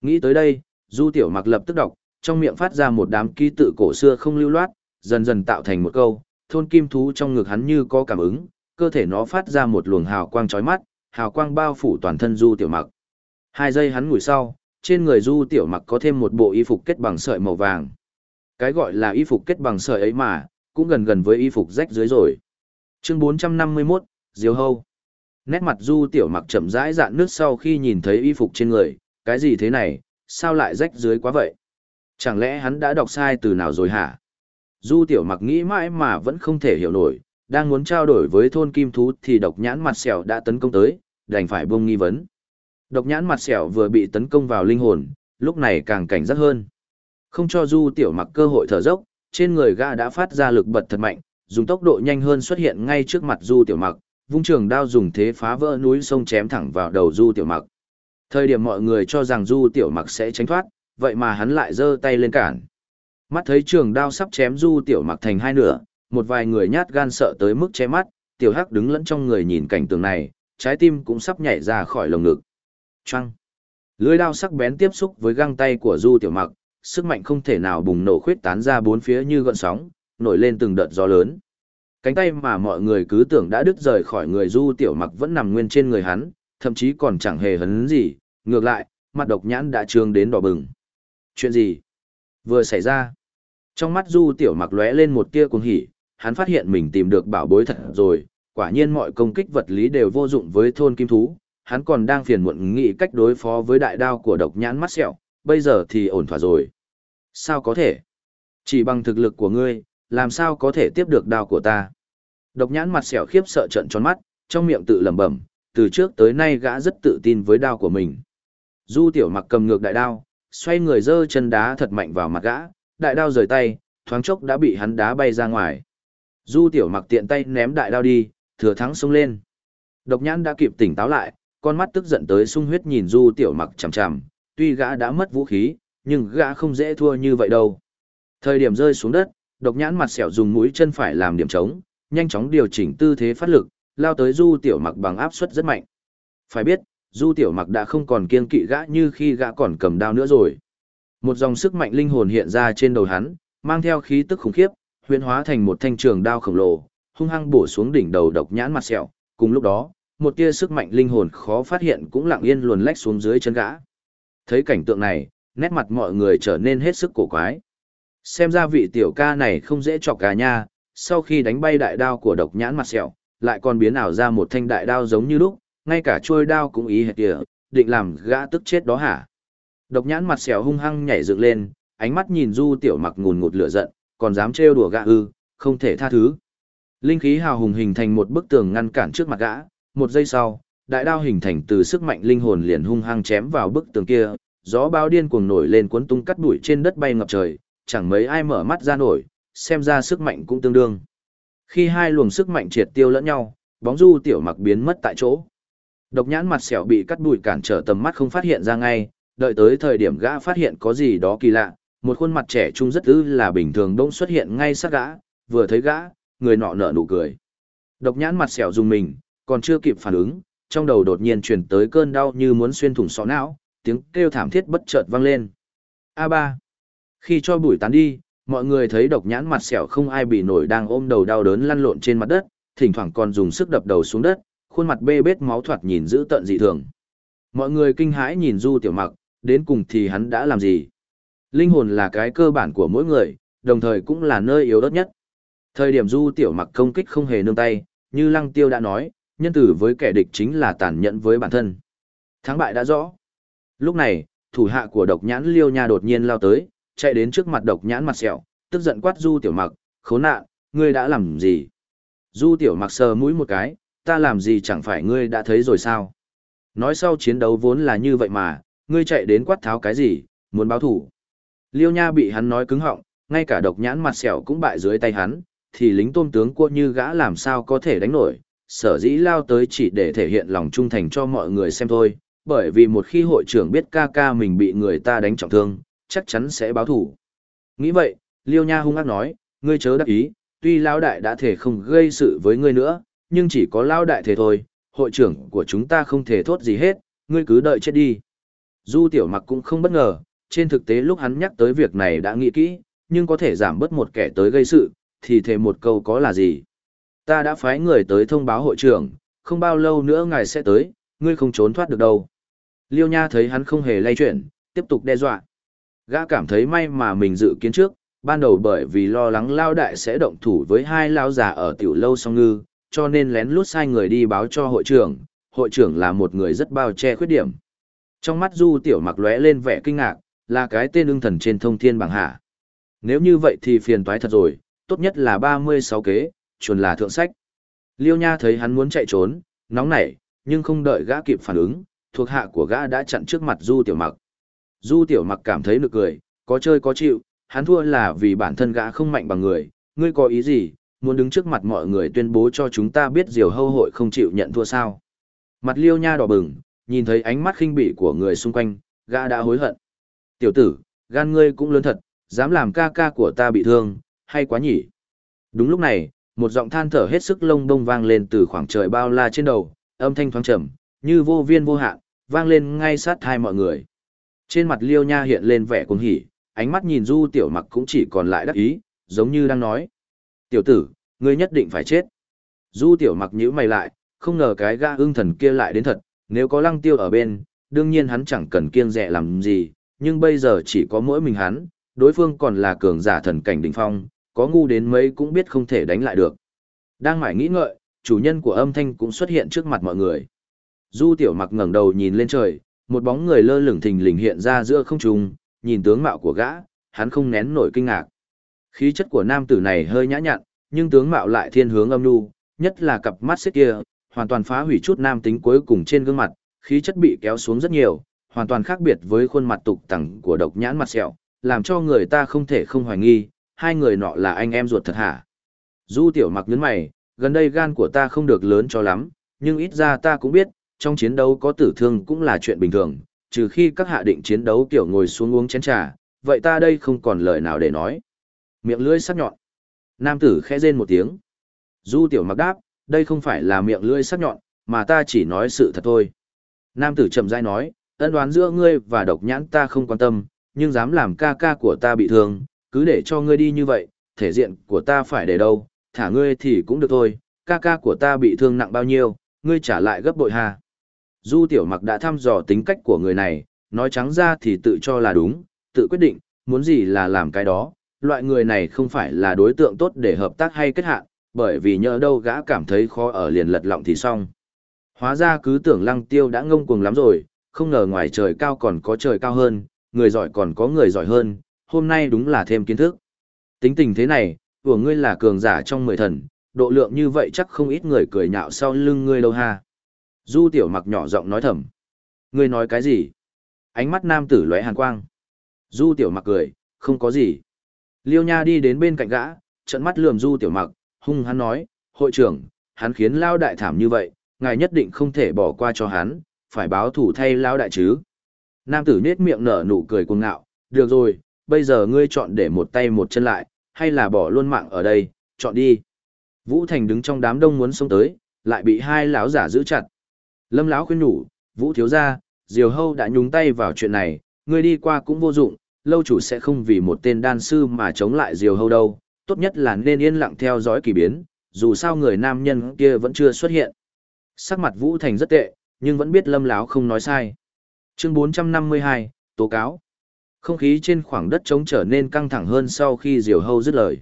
Nghĩ tới đây, du tiểu mặc lập tức đọc, trong miệng phát ra một đám ký tự cổ xưa không lưu loát, dần dần tạo thành một câu, thôn kim thú trong ngực hắn như có cảm ứng, cơ thể nó phát ra một luồng hào quang chói mắt, hào quang bao phủ toàn thân du tiểu mặc. Hai giây hắn ngủi sau, trên người du tiểu mặc có thêm một bộ y phục kết bằng sợi màu vàng. Cái gọi là y phục kết bằng sợi ấy mà, cũng gần gần với y phục rách dưới rồi. Chương 451, Diều Hâu. Nét mặt du tiểu mặc chậm rãi dạn nước sau khi nhìn thấy y phục trên người, cái gì thế này, sao lại rách dưới quá vậy? Chẳng lẽ hắn đã đọc sai từ nào rồi hả? Du tiểu mặc nghĩ mãi mà vẫn không thể hiểu nổi, đang muốn trao đổi với thôn kim thú thì độc nhãn mặt sẹo đã tấn công tới, đành phải buông nghi vấn. Độc nhãn mặt sẹo vừa bị tấn công vào linh hồn, lúc này càng cảnh giác hơn. Không cho du tiểu mặc cơ hội thở dốc, trên người gã đã phát ra lực bật thật mạnh, dùng tốc độ nhanh hơn xuất hiện ngay trước mặt du tiểu mặc, vung trường đao dùng thế phá vỡ núi sông chém thẳng vào đầu du tiểu mặc. Thời điểm mọi người cho rằng du tiểu mặc sẽ tránh thoát, vậy mà hắn lại giơ tay lên cản. Mắt thấy trường đao sắp chém du tiểu mặc thành hai nửa, một vài người nhát gan sợ tới mức che mắt, tiểu hắc đứng lẫn trong người nhìn cảnh tượng này, trái tim cũng sắp nhảy ra khỏi lồng ngực. Choang. Lưỡi đao sắc bén tiếp xúc với găng tay của du tiểu mặc, sức mạnh không thể nào bùng nổ khuyết tán ra bốn phía như gợn sóng, nổi lên từng đợt gió lớn. Cánh tay mà mọi người cứ tưởng đã đứt rời khỏi người du tiểu mặc vẫn nằm nguyên trên người hắn, thậm chí còn chẳng hề hấn gì, ngược lại, mặt độc nhãn đã trương đến đỏ bừng. Chuyện gì? Vừa xảy ra. Trong mắt du tiểu mặc lóe lên một tia cuồng hỉ, hắn phát hiện mình tìm được bảo bối thật rồi, quả nhiên mọi công kích vật lý đều vô dụng với thôn kim thú, hắn còn đang phiền muộn nghĩ cách đối phó với đại đao của độc nhãn mắt sẹo, bây giờ thì ổn thỏa rồi. Sao có thể? Chỉ bằng thực lực của ngươi, làm sao có thể tiếp được đao của ta? Độc nhãn mặt sẹo khiếp sợ trận tròn mắt, trong miệng tự lẩm bẩm, từ trước tới nay gã rất tự tin với đao của mình. Du tiểu mặc cầm ngược đại đao, xoay người giơ chân đá thật mạnh vào mặt gã, đại đao rời tay, thoáng chốc đã bị hắn đá bay ra ngoài. Du tiểu mặc tiện tay ném đại đao đi, thừa thắng xông lên. Độc nhãn đã kịp tỉnh táo lại, con mắt tức giận tới sung huyết nhìn du tiểu mặc chằm chằm, tuy gã đã mất vũ khí, nhưng gã không dễ thua như vậy đâu. Thời điểm rơi xuống đất, độc nhãn mặt sẹo dùng mũi chân phải làm điểm trống, nhanh chóng điều chỉnh tư thế phát lực, lao tới du tiểu mặc bằng áp suất rất mạnh. Phải biết, du tiểu mặc đã không còn kiên kỵ gã như khi gã còn cầm đao nữa rồi. Một dòng sức mạnh linh hồn hiện ra trên đầu hắn, mang theo khí tức khủng khiếp, huyễn hóa thành một thanh trường đao khổng lồ, hung hăng bổ xuống đỉnh đầu độc nhãn mặt sẹo. Cùng lúc đó, một tia sức mạnh linh hồn khó phát hiện cũng lặng yên luồn lách xuống dưới chân gã. Thấy cảnh tượng này, nét mặt mọi người trở nên hết sức cổ quái. Xem ra vị tiểu ca này không dễ chọc cả nha, sau khi đánh bay đại đao của độc nhãn mặt sẹo, lại còn biến ảo ra một thanh đại đao giống như lúc, ngay cả chuôi đao cũng ý hệt kìa, định làm gã tức chết đó hả? Độc nhãn mặt sẹo hung hăng nhảy dựng lên, ánh mắt nhìn du tiểu mặc ngùn ngụt lửa giận, còn dám trêu đùa gã ư, không thể tha thứ. Linh khí hào hùng hình thành một bức tường ngăn cản trước mặt gã, một giây sau, đại đao hình thành từ sức mạnh linh hồn liền hung hăng chém vào bức tường kia, gió bao điên cuồng nổi lên cuốn tung cắt bụi trên đất bay ngập trời, chẳng mấy ai mở mắt ra nổi, xem ra sức mạnh cũng tương đương. Khi hai luồng sức mạnh triệt tiêu lẫn nhau, bóng du tiểu mặc biến mất tại chỗ. Độc nhãn mặt sẹo bị cắt bụi cản trở tầm mắt không phát hiện ra ngay, đợi tới thời điểm gã phát hiện có gì đó kỳ lạ, một khuôn mặt trẻ trung rất ư là bình thường đông xuất hiện ngay sát gã, vừa thấy gã, người nọ nở nụ cười. Độc nhãn mặt sẹo dùng mình, còn chưa kịp phản ứng, trong đầu đột nhiên chuyển tới cơn đau như muốn xuyên thủng sọ não, tiếng kêu thảm thiết bất chợt vang lên. A3. Khi cho bụi tán đi, mọi người thấy độc nhãn mặt sẹo không ai bị nổi đang ôm đầu đau đớn lăn lộn trên mặt đất, thỉnh thoảng còn dùng sức đập đầu xuống đất, khuôn mặt bê bết máu thoạt nhìn dữ tợn dị thường. Mọi người kinh hãi nhìn Du Tiểu Mặc, đến cùng thì hắn đã làm gì? Linh hồn là cái cơ bản của mỗi người, đồng thời cũng là nơi yếu đất nhất. Thời điểm Du Tiểu Mặc công kích không hề nương tay, như Lăng Tiêu đã nói, nhân tử với kẻ địch chính là tàn nhẫn với bản thân. Thắng bại đã rõ. Lúc này, thủ hạ của độc nhãn liêu nha đột nhiên lao tới, chạy đến trước mặt độc nhãn mặt sẹo, tức giận quát du tiểu mặc, khốn nạn, ngươi đã làm gì? Du tiểu mặc sờ mũi một cái, ta làm gì chẳng phải ngươi đã thấy rồi sao? Nói sau chiến đấu vốn là như vậy mà, ngươi chạy đến quát tháo cái gì, muốn báo thủ. Liêu Nha bị hắn nói cứng họng, ngay cả độc nhãn mặt sẹo cũng bại dưới tay hắn, thì lính tôm tướng cua như gã làm sao có thể đánh nổi, sở dĩ lao tới chỉ để thể hiện lòng trung thành cho mọi người xem thôi, bởi vì một khi hội trưởng biết ca ca mình bị người ta đánh trọng thương, chắc chắn sẽ báo thủ. Nghĩ vậy, Liêu Nha hung ác nói, ngươi chớ đắc ý, tuy Lao Đại đã thể không gây sự với ngươi nữa, nhưng chỉ có Lao Đại thể thôi, hội trưởng của chúng ta không thể thốt gì hết, ngươi cứ đợi chết đi. Du Tiểu Mặc cũng không bất ngờ, trên thực tế lúc hắn nhắc tới việc này đã nghĩ kỹ, nhưng có thể giảm bớt một kẻ tới gây sự, thì thề một câu có là gì. Ta đã phái người tới thông báo hội trưởng, không bao lâu nữa ngài sẽ tới, ngươi không trốn thoát được đâu. Liêu Nha thấy hắn không hề lay chuyển, tiếp tục đe dọa. Gã cảm thấy may mà mình dự kiến trước, ban đầu bởi vì lo lắng lao đại sẽ động thủ với hai lao già ở tiểu lâu song ngư, cho nên lén lút sai người đi báo cho hội trưởng, hội trưởng là một người rất bao che khuyết điểm. Trong mắt Du Tiểu Mặc lóe lên vẻ kinh ngạc, là cái tên ưng thần trên thông thiên bằng hạ. Nếu như vậy thì phiền toái thật rồi, tốt nhất là 36 kế, chuẩn là thượng sách. Liêu Nha thấy hắn muốn chạy trốn, nóng nảy, nhưng không đợi gã kịp phản ứng, thuộc hạ của gã đã chặn trước mặt Du Tiểu Mặc. Du Tiểu Mặc cảm thấy nực cười, có chơi có chịu, hắn thua là vì bản thân gã không mạnh bằng người, ngươi có ý gì, muốn đứng trước mặt mọi người tuyên bố cho chúng ta biết diều hâu hội không chịu nhận thua sao. Mặt Liêu Nha đỏ bừng, nhìn thấy ánh mắt khinh bỉ của người xung quanh, gã đã hối hận. Tiểu tử, gan ngươi cũng lớn thật, dám làm ca ca của ta bị thương, hay quá nhỉ. Đúng lúc này, một giọng than thở hết sức lông bông vang lên từ khoảng trời bao la trên đầu, âm thanh thoáng trầm, như vô viên vô hạn, vang lên ngay sát thai mọi người. Trên mặt Liêu Nha hiện lên vẻ cuồng hỉ, ánh mắt nhìn Du Tiểu Mặc cũng chỉ còn lại đắc ý, giống như đang nói. Tiểu tử, ngươi nhất định phải chết. Du Tiểu Mặc nhíu mày lại, không ngờ cái ga ưng thần kia lại đến thật, nếu có lăng tiêu ở bên, đương nhiên hắn chẳng cần kiêng dè làm gì, nhưng bây giờ chỉ có mỗi mình hắn, đối phương còn là cường giả thần cảnh đỉnh phong, có ngu đến mấy cũng biết không thể đánh lại được. Đang mải nghĩ ngợi, chủ nhân của âm thanh cũng xuất hiện trước mặt mọi người. Du tiểu mặc ngẩng đầu nhìn lên trời, một bóng người lơ lửng thình lình hiện ra giữa không trung, nhìn tướng mạo của gã, hắn không nén nổi kinh ngạc. Khí chất của nam tử này hơi nhã nhặn, nhưng tướng mạo lại thiên hướng âm nu, nhất là cặp mắt xích kia, hoàn toàn phá hủy chút nam tính cuối cùng trên gương mặt, khí chất bị kéo xuống rất nhiều, hoàn toàn khác biệt với khuôn mặt tục tẳng của độc nhãn mặt sẹo, làm cho người ta không thể không hoài nghi, hai người nọ là anh em ruột thật hả. Du tiểu mặc nhấn mày, gần đây gan của ta không được lớn cho lắm, nhưng ít ra ta cũng biết, trong chiến đấu có tử thương cũng là chuyện bình thường, trừ khi các hạ định chiến đấu kiểu ngồi xuống uống chén trà, vậy ta đây không còn lời nào để nói. Miệng lưỡi sắc nhọn. Nam tử khẽ rên một tiếng. Du tiểu mặc đáp, đây không phải là miệng lưỡi sắc nhọn, mà ta chỉ nói sự thật thôi. Nam tử chậm rãi nói, ân đoán giữa ngươi và độc nhãn ta không quan tâm, nhưng dám làm ca ca của ta bị thương, cứ để cho ngươi đi như vậy, thể diện của ta phải để đâu, thả ngươi thì cũng được thôi, ca ca của ta bị thương nặng bao nhiêu, ngươi trả lại gấp bội hà. Du tiểu mặc đã thăm dò tính cách của người này, nói trắng ra thì tự cho là đúng, tự quyết định, muốn gì là làm cái đó, loại người này không phải là đối tượng tốt để hợp tác hay kết hạn, bởi vì nhỡ đâu gã cảm thấy khó ở liền lật lọng thì xong. Hóa ra cứ tưởng lăng tiêu đã ngông cuồng lắm rồi, không ngờ ngoài trời cao còn có trời cao hơn, người giỏi còn có người giỏi hơn, hôm nay đúng là thêm kiến thức. Tính tình thế này, của ngươi là cường giả trong mười thần, độ lượng như vậy chắc không ít người cười nhạo sau lưng ngươi đâu ha. Du tiểu mặc nhỏ giọng nói thầm. Ngươi nói cái gì? Ánh mắt nam tử lóe hàn quang. Du tiểu mặc cười, không có gì. Liêu nha đi đến bên cạnh gã, trận mắt lườm du tiểu mặc, hung hắn nói, hội trưởng, hắn khiến lao đại thảm như vậy, ngài nhất định không thể bỏ qua cho hắn, phải báo thủ thay lao đại chứ. Nam tử nết miệng nở nụ cười cuồng ngạo, được rồi, bây giờ ngươi chọn để một tay một chân lại, hay là bỏ luôn mạng ở đây, chọn đi. Vũ Thành đứng trong đám đông muốn xông tới, lại bị hai lão giả giữ chặt. Lâm lão khuyên nhủ, Vũ thiếu gia, Diều Hâu đã nhúng tay vào chuyện này, ngươi đi qua cũng vô dụng, lâu chủ sẽ không vì một tên đan sư mà chống lại Diều Hâu đâu, tốt nhất là nên yên lặng theo dõi kỳ biến, dù sao người nam nhân kia vẫn chưa xuất hiện. Sắc mặt Vũ Thành rất tệ, nhưng vẫn biết Lâm lão không nói sai. Chương 452, tố cáo. Không khí trên khoảng đất trống trở nên căng thẳng hơn sau khi Diều Hâu dứt lời.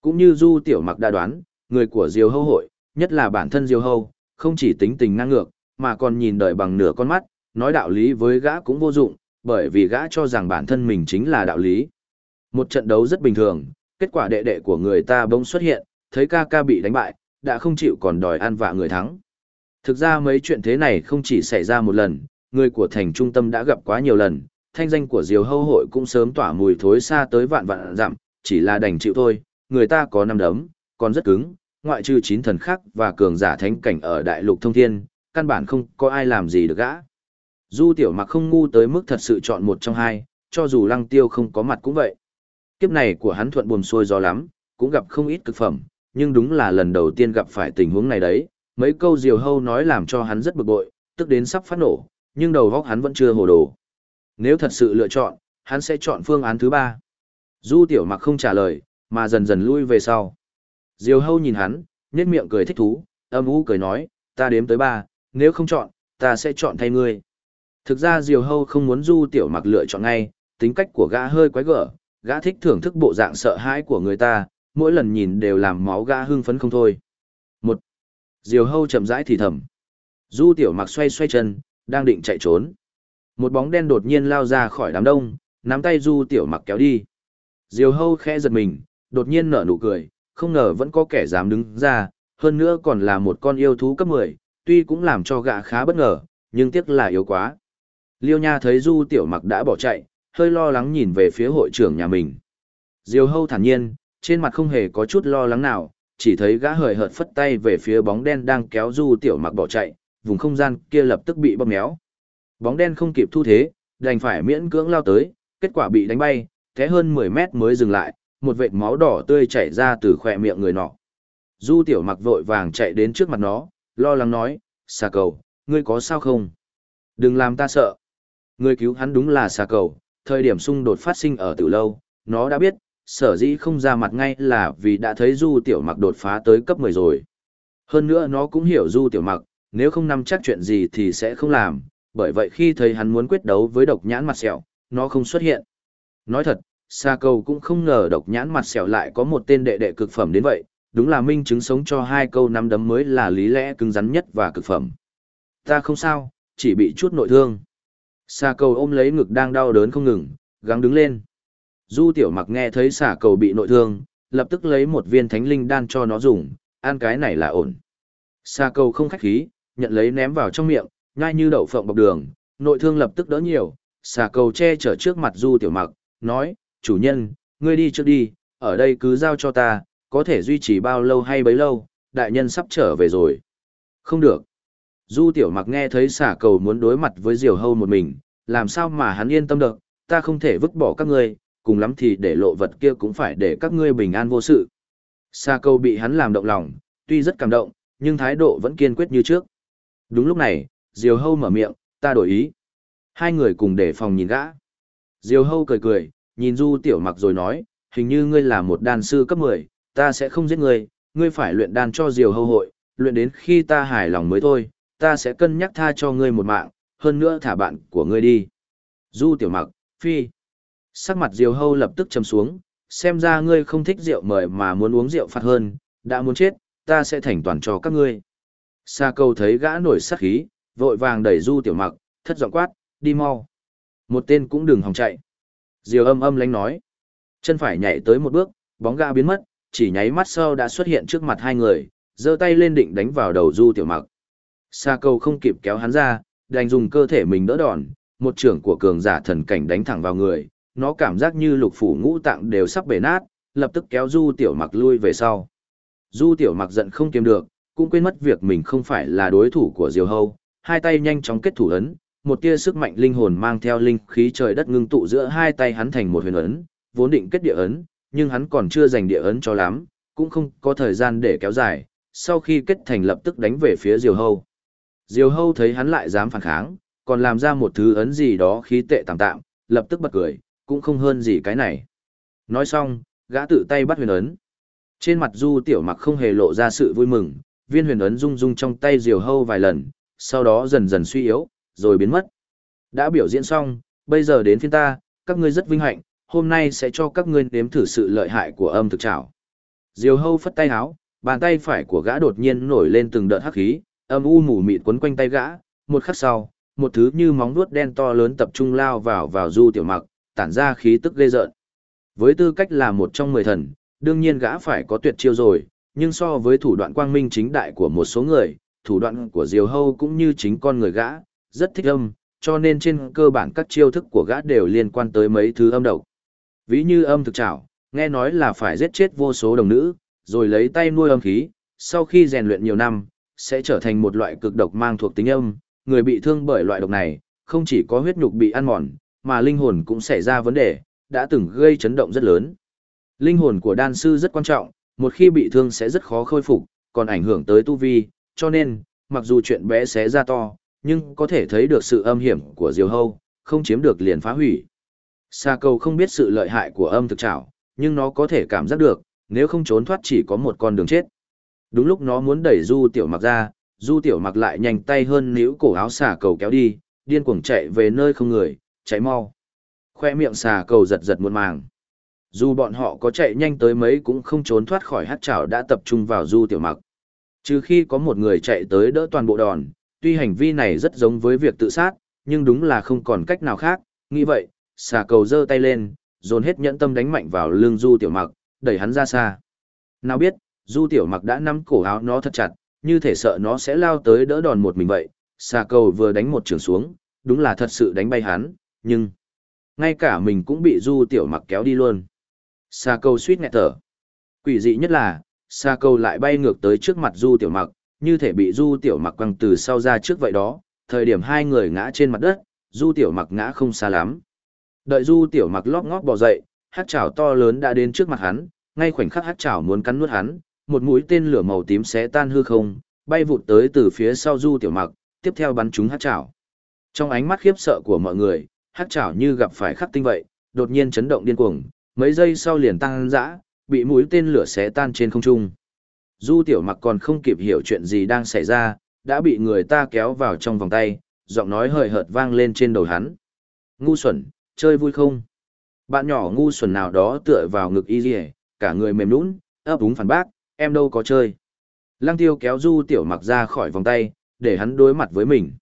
Cũng như Du Tiểu Mặc đã đoán, người của Diều Hâu hội, nhất là bản thân Diều Hâu, không chỉ tính tình năng ngược, mà còn nhìn đời bằng nửa con mắt, nói đạo lý với gã cũng vô dụng, bởi vì gã cho rằng bản thân mình chính là đạo lý. Một trận đấu rất bình thường, kết quả đệ đệ của người ta bỗng xuất hiện, thấy ca ca bị đánh bại, đã không chịu còn đòi ăn vạ người thắng. Thực ra mấy chuyện thế này không chỉ xảy ra một lần, người của thành trung tâm đã gặp quá nhiều lần, thanh danh của Diều Hâu hội cũng sớm tỏa mùi thối xa tới vạn vạn dặm, chỉ là đành chịu thôi, người ta có năm đấm, còn rất cứng, ngoại trừ chín thần khác và cường giả thánh cảnh ở đại lục thông thiên, căn bản không có ai làm gì được gã. Du tiểu mặc không ngu tới mức thật sự chọn một trong hai, cho dù lăng tiêu không có mặt cũng vậy. Kiếp này của hắn thuận buồm xuôi gió lắm, cũng gặp không ít cực phẩm, nhưng đúng là lần đầu tiên gặp phải tình huống này đấy. Mấy câu diều hâu nói làm cho hắn rất bực bội, tức đến sắp phát nổ, nhưng đầu óc hắn vẫn chưa hồ đồ. Nếu thật sự lựa chọn, hắn sẽ chọn phương án thứ ba. Du tiểu mặc không trả lời, mà dần dần lui về sau. Diều hâu nhìn hắn, nhếch miệng cười thích thú, âm u cười nói, ta đếm tới ba, nếu không chọn, ta sẽ chọn thay ngươi. Thực ra Diều Hâu không muốn Du Tiểu Mặc lựa chọn ngay, tính cách của gã hơi quái gở, gã thích thưởng thức bộ dạng sợ hãi của người ta, mỗi lần nhìn đều làm máu gã hưng phấn không thôi. Một. Diều Hâu chậm rãi thì thầm. Du Tiểu Mặc xoay xoay chân, đang định chạy trốn. Một bóng đen đột nhiên lao ra khỏi đám đông, nắm tay Du Tiểu Mặc kéo đi. Diều Hâu khẽ giật mình, đột nhiên nở nụ cười, không ngờ vẫn có kẻ dám đứng ra, hơn nữa còn là một con yêu thú cấp 10, tuy cũng làm cho gã khá bất ngờ, nhưng tiếc là yếu quá. Liêu Nha thấy Du Tiểu Mặc đã bỏ chạy, hơi lo lắng nhìn về phía hội trưởng nhà mình. Diều Hâu thản nhiên, trên mặt không hề có chút lo lắng nào, chỉ thấy gã hời hợt phất tay về phía bóng đen đang kéo Du Tiểu Mặc bỏ chạy, vùng không gian kia lập tức bị bóp méo. Bóng đen không kịp thu thế, đành phải miễn cưỡng lao tới, kết quả bị đánh bay, thế hơn 10 mét mới dừng lại, một vệt máu đỏ tươi chảy ra từ khỏe miệng người nọ. Du Tiểu Mặc vội vàng chạy đến trước mặt nó, lo lắng nói, xà cầu, ngươi có sao không? Đừng làm ta sợ. Người cứu hắn đúng là xà cầu, thời điểm xung đột phát sinh ở từ lâu, nó đã biết, sở dĩ không ra mặt ngay là vì đã thấy Du Tiểu Mặc đột phá tới cấp 10 rồi. Hơn nữa nó cũng hiểu Du Tiểu Mặc, nếu không nắm chắc chuyện gì thì sẽ không làm, bởi vậy khi thấy hắn muốn quyết đấu với độc nhãn mặt sẹo, nó không xuất hiện. Nói thật, Sa Cầu cũng không ngờ độc nhãn mặt sẹo lại có một tên đệ đệ cực phẩm đến vậy, đúng là minh chứng sống cho hai câu năm đấm mới là lý lẽ cứng rắn nhất và cực phẩm. Ta không sao, chỉ bị chút nội thương. sa cầu ôm lấy ngực đang đau đớn không ngừng, gắng đứng lên. Du tiểu mặc nghe thấy xả cầu bị nội thương, lập tức lấy một viên thánh linh đan cho nó dùng, ăn cái này là ổn. sa cầu không khách khí, nhận lấy ném vào trong miệng, ngay như đậu phộng bọc đường, nội thương lập tức đỡ nhiều. Xà cầu che chở trước mặt du tiểu mặc, nói, chủ nhân, ngươi đi trước đi, ở đây cứ giao cho ta, có thể duy trì bao lâu hay bấy lâu, đại nhân sắp trở về rồi. Không được. Du tiểu mặc nghe thấy xà cầu muốn đối mặt với diều hâu một mình, làm sao mà hắn yên tâm được, ta không thể vứt bỏ các ngươi, cùng lắm thì để lộ vật kia cũng phải để các ngươi bình an vô sự. Xà cầu bị hắn làm động lòng, tuy rất cảm động, nhưng thái độ vẫn kiên quyết như trước. Đúng lúc này, diều hâu mở miệng, ta đổi ý. Hai người cùng để phòng nhìn gã. Diều hâu cười cười, nhìn du tiểu mặc rồi nói, hình như ngươi là một đàn sư cấp 10, ta sẽ không giết ngươi, ngươi phải luyện đan cho diều hâu hội, luyện đến khi ta hài lòng mới thôi, ta sẽ cân nhắc tha cho ngươi một mạng, hơn nữa thả bạn của ngươi đi. Du tiểu mặc, phi. Sắc mặt diều hâu lập tức chầm xuống, xem ra ngươi không thích rượu mời mà muốn uống rượu phạt hơn, đã muốn chết, ta sẽ thành toàn cho các ngươi. Sa câu thấy gã nổi sắc khí, vội vàng đẩy du tiểu mặc, thất giọng quát, đi mau. Một tên cũng đừng hòng chạy. Diều âm âm lánh nói. Chân phải nhảy tới một bước, bóng gã biến mất, chỉ nháy mắt sau đã xuất hiện trước mặt hai người, giơ tay lên định đánh vào đầu du tiểu mặc. Sa câu không kịp kéo hắn ra, đành dùng cơ thể mình đỡ đòn, một trưởng của cường giả thần cảnh đánh thẳng vào người, nó cảm giác như lục phủ ngũ tạng đều sắp bể nát, lập tức kéo du tiểu mặc lui về sau. Du tiểu mặc giận không kiềm được, cũng quên mất việc mình không phải là đối thủ của Diều Hâu, hai tay nhanh chóng kết thủ ấn, một tia sức mạnh linh hồn mang theo linh khí trời đất ngưng tụ giữa hai tay hắn thành một huyền ấn, vốn định kết địa ấn, nhưng hắn còn chưa dành địa ấn cho lắm, cũng không có thời gian để kéo dài, sau khi kết thành lập tức đánh về phía Diều Hâu. Diều Hâu thấy hắn lại dám phản kháng, còn làm ra một thứ ấn gì đó khí tệ tạm tạm, lập tức bật cười, cũng không hơn gì cái này. Nói xong, gã tự tay bắt huyền ấn. Trên mặt Du Tiểu Mặc không hề lộ ra sự vui mừng, viên huyền ấn rung rung trong tay Diều Hâu vài lần, sau đó dần dần suy yếu, rồi biến mất. Đã biểu diễn xong, bây giờ đến phiên ta, các ngươi rất vinh hạnh, hôm nay sẽ cho các ngươi nếm thử sự lợi hại của âm thực trảo. Diều hâu phất tay háo, bàn tay phải của gã đột nhiên nổi lên từng đợt hắc khí, âm u mù mịt quấn quanh tay gã, một khắc sau, một thứ như móng vuốt đen to lớn tập trung lao vào vào du tiểu mặc, tản ra khí tức ghê rợn. Với tư cách là một trong mười thần, đương nhiên gã phải có tuyệt chiêu rồi, nhưng so với thủ đoạn quang minh chính đại của một số người, thủ đoạn của Diều Hâu cũng như chính con người gã, rất thích âm, cho nên trên cơ bản các chiêu thức của gã đều liên quan tới mấy thứ âm độc. Ví như âm thực trảo, nghe nói là phải giết chết vô số đồng nữ, rồi lấy tay nuôi âm khí, sau khi rèn luyện nhiều năm, sẽ trở thành một loại cực độc mang thuộc tính âm, người bị thương bởi loại độc này, không chỉ có huyết nhục bị ăn mòn, mà linh hồn cũng xảy ra vấn đề, đã từng gây chấn động rất lớn. Linh hồn của đan sư rất quan trọng, một khi bị thương sẽ rất khó khôi phục, còn ảnh hưởng tới tu vi, cho nên, mặc dù chuyện bé xé ra to, nhưng có thể thấy được sự âm hiểm của diều hâu, không chiếm được liền phá hủy. Sa cầu không biết sự lợi hại của âm thực trảo, nhưng nó có thể cảm giác được, nếu không trốn thoát chỉ có một con đường chết. Đúng lúc nó muốn đẩy du tiểu mặc ra, du tiểu mặc lại nhanh tay hơn níu cổ áo xà cầu kéo đi, điên cuồng chạy về nơi không người, chạy mau. Khoe miệng xà cầu giật giật muôn màng. Dù bọn họ có chạy nhanh tới mấy cũng không trốn thoát khỏi hát chảo đã tập trung vào du tiểu mặc. Trừ khi có một người chạy tới đỡ toàn bộ đòn, tuy hành vi này rất giống với việc tự sát, nhưng đúng là không còn cách nào khác, nghĩ vậy, xà cầu giơ tay lên, dồn hết nhẫn tâm đánh mạnh vào lưng du tiểu mặc, đẩy hắn ra xa. Nào biết, du tiểu mặc đã nắm cổ áo nó thật chặt, như thể sợ nó sẽ lao tới đỡ đòn một mình vậy, xà cầu vừa đánh một trường xuống, đúng là thật sự đánh bay hắn, nhưng ngay cả mình cũng bị du tiểu mặc kéo đi luôn. Xà cầu suýt nghẹt thở. Quỷ dị nhất là, xa cầu lại bay ngược tới trước mặt du tiểu mặc, như thể bị du tiểu mặc quăng từ sau ra trước vậy đó, thời điểm hai người ngã trên mặt đất, du tiểu mặc ngã không xa lắm. Đợi du tiểu mặc lóp ngóp bò dậy, hát chảo to lớn đã đến trước mặt hắn, ngay khoảnh khắc hát chảo muốn cắn nuốt hắn, một mũi tên lửa màu tím xé tan hư không, bay vụt tới từ phía sau du tiểu mặc, tiếp theo bắn trúng hát chảo. Trong ánh mắt khiếp sợ của mọi người, hát chảo như gặp phải khắc tinh vậy, đột nhiên chấn động điên cuồng, mấy giây sau liền tăng dã, bị mũi tên lửa xé tan trên không trung. Du tiểu mặc còn không kịp hiểu chuyện gì đang xảy ra, đã bị người ta kéo vào trong vòng tay, giọng nói hời hợt vang lên trên đầu hắn. Ngu xuẩn, chơi vui không? Bạn nhỏ ngu xuẩn nào đó tựa vào ngực y rìa, cả người mềm nũng, ấp úng phản bác, em đâu có chơi. Lăng tiêu kéo du tiểu mặc ra khỏi vòng tay, để hắn đối mặt với mình.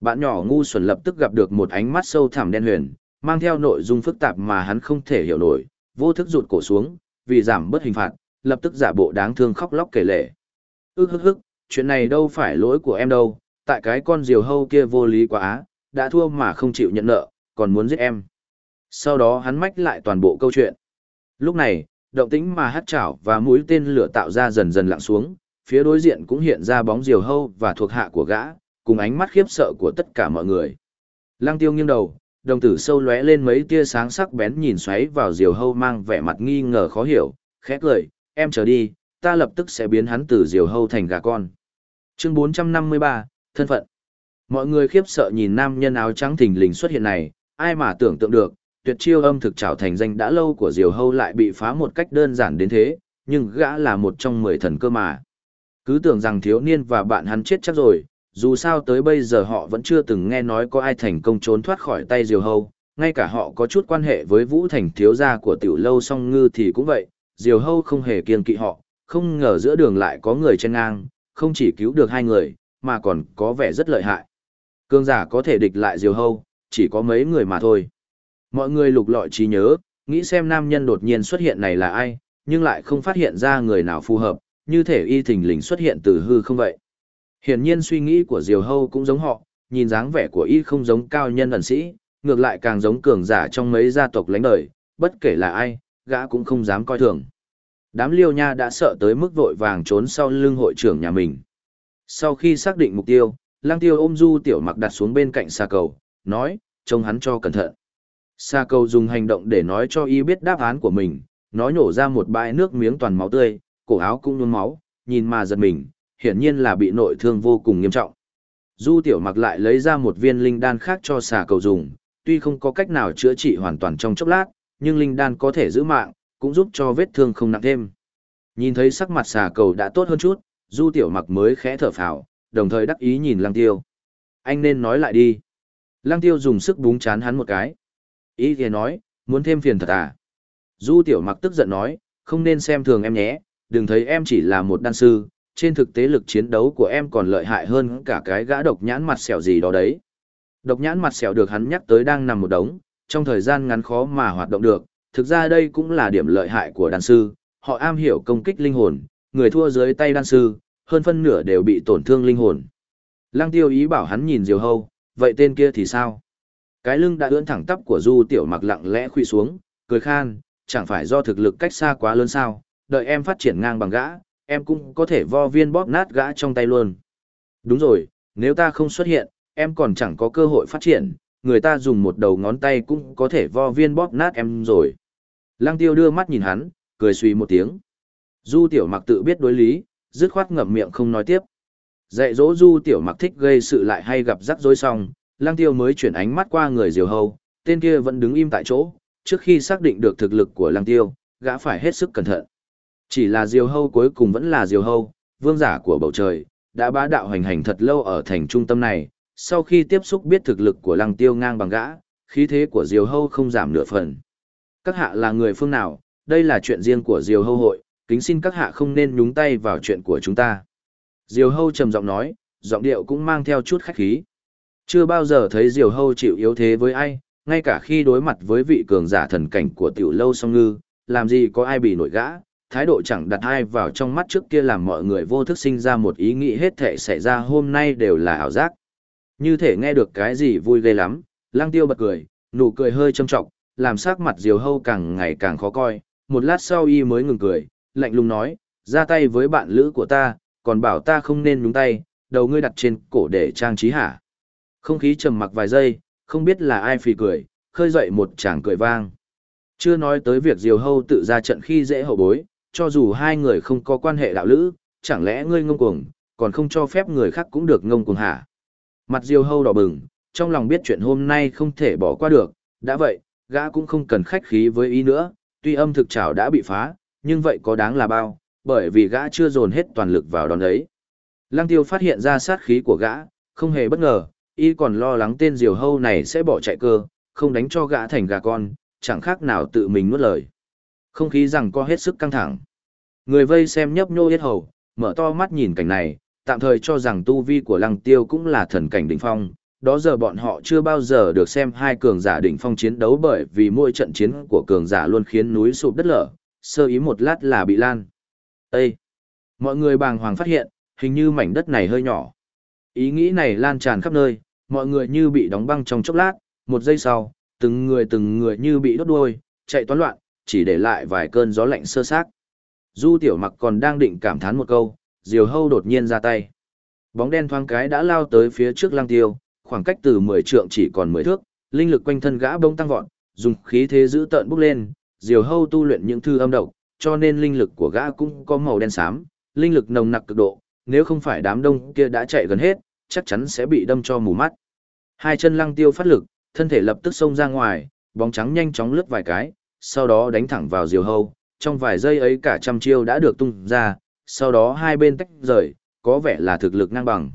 Bạn nhỏ ngu xuẩn lập tức gặp được một ánh mắt sâu thẳm đen huyền, mang theo nội dung phức tạp mà hắn không thể hiểu nổi, vô thức rụt cổ xuống, vì giảm bớt hình phạt, lập tức giả bộ đáng thương khóc lóc kể lể. Ước hức hức, chuyện này đâu phải lỗi của em đâu, tại cái con diều hâu kia vô lý quá đã thua mà không chịu nhận nợ, còn muốn giết em. Sau đó hắn mách lại toàn bộ câu chuyện. Lúc này, động tĩnh mà hát chảo và mũi tên lửa tạo ra dần dần lặng xuống, phía đối diện cũng hiện ra bóng diều hâu và thuộc hạ của gã, cùng ánh mắt khiếp sợ của tất cả mọi người. Lăng tiêu nghiêng đầu, đồng tử sâu lóe lên mấy tia sáng sắc bén nhìn xoáy vào diều hâu mang vẻ mặt nghi ngờ khó hiểu, khẽ cười, em chờ đi, ta lập tức sẽ biến hắn từ diều hâu thành gà con. Chương 453, thân phận. Mọi người khiếp sợ nhìn nam nhân áo trắng thình lình xuất hiện này, ai mà tưởng tượng được, tuyệt chiêu âm thực trảo thành danh đã lâu của diều hâu lại bị phá một cách đơn giản đến thế, nhưng gã là một trong mười thần cơ mà. Cứ tưởng rằng thiếu niên và bạn hắn chết chắc rồi, dù sao tới bây giờ họ vẫn chưa từng nghe nói có ai thành công trốn thoát khỏi tay diều hâu, ngay cả họ có chút quan hệ với Vũ Thành thiếu gia của tiểu lâu song ngư thì cũng vậy, diều hâu không hề kiên kỵ họ, không ngờ giữa đường lại có người chen ngang, không chỉ cứu được hai người, mà còn có vẻ rất lợi hại. Cương giả có thể địch lại diều hâu, chỉ có mấy người mà thôi. Mọi người lục lọi trí nhớ, nghĩ xem nam nhân đột nhiên xuất hiện này là ai, nhưng lại không phát hiện ra người nào phù hợp, như thể y thình lình xuất hiện từ hư không vậy. Hiển nhiên suy nghĩ của Diều Hâu cũng giống họ, nhìn dáng vẻ của y không giống cao nhân ẩn sĩ, ngược lại càng giống cường giả trong mấy gia tộc lãnh đời, bất kể là ai, gã cũng không dám coi thường. Đám liêu nha đã sợ tới mức vội vàng trốn sau lưng hội trưởng nhà mình. Sau khi xác định mục tiêu, lang tiêu ôm du tiểu mặc đặt xuống bên cạnh xa cầu, nói, trông hắn cho cẩn thận. Sa cầu dùng hành động để nói cho y biết đáp án của mình, nó nhổ ra một bãi nước miếng toàn máu tươi, cổ áo cũng nhuốm máu, nhìn mà giật mình, hiển nhiên là bị nội thương vô cùng nghiêm trọng. Du tiểu mặc lại lấy ra một viên linh đan khác cho xà cầu dùng, tuy không có cách nào chữa trị hoàn toàn trong chốc lát, nhưng linh đan có thể giữ mạng, cũng giúp cho vết thương không nặng thêm. Nhìn thấy sắc mặt xà cầu đã tốt hơn chút, du tiểu mặc mới khẽ thở phào, đồng thời đắc ý nhìn lăng tiêu. Anh nên nói lại đi. Lăng tiêu dùng sức búng chán hắn một cái. Ý thì nói, muốn thêm phiền thật à? Du tiểu mặc tức giận nói, không nên xem thường em nhé, đừng thấy em chỉ là một đan sư, trên thực tế lực chiến đấu của em còn lợi hại hơn cả cái gã độc nhãn mặt sẹo gì đó đấy. Độc nhãn mặt sẹo được hắn nhắc tới đang nằm một đống, trong thời gian ngắn khó mà hoạt động được, thực ra đây cũng là điểm lợi hại của đan sư, họ am hiểu công kích linh hồn, người thua dưới tay đan sư, hơn phân nửa đều bị tổn thương linh hồn. Lăng tiêu ý bảo hắn nhìn diều hâu, vậy tên kia thì sao? Cái lưng đã ưỡn thẳng tắp của du tiểu mặc lặng lẽ khuỵu xuống, cười khan, chẳng phải do thực lực cách xa quá lớn sao, đợi em phát triển ngang bằng gã, em cũng có thể vo viên bóp nát gã trong tay luôn. Đúng rồi, nếu ta không xuất hiện, em còn chẳng có cơ hội phát triển, người ta dùng một đầu ngón tay cũng có thể vo viên bóp nát em rồi. Lăng tiêu đưa mắt nhìn hắn, cười suy một tiếng. Du tiểu mặc tự biết đối lý, dứt khoát ngậm miệng không nói tiếp. Dạy dỗ du tiểu mặc thích gây sự lại hay gặp rắc rối xong, lăng tiêu mới chuyển ánh mắt qua người diều hầu. tên kia vẫn đứng im tại chỗ, trước khi xác định được thực lực của lăng tiêu, gã phải hết sức cẩn thận. Chỉ là diều hâu cuối cùng vẫn là diều hâu, vương giả của bầu trời, đã bá đạo hành hành thật lâu ở thành trung tâm này, sau khi tiếp xúc biết thực lực của lăng tiêu ngang bằng gã, khí thế của diều hâu không giảm nửa phần. Các hạ là người phương nào, đây là chuyện riêng của diều hâu hội, kính xin các hạ không nên nhúng tay vào chuyện của chúng ta. Diều hâu trầm giọng nói, giọng điệu cũng mang theo chút khách khí. Chưa bao giờ thấy diều hâu chịu yếu thế với ai, ngay cả khi đối mặt với vị cường giả thần cảnh của tiểu lâu song ngư, làm gì có ai bị nổi gã, thái độ chẳng đặt ai vào trong mắt trước kia làm mọi người vô thức sinh ra một ý nghĩ hết thể xảy ra hôm nay đều là ảo giác. Như thể nghe được cái gì vui ghê lắm, lang tiêu bật cười, nụ cười hơi châm trọng, làm sắc mặt diều hâu càng ngày càng khó coi, một lát sau y mới ngừng cười, lạnh lùng nói, ra tay với bạn lữ của ta, còn bảo ta không nên nhúng tay, đầu ngươi đặt trên cổ để trang trí hả. Không khí trầm mặc vài giây, không biết là ai phì cười, khơi dậy một tràng cười vang. Chưa nói tới việc diều hâu tự ra trận khi dễ hậu bối, cho dù hai người không có quan hệ đạo lữ, chẳng lẽ ngươi ngông cuồng, còn không cho phép người khác cũng được ngông cuồng hả? Mặt diều hâu đỏ bừng, trong lòng biết chuyện hôm nay không thể bỏ qua được, đã vậy, gã cũng không cần khách khí với ý nữa, tuy âm thực trảo đã bị phá, nhưng vậy có đáng là bao, bởi vì gã chưa dồn hết toàn lực vào đòn ấy. Lăng tiêu phát hiện ra sát khí của gã, không hề bất ngờ, y còn lo lắng tên diều hâu này sẽ bỏ chạy cơ, không đánh cho gã thành gà con, chẳng khác nào tự mình nuốt lời. Không khí rằng co hết sức căng thẳng. Người vây xem nhấp nhô yết hầu, mở to mắt nhìn cảnh này, tạm thời cho rằng tu vi của lăng tiêu cũng là thần cảnh đỉnh phong. Đó giờ bọn họ chưa bao giờ được xem hai cường giả đỉnh phong chiến đấu bởi vì mỗi trận chiến của cường giả luôn khiến núi sụp đất lở, sơ ý một lát là bị lan. Ê! Mọi người bàng hoàng phát hiện, hình như mảnh đất này hơi nhỏ. Ý nghĩ này lan tràn khắp nơi, mọi người như bị đóng băng trong chốc lát, một giây sau, từng người từng người như bị đốt đuôi, chạy toán loạn, chỉ để lại vài cơn gió lạnh sơ xác. Du tiểu mặc còn đang định cảm thán một câu, diều hâu đột nhiên ra tay. Bóng đen thoáng cái đã lao tới phía trước lăng tiêu, khoảng cách từ 10 trượng chỉ còn 10 thước, linh lực quanh thân gã bông tăng vọt, dùng khí thế giữ tợn bốc lên, diều hâu tu luyện những thư âm độc, cho nên linh lực của gã cũng có màu đen xám, linh lực nồng nặc cực độ, nếu không phải đám đông kia đã chạy gần hết, chắc chắn sẽ bị đâm cho mù mắt. Hai chân lăng tiêu phát lực, thân thể lập tức xông ra ngoài, bóng trắng nhanh chóng lướt vài cái, sau đó đánh thẳng vào diều hâu, trong vài giây ấy cả trăm chiêu đã được tung ra, sau đó hai bên tách rời, có vẻ là thực lực ngang bằng.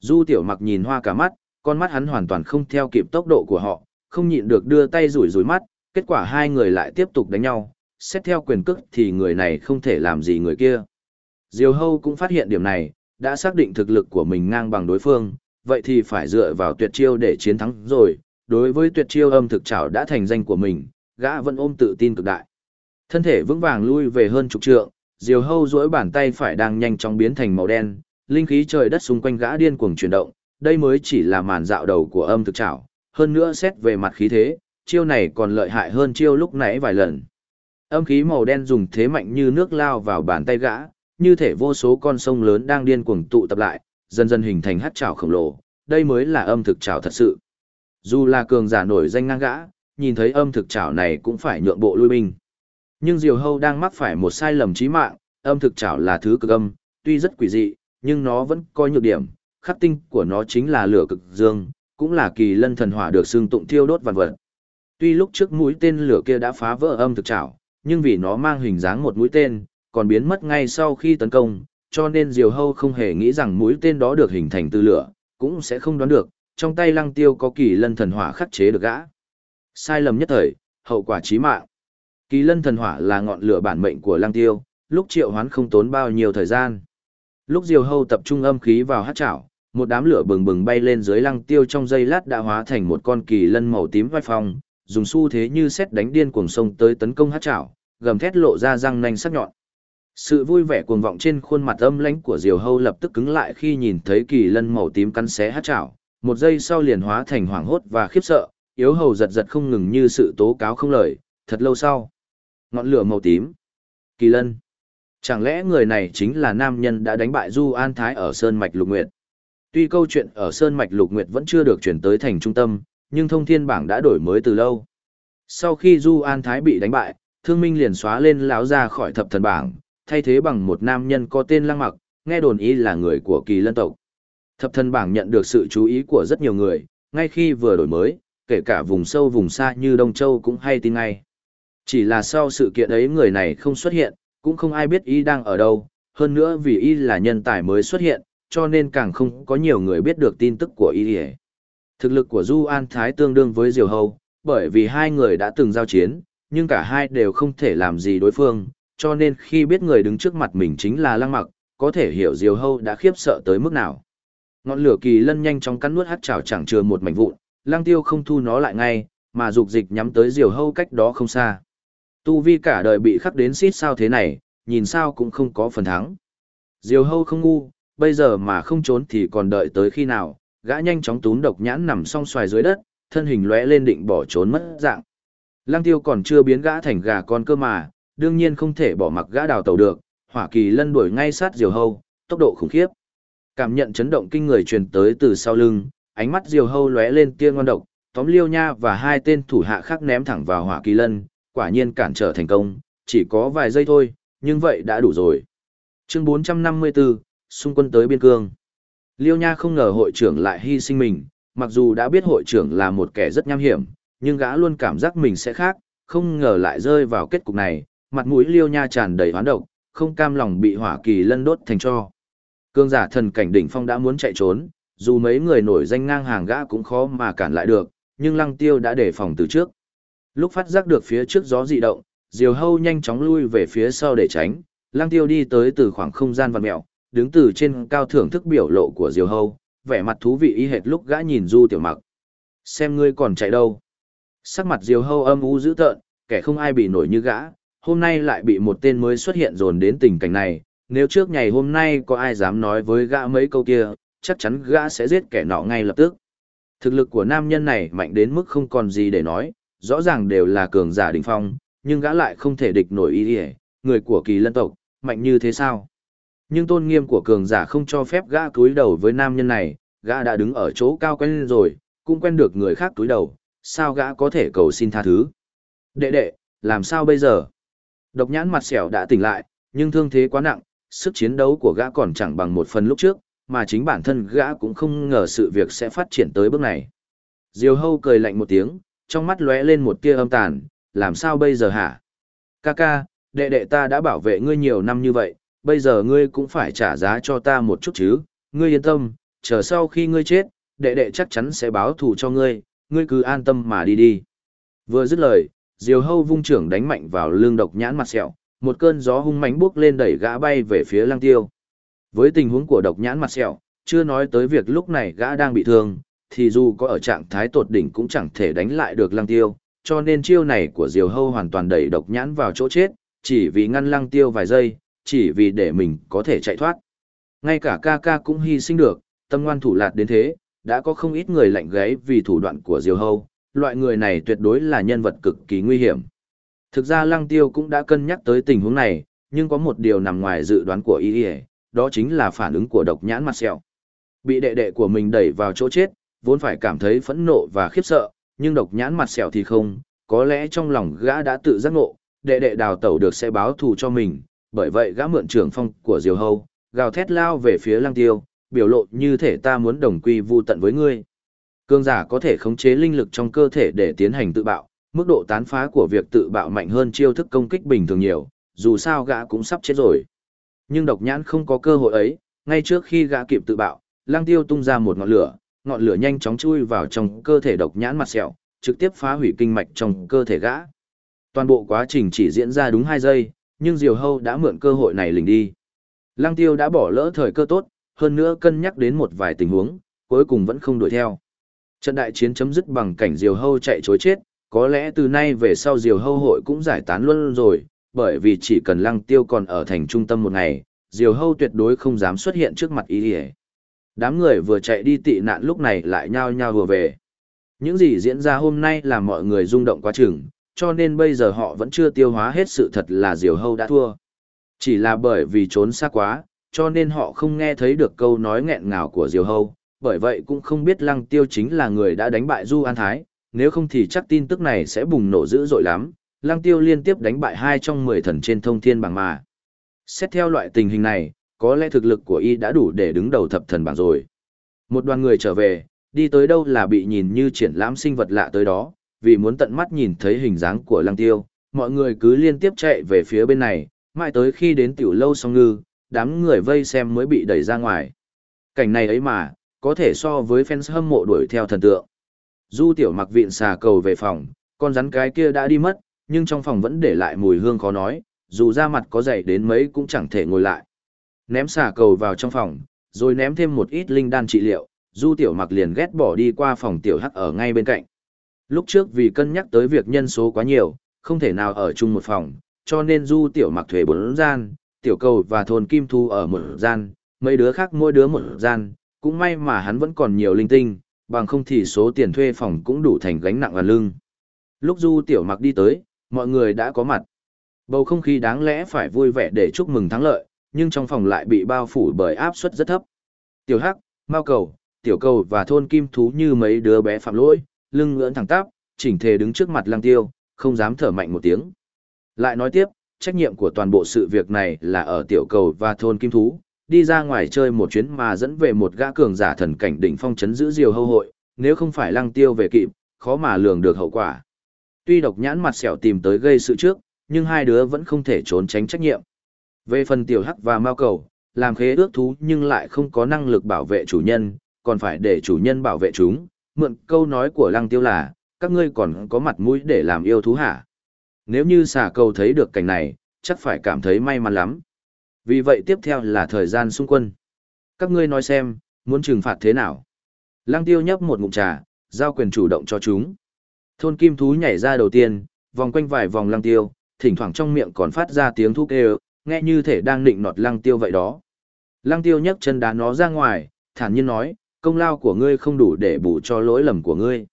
Du tiểu mặc nhìn hoa cả mắt, con mắt hắn hoàn toàn không theo kịp tốc độ của họ, không nhịn được đưa tay rủi rủi mắt, kết quả hai người lại tiếp tục đánh nhau, xét theo quyền cước thì người này không thể làm gì người kia. Diều hâu cũng phát hiện điểm này, đã xác định thực lực của mình ngang bằng đối phương, vậy thì phải dựa vào tuyệt chiêu để chiến thắng rồi, đối với tuyệt chiêu âm thực trảo đã thành danh của mình, gã vẫn ôm tự tin cực đại. Thân thể vững vàng lui về hơn chục trượng, diều hâu duỗi bàn tay phải đang nhanh chóng biến thành màu đen, linh khí trời đất xung quanh gã điên cuồng chuyển động, đây mới chỉ là màn dạo đầu của âm thực trảo, hơn nữa xét về mặt khí thế, chiêu này còn lợi hại hơn chiêu lúc nãy vài lần. Âm khí màu đen dùng thế mạnh như nước lao vào bàn tay gã, như thể vô số con sông lớn đang điên cuồng tụ tập lại, dần dần hình thành hát trảo khổng lồ, đây mới là âm thực trảo thật sự. Dù là cường giả nổi danh ngang gã, nhìn thấy âm thực chảo này cũng phải nhượng bộ lui binh. Nhưng Diều Hâu đang mắc phải một sai lầm chí mạng, âm thực chảo là thứ cực âm, tuy rất quỷ dị, nhưng nó vẫn có nhược điểm, khắc tinh của nó chính là lửa cực dương, cũng là kỳ lân thần hỏa được xương tụng thiêu đốt vạn vật. Tuy lúc trước mũi tên lửa kia đã phá vỡ âm thực chảo nhưng vì nó mang hình dáng một mũi tên, còn biến mất ngay sau khi tấn công, cho nên Diều Hâu không hề nghĩ rằng mũi tên đó được hình thành từ lửa, cũng sẽ không đoán được, trong tay lăng tiêu có kỳ lân thần hỏa khắc chế được gã. Sai lầm nhất thời, hậu quả chí mạng. Kỳ lân thần hỏa là ngọn lửa bản mệnh của Lang tiêu, lúc triệu hoán không tốn bao nhiêu thời gian. Lúc diều hâu tập trung âm khí vào hát chảo, một đám lửa bừng bừng bay lên dưới lăng tiêu trong giây lát đã hóa thành một con kỳ lân màu tím vai phong, dùng xu thế như xét đánh điên cuồng sông tới tấn công hát chảo, gầm thét lộ ra răng nanh sắc nhọn. Sự vui vẻ cuồng vọng trên khuôn mặt âm lãnh của Diều Hâu lập tức cứng lại khi nhìn thấy kỳ lân màu tím cắn xé hát chảo, một giây sau liền hóa thành hoảng hốt và khiếp sợ, yếu hầu giật giật không ngừng như sự tố cáo không lời, thật lâu sau. Ngọn lửa màu tím. Kỳ lân. Chẳng lẽ người này chính là nam nhân đã đánh bại Du An Thái ở Sơn Mạch Lục Nguyệt? Tuy câu chuyện ở Sơn Mạch Lục Nguyệt vẫn chưa được chuyển tới thành trung tâm, nhưng thông thiên bảng đã đổi mới từ lâu. Sau khi Du An Thái bị đánh bại, Thương Minh liền xóa lên lão ra khỏi thập thần bảng, thay thế bằng một nam nhân có tên Lăng Mặc, nghe đồn ý là người của kỳ lân tộc. Thập thần bảng nhận được sự chú ý của rất nhiều người, ngay khi vừa đổi mới, kể cả vùng sâu vùng xa như Đông Châu cũng hay tin ngay. Chỉ là sau sự kiện ấy người này không xuất hiện, cũng không ai biết y đang ở đâu, hơn nữa vì y là nhân tài mới xuất hiện, cho nên càng không có nhiều người biết được tin tức của y. Thực lực của Du An Thái tương đương với Diều Hầu bởi vì hai người đã từng giao chiến, nhưng cả hai đều không thể làm gì đối phương, cho nên khi biết người đứng trước mặt mình chính là Lăng Mặc, có thể hiểu Diều Hâu đã khiếp sợ tới mức nào. Ngọn lửa kỳ lân nhanh chóng cắn nuốt hắc chảo chẳng chừa một mảnh vụn, Lang Tiêu không thu nó lại ngay, mà dục dịch nhắm tới Diều Hâu cách đó không xa. Tu vi cả đời bị khắc đến xít sao thế này, nhìn sao cũng không có phần thắng. Diều Hâu không ngu, bây giờ mà không trốn thì còn đợi tới khi nào, gã nhanh chóng túm độc nhãn nằm song xoài dưới đất, thân hình lóe lên định bỏ trốn mất dạng. Lang tiêu còn chưa biến gã thành gà con cơ mà, đương nhiên không thể bỏ mặc gã đào tàu được, hỏa kỳ lân đuổi ngay sát diều hâu, tốc độ khủng khiếp. Cảm nhận chấn động kinh người truyền tới từ sau lưng, ánh mắt diều hâu lóe lên tia ngon độc, tóm liêu nha và hai tên thủ hạ khác ném thẳng vào hỏa kỳ lân, quả nhiên cản trở thành công, chỉ có vài giây thôi, nhưng vậy đã đủ rồi. Chương 454, xung quân tới biên cương. Liêu Nha không ngờ hội trưởng lại hy sinh mình, mặc dù đã biết hội trưởng là một kẻ rất nham hiểm, nhưng gã luôn cảm giác mình sẽ khác, không ngờ lại rơi vào kết cục này, mặt mũi Liêu Nha tràn đầy hoán độc, không cam lòng bị hỏa kỳ lân đốt thành cho. Cương giả thần cảnh đỉnh phong đã muốn chạy trốn, dù mấy người nổi danh ngang hàng gã cũng khó mà cản lại được, nhưng lăng tiêu đã đề phòng từ trước. Lúc phát giác được phía trước gió dị động, diều hâu nhanh chóng lui về phía sau để tránh, lăng tiêu đi tới từ khoảng không gian vằn mẹo, đứng từ trên cao thưởng thức biểu lộ của diều hâu, vẻ mặt thú vị y hệt lúc gã nhìn du tiểu mặc. Xem ngươi còn chạy đâu. Sắc mặt diều hâu âm u dữ tợn, kẻ không ai bị nổi như gã, hôm nay lại bị một tên mới xuất hiện dồn đến tình cảnh này, nếu trước ngày hôm nay có ai dám nói với gã mấy câu kia, chắc chắn gã sẽ giết kẻ nọ ngay lập tức. Thực lực của nam nhân này mạnh đến mức không còn gì để nói, rõ ràng đều là cường giả đỉnh phong, nhưng gã lại không thể địch nổi ý ý, người của kỳ lân tộc, mạnh như thế sao? Nhưng tôn nghiêm của cường giả không cho phép gã cúi đầu với nam nhân này, gã đã đứng ở chỗ cao quen rồi, cũng quen được người khác cúi đầu, sao gã có thể cầu xin tha thứ? Đệ đệ, làm sao bây giờ? Độc nhãn mặt xẻo đã tỉnh lại, nhưng thương thế quá nặng, sức chiến đấu của gã còn chẳng bằng một phần lúc trước, mà chính bản thân gã cũng không ngờ sự việc sẽ phát triển tới bước này. Diều hâu cười lạnh một tiếng, trong mắt lóe lên một tia âm tàn, làm sao bây giờ hả? Kaka, đệ đệ ta đã bảo vệ ngươi nhiều năm như vậy, bây giờ ngươi cũng phải trả giá cho ta một chút chứ, ngươi yên tâm, chờ sau khi ngươi chết, đệ đệ chắc chắn sẽ báo thù cho ngươi, ngươi cứ an tâm mà đi đi. Vừa dứt lời, diều hâu vung trưởng đánh mạnh vào lưng độc nhãn mặt sẹo, một cơn gió hung mãnh bước lên đẩy gã bay về phía lăng tiêu. Với tình huống của độc nhãn mặt sẹo, chưa nói tới việc lúc này gã đang bị thương, thì dù có ở trạng thái tột đỉnh cũng chẳng thể đánh lại được lăng tiêu, cho nên chiêu này của diều hâu hoàn toàn đẩy độc nhãn vào chỗ chết, chỉ vì ngăn lăng tiêu vài giây, chỉ vì để mình có thể chạy thoát. Ngay cả ca ca cũng hy sinh được, tâm ngoan thủ lạt đến thế, đã có không ít người lạnh gáy vì thủ đoạn của diều hâu, loại người này tuyệt đối là nhân vật cực kỳ nguy hiểm. Thực ra lăng tiêu cũng đã cân nhắc tới tình huống này, nhưng có một điều nằm ngoài dự đoán của y đó chính là phản ứng của độc nhãn mặt sẹo. Bị đệ đệ của mình đẩy vào chỗ chết, vốn phải cảm thấy phẫn nộ và khiếp sợ, nhưng độc nhãn mặt sẹo thì không, có lẽ trong lòng gã đã tự giác ngộ, đệ đệ đào tẩu được sẽ báo thù cho mình, bởi vậy gã mượn trưởng phong của diều hâu, gào thét lao về phía lăng tiêu, biểu lộ như thể ta muốn đồng quy vu tận với ngươi. Cương giả có thể khống chế linh lực trong cơ thể để tiến hành tự bạo, mức độ tán phá của việc tự bạo mạnh hơn chiêu thức công kích bình thường nhiều, dù sao gã cũng sắp chết rồi. Nhưng độc nhãn không có cơ hội ấy, ngay trước khi gã kịp tự bạo, lang tiêu tung ra một ngọn lửa, ngọn lửa nhanh chóng chui vào trong cơ thể độc nhãn mặt sẹo, trực tiếp phá hủy kinh mạch trong cơ thể gã. Toàn bộ quá trình chỉ diễn ra đúng 2 giây, nhưng Diều Hâu đã mượn cơ hội này lình đi. Lăng Tiêu đã bỏ lỡ thời cơ tốt, hơn nữa cân nhắc đến một vài tình huống, cuối cùng vẫn không đuổi theo. Trận đại chiến chấm dứt bằng cảnh Diều Hâu chạy chối chết, có lẽ từ nay về sau Diều Hâu hội cũng giải tán luôn rồi, bởi vì chỉ cần lăng tiêu còn ở thành trung tâm một ngày, diều hâu tuyệt đối không dám xuất hiện trước mặt y Đám người vừa chạy đi tị nạn lúc này lại nhao nhao vừa về. Những gì diễn ra hôm nay làm mọi người rung động quá chừng, cho nên bây giờ họ vẫn chưa tiêu hóa hết sự thật là diều hâu đã thua. Chỉ là bởi vì trốn xa quá, cho nên họ không nghe thấy được câu nói nghẹn ngào của diều hâu, bởi vậy cũng không biết lăng tiêu chính là người đã đánh bại Du An Thái, nếu không thì chắc tin tức này sẽ bùng nổ dữ dội lắm, lăng tiêu liên tiếp đánh bại hai trong mười thần trên thông thiên bảng mà. Xét theo loại tình hình này, có lẽ thực lực của y đã đủ để đứng đầu thập thần bảng rồi. Một đoàn người trở về, đi tới đâu là bị nhìn như triển lãm sinh vật lạ tới đó, vì muốn tận mắt nhìn thấy hình dáng của lăng tiêu, mọi người cứ liên tiếp chạy về phía bên này, mãi tới khi đến tiểu lâu song ngư, đám người vây xem mới bị đẩy ra ngoài. Cảnh này ấy mà, có thể so với fans hâm mộ đuổi theo thần tượng. Du tiểu mặc vịn xà cầu về phòng, con rắn cái kia đã đi mất, nhưng trong phòng vẫn để lại mùi hương khó nói, dù da mặt có dày đến mấy cũng chẳng thể ngồi lại. Ném xà cầu vào trong phòng, rồi ném thêm một ít linh đan trị liệu, du tiểu mặc liền ghét bỏ đi qua phòng tiểu hắc ở ngay bên cạnh. Lúc trước vì cân nhắc tới việc nhân số quá nhiều, không thể nào ở chung một phòng, cho nên du tiểu mặc thuê bốn gian, tiểu cầu và thôn kim thu ở một gian, mấy đứa khác mỗi đứa một gian, cũng may mà hắn vẫn còn nhiều linh tinh, bằng không thì số tiền thuê phòng cũng đủ thành gánh nặng và lưng. Lúc du tiểu mặc đi tới, mọi người đã có mặt. Bầu không khí đáng lẽ phải vui vẻ để chúc mừng thắng lợi, nhưng trong phòng lại bị bao phủ bởi áp suất rất thấp. Tiểu Hắc, Mao Cầu, Tiểu Cầu và thôn kim thú như mấy đứa bé phạm lỗi, lưng ngưỡng thẳng tắp, chỉnh thề đứng trước mặt Lăng Tiêu, không dám thở mạnh một tiếng. Lại nói tiếp, trách nhiệm của toàn bộ sự việc này là ở Tiểu Cầu và thôn kim thú, đi ra ngoài chơi một chuyến mà dẫn về một gã cường giả thần cảnh đỉnh phong chấn giữ diều hâu hội, nếu không phải Lăng Tiêu về kịp, khó mà lường được hậu quả. Tuy độc nhãn mặt sẹo tìm tới gây sự trước, nhưng hai đứa vẫn không thể trốn tránh trách nhiệm. Về phần tiểu hắc và mao cầu, làm khế ước thú nhưng lại không có năng lực bảo vệ chủ nhân, còn phải để chủ nhân bảo vệ chúng. Mượn câu nói của lăng tiêu là, các ngươi còn có mặt mũi để làm yêu thú hả? Nếu như xà cầu thấy được cảnh này, chắc phải cảm thấy may mắn lắm. Vì vậy tiếp theo là thời gian xung quân. Các ngươi nói xem, muốn trừng phạt thế nào? Lăng tiêu nhấp một ngụm trà, giao quyền chủ động cho chúng. Thôn kim thú nhảy ra đầu tiên, vòng quanh vài vòng lăng tiêu, thỉnh thoảng trong miệng còn phát ra tiếng thúc kêu, nghe như thể đang định nọt lăng tiêu vậy đó. Lăng tiêu nhấc chân đá nó ra ngoài, thản nhiên nói, công lao của ngươi không đủ để bù cho lỗi lầm của ngươi.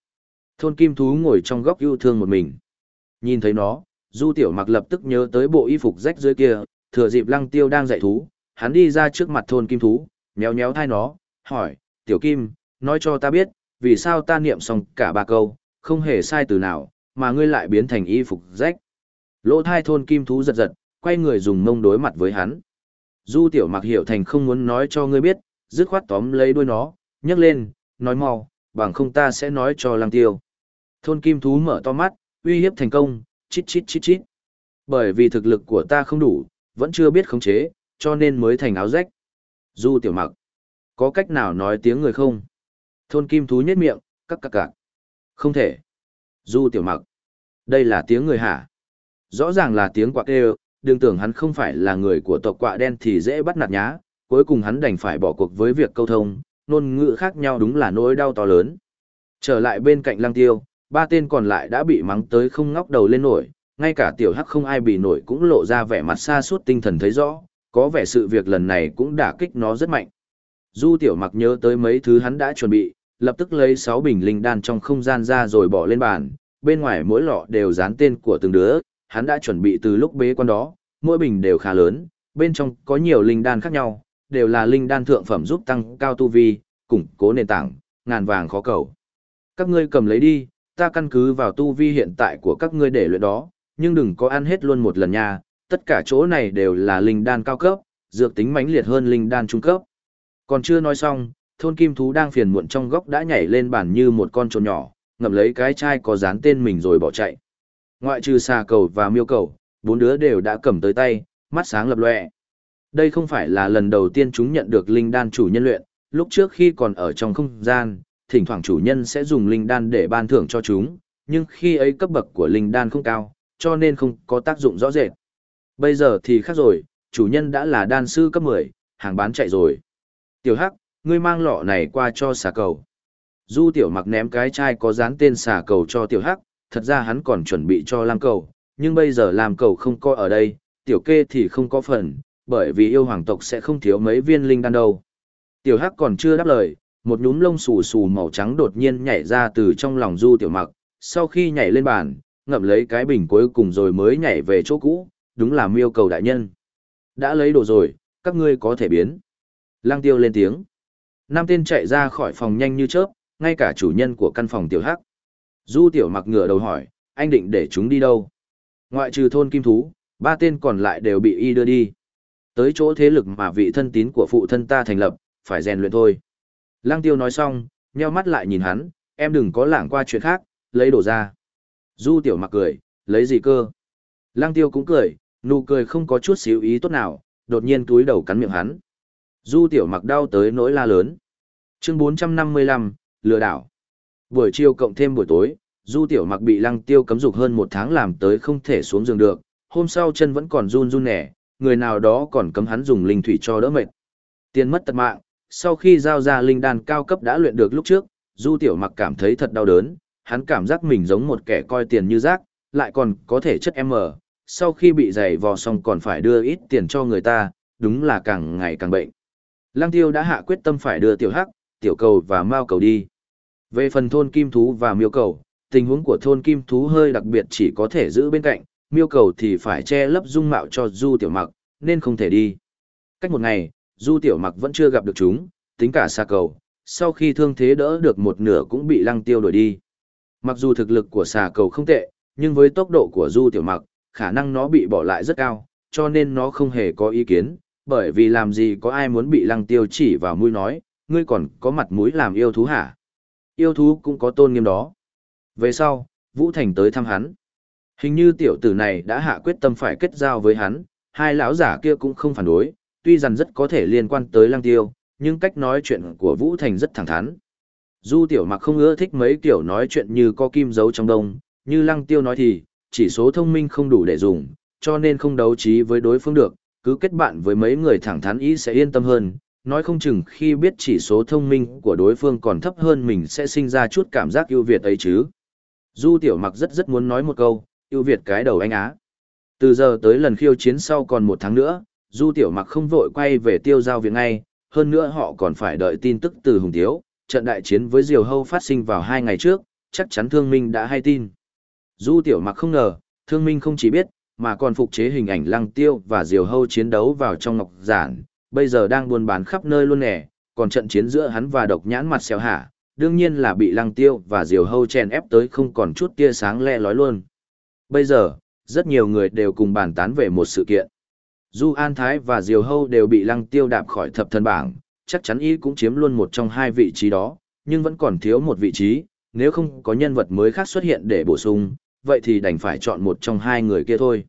Thôn kim thú ngồi trong góc yêu thương một mình. Nhìn thấy nó, du tiểu mặc lập tức nhớ tới bộ y phục rách dưới kia, thừa dịp lăng tiêu đang dạy thú, hắn đi ra trước mặt thôn kim thú, nhéo nhéo thai nó, hỏi, tiểu kim, nói cho ta biết, vì sao ta niệm xong cả ba câu, không hề sai từ nào, mà ngươi lại biến thành y phục rách. Lỗ thai thôn kim thú giật giật, quay người dùng mông đối mặt với hắn. Du tiểu mặc hiểu thành không muốn nói cho ngươi biết, dứt khoát tóm lấy đuôi nó, nhấc lên, nói mau, bằng không ta sẽ nói cho lăng tiêu. Thôn kim thú mở to mắt, uy hiếp thành công, chít chít chít chít. Bởi vì thực lực của ta không đủ, vẫn chưa biết khống chế, cho nên mới thành áo rách. Du tiểu mặc, có cách nào nói tiếng người không? Thôn kim thú nhếch miệng, cắc cắc cạc. Không thể. Du tiểu mặc, đây là tiếng người hả? Rõ ràng là tiếng quạ kêu, đừng tưởng hắn không phải là người của tộc quạ đen thì dễ bắt nạt nhá, cuối cùng hắn đành phải bỏ cuộc với việc câu thông, ngôn ngữ khác nhau đúng là nỗi đau to lớn. Trở lại bên cạnh lăng tiêu, ba tên còn lại đã bị mắng tới không ngóc đầu lên nổi, ngay cả tiểu hắc không ai bị nổi cũng lộ ra vẻ mặt xa suốt tinh thần thấy rõ, có vẻ sự việc lần này cũng đả kích nó rất mạnh. Du tiểu mặc nhớ tới mấy thứ hắn đã chuẩn bị, lập tức lấy 6 bình linh đan trong không gian ra rồi bỏ lên bàn, bên ngoài mỗi lọ đều dán tên của từng đứa, hắn đã chuẩn bị từ lúc bế quan đó, mỗi bình đều khá lớn, bên trong có nhiều linh đan khác nhau, đều là linh đan thượng phẩm giúp tăng cao tu vi, củng cố nền tảng, ngàn vàng khó cầu. Các ngươi cầm lấy đi, ta căn cứ vào tu vi hiện tại của các ngươi để luyện đó, nhưng đừng có ăn hết luôn một lần nha, tất cả chỗ này đều là linh đan cao cấp, dược tính mãnh liệt hơn linh đan trung cấp. Còn chưa nói xong, thôn kim thú đang phiền muộn trong góc đã nhảy lên bàn như một con trồn nhỏ, ngậm lấy cái chai có dán tên mình rồi bỏ chạy. Ngoại trừ xà cầu và miêu cầu, bốn đứa đều đã cầm tới tay, mắt sáng lập lòe. Đây không phải là lần đầu tiên chúng nhận được linh đan chủ nhân luyện, lúc trước khi còn ở trong không gian, thỉnh thoảng chủ nhân sẽ dùng linh đan để ban thưởng cho chúng, nhưng khi ấy cấp bậc của linh đan không cao, cho nên không có tác dụng rõ rệt. Bây giờ thì khác rồi, chủ nhân đã là đan sư cấp 10, hàng bán chạy rồi. Tiểu Hắc, ngươi mang lọ này qua cho xà cầu. Du Tiểu Mặc ném cái chai có dán tên xà cầu cho Tiểu Hắc, thật ra hắn còn chuẩn bị cho lam cầu, nhưng bây giờ lam cầu không có ở đây, tiểu kê thì không có phần, bởi vì yêu hoàng tộc sẽ không thiếu mấy viên linh đan đâu. Tiểu hắc còn chưa đáp lời, một nhúm lông xù xù màu trắng đột nhiên nhảy ra từ trong lòng du tiểu mặc, sau khi nhảy lên bàn, ngậm lấy cái bình cuối cùng rồi mới nhảy về chỗ cũ, đúng là miêu cầu đại nhân. Đã lấy đồ rồi, các ngươi có thể biến. Lang tiêu lên tiếng. Nam tên chạy ra khỏi phòng nhanh như chớp, ngay cả chủ nhân của căn phòng tiểu hắc. Du tiểu mặc ngửa đầu hỏi, anh định để chúng đi đâu? Ngoại trừ thôn kim thú, ba tên còn lại đều bị y đưa đi. Tới chỗ thế lực mà vị thân tín của phụ thân ta thành lập, phải rèn luyện thôi. Lăng tiêu nói xong, nheo mắt lại nhìn hắn, em đừng có lảng qua chuyện khác, lấy đồ ra. Du tiểu mặc cười, lấy gì cơ? Lăng tiêu cũng cười, nụ cười không có chút xíu ý tốt nào, đột nhiên túi đầu cắn miệng hắn. Du tiểu mặc đau tới nỗi la lớn. Chương 455, lừa đảo. Buổi chiều cộng thêm buổi tối, du tiểu mặc bị lăng tiêu cấm dục hơn một tháng làm tới không thể xuống giường được, hôm sau chân vẫn còn run run nẻ, người nào đó còn cấm hắn dùng linh thủy cho đỡ mệt. Tiền mất tật mạng, sau khi giao ra linh đan cao cấp đã luyện được lúc trước, du tiểu mặc cảm thấy thật đau đớn, hắn cảm giác mình giống một kẻ coi tiền như rác, lại còn có thể chất em M, sau khi bị giày vò xong còn phải đưa ít tiền cho người ta, đúng là càng ngày càng bệnh. Lăng tiêu đã hạ quyết tâm phải đưa tiểu hắc, tiểu cầu và mao cầu đi. Về phần thôn kim thú và miêu cầu, tình huống của thôn kim thú hơi đặc biệt chỉ có thể giữ bên cạnh, miêu cầu thì phải che lấp dung mạo cho du tiểu mặc, nên không thể đi. Cách một ngày, du tiểu mặc vẫn chưa gặp được chúng, tính cả xa cầu, sau khi thương thế đỡ được một nửa cũng bị lăng tiêu đuổi đi. Mặc dù thực lực của xà cầu không tệ, nhưng với tốc độ của du tiểu mặc, khả năng nó bị bỏ lại rất cao, cho nên nó không hề có ý kiến, bởi vì làm gì có ai muốn bị lăng tiêu chỉ vào mũi nói, ngươi còn có mặt mũi làm yêu thú hả? Yêu thú cũng có tôn nghiêm đó. Về sau, Vũ Thành tới thăm hắn. Hình như tiểu tử này đã hạ quyết tâm phải kết giao với hắn, hai lão giả kia cũng không phản đối, tuy rằng rất có thể liên quan tới lăng tiêu, nhưng cách nói chuyện của Vũ Thành rất thẳng thắn. Du tiểu mặc không ưa thích mấy kiểu nói chuyện như có kim giấu trong đông, như lăng tiêu nói thì, chỉ số thông minh không đủ để dùng, cho nên không đấu trí với đối phương được, cứ kết bạn với mấy người thẳng thắn ý sẽ yên tâm hơn, nói không chừng khi biết chỉ số thông minh của đối phương còn thấp hơn mình sẽ sinh ra chút cảm giác ưu việt ấy chứ. Du tiểu mặc rất rất muốn nói một câu, ưu việt cái đầu anh á. Từ giờ tới lần khiêu chiến sau còn một tháng nữa, Du tiểu mặc không vội quay về tiêu giao viện ngay, hơn nữa họ còn phải đợi tin tức từ Hùng Tiếu, trận đại chiến với Diều Hâu phát sinh vào hai ngày trước, chắc chắn Thương Minh đã hay tin. Du Tiểu Mặc không ngờ, Thương Minh không chỉ biết, mà còn phục chế hình ảnh Lăng Tiêu và Diều Hâu chiến đấu vào trong ngọc giản, bây giờ đang buôn bán khắp nơi luôn nè, còn trận chiến giữa hắn và độc nhãn mặt xèo hả, đương nhiên là bị Lăng Tiêu và Diều Hâu chèn ép tới không còn chút tia sáng le lói luôn. Bây giờ, rất nhiều người đều cùng bàn tán về một sự kiện. Du An Thái và Diều Hâu đều bị Lăng Tiêu đạp khỏi thập thân bảng, chắc chắn y cũng chiếm luôn một trong hai vị trí đó, nhưng vẫn còn thiếu một vị trí, nếu không có nhân vật mới khác xuất hiện để bổ sung, vậy thì đành phải chọn một trong hai người kia thôi.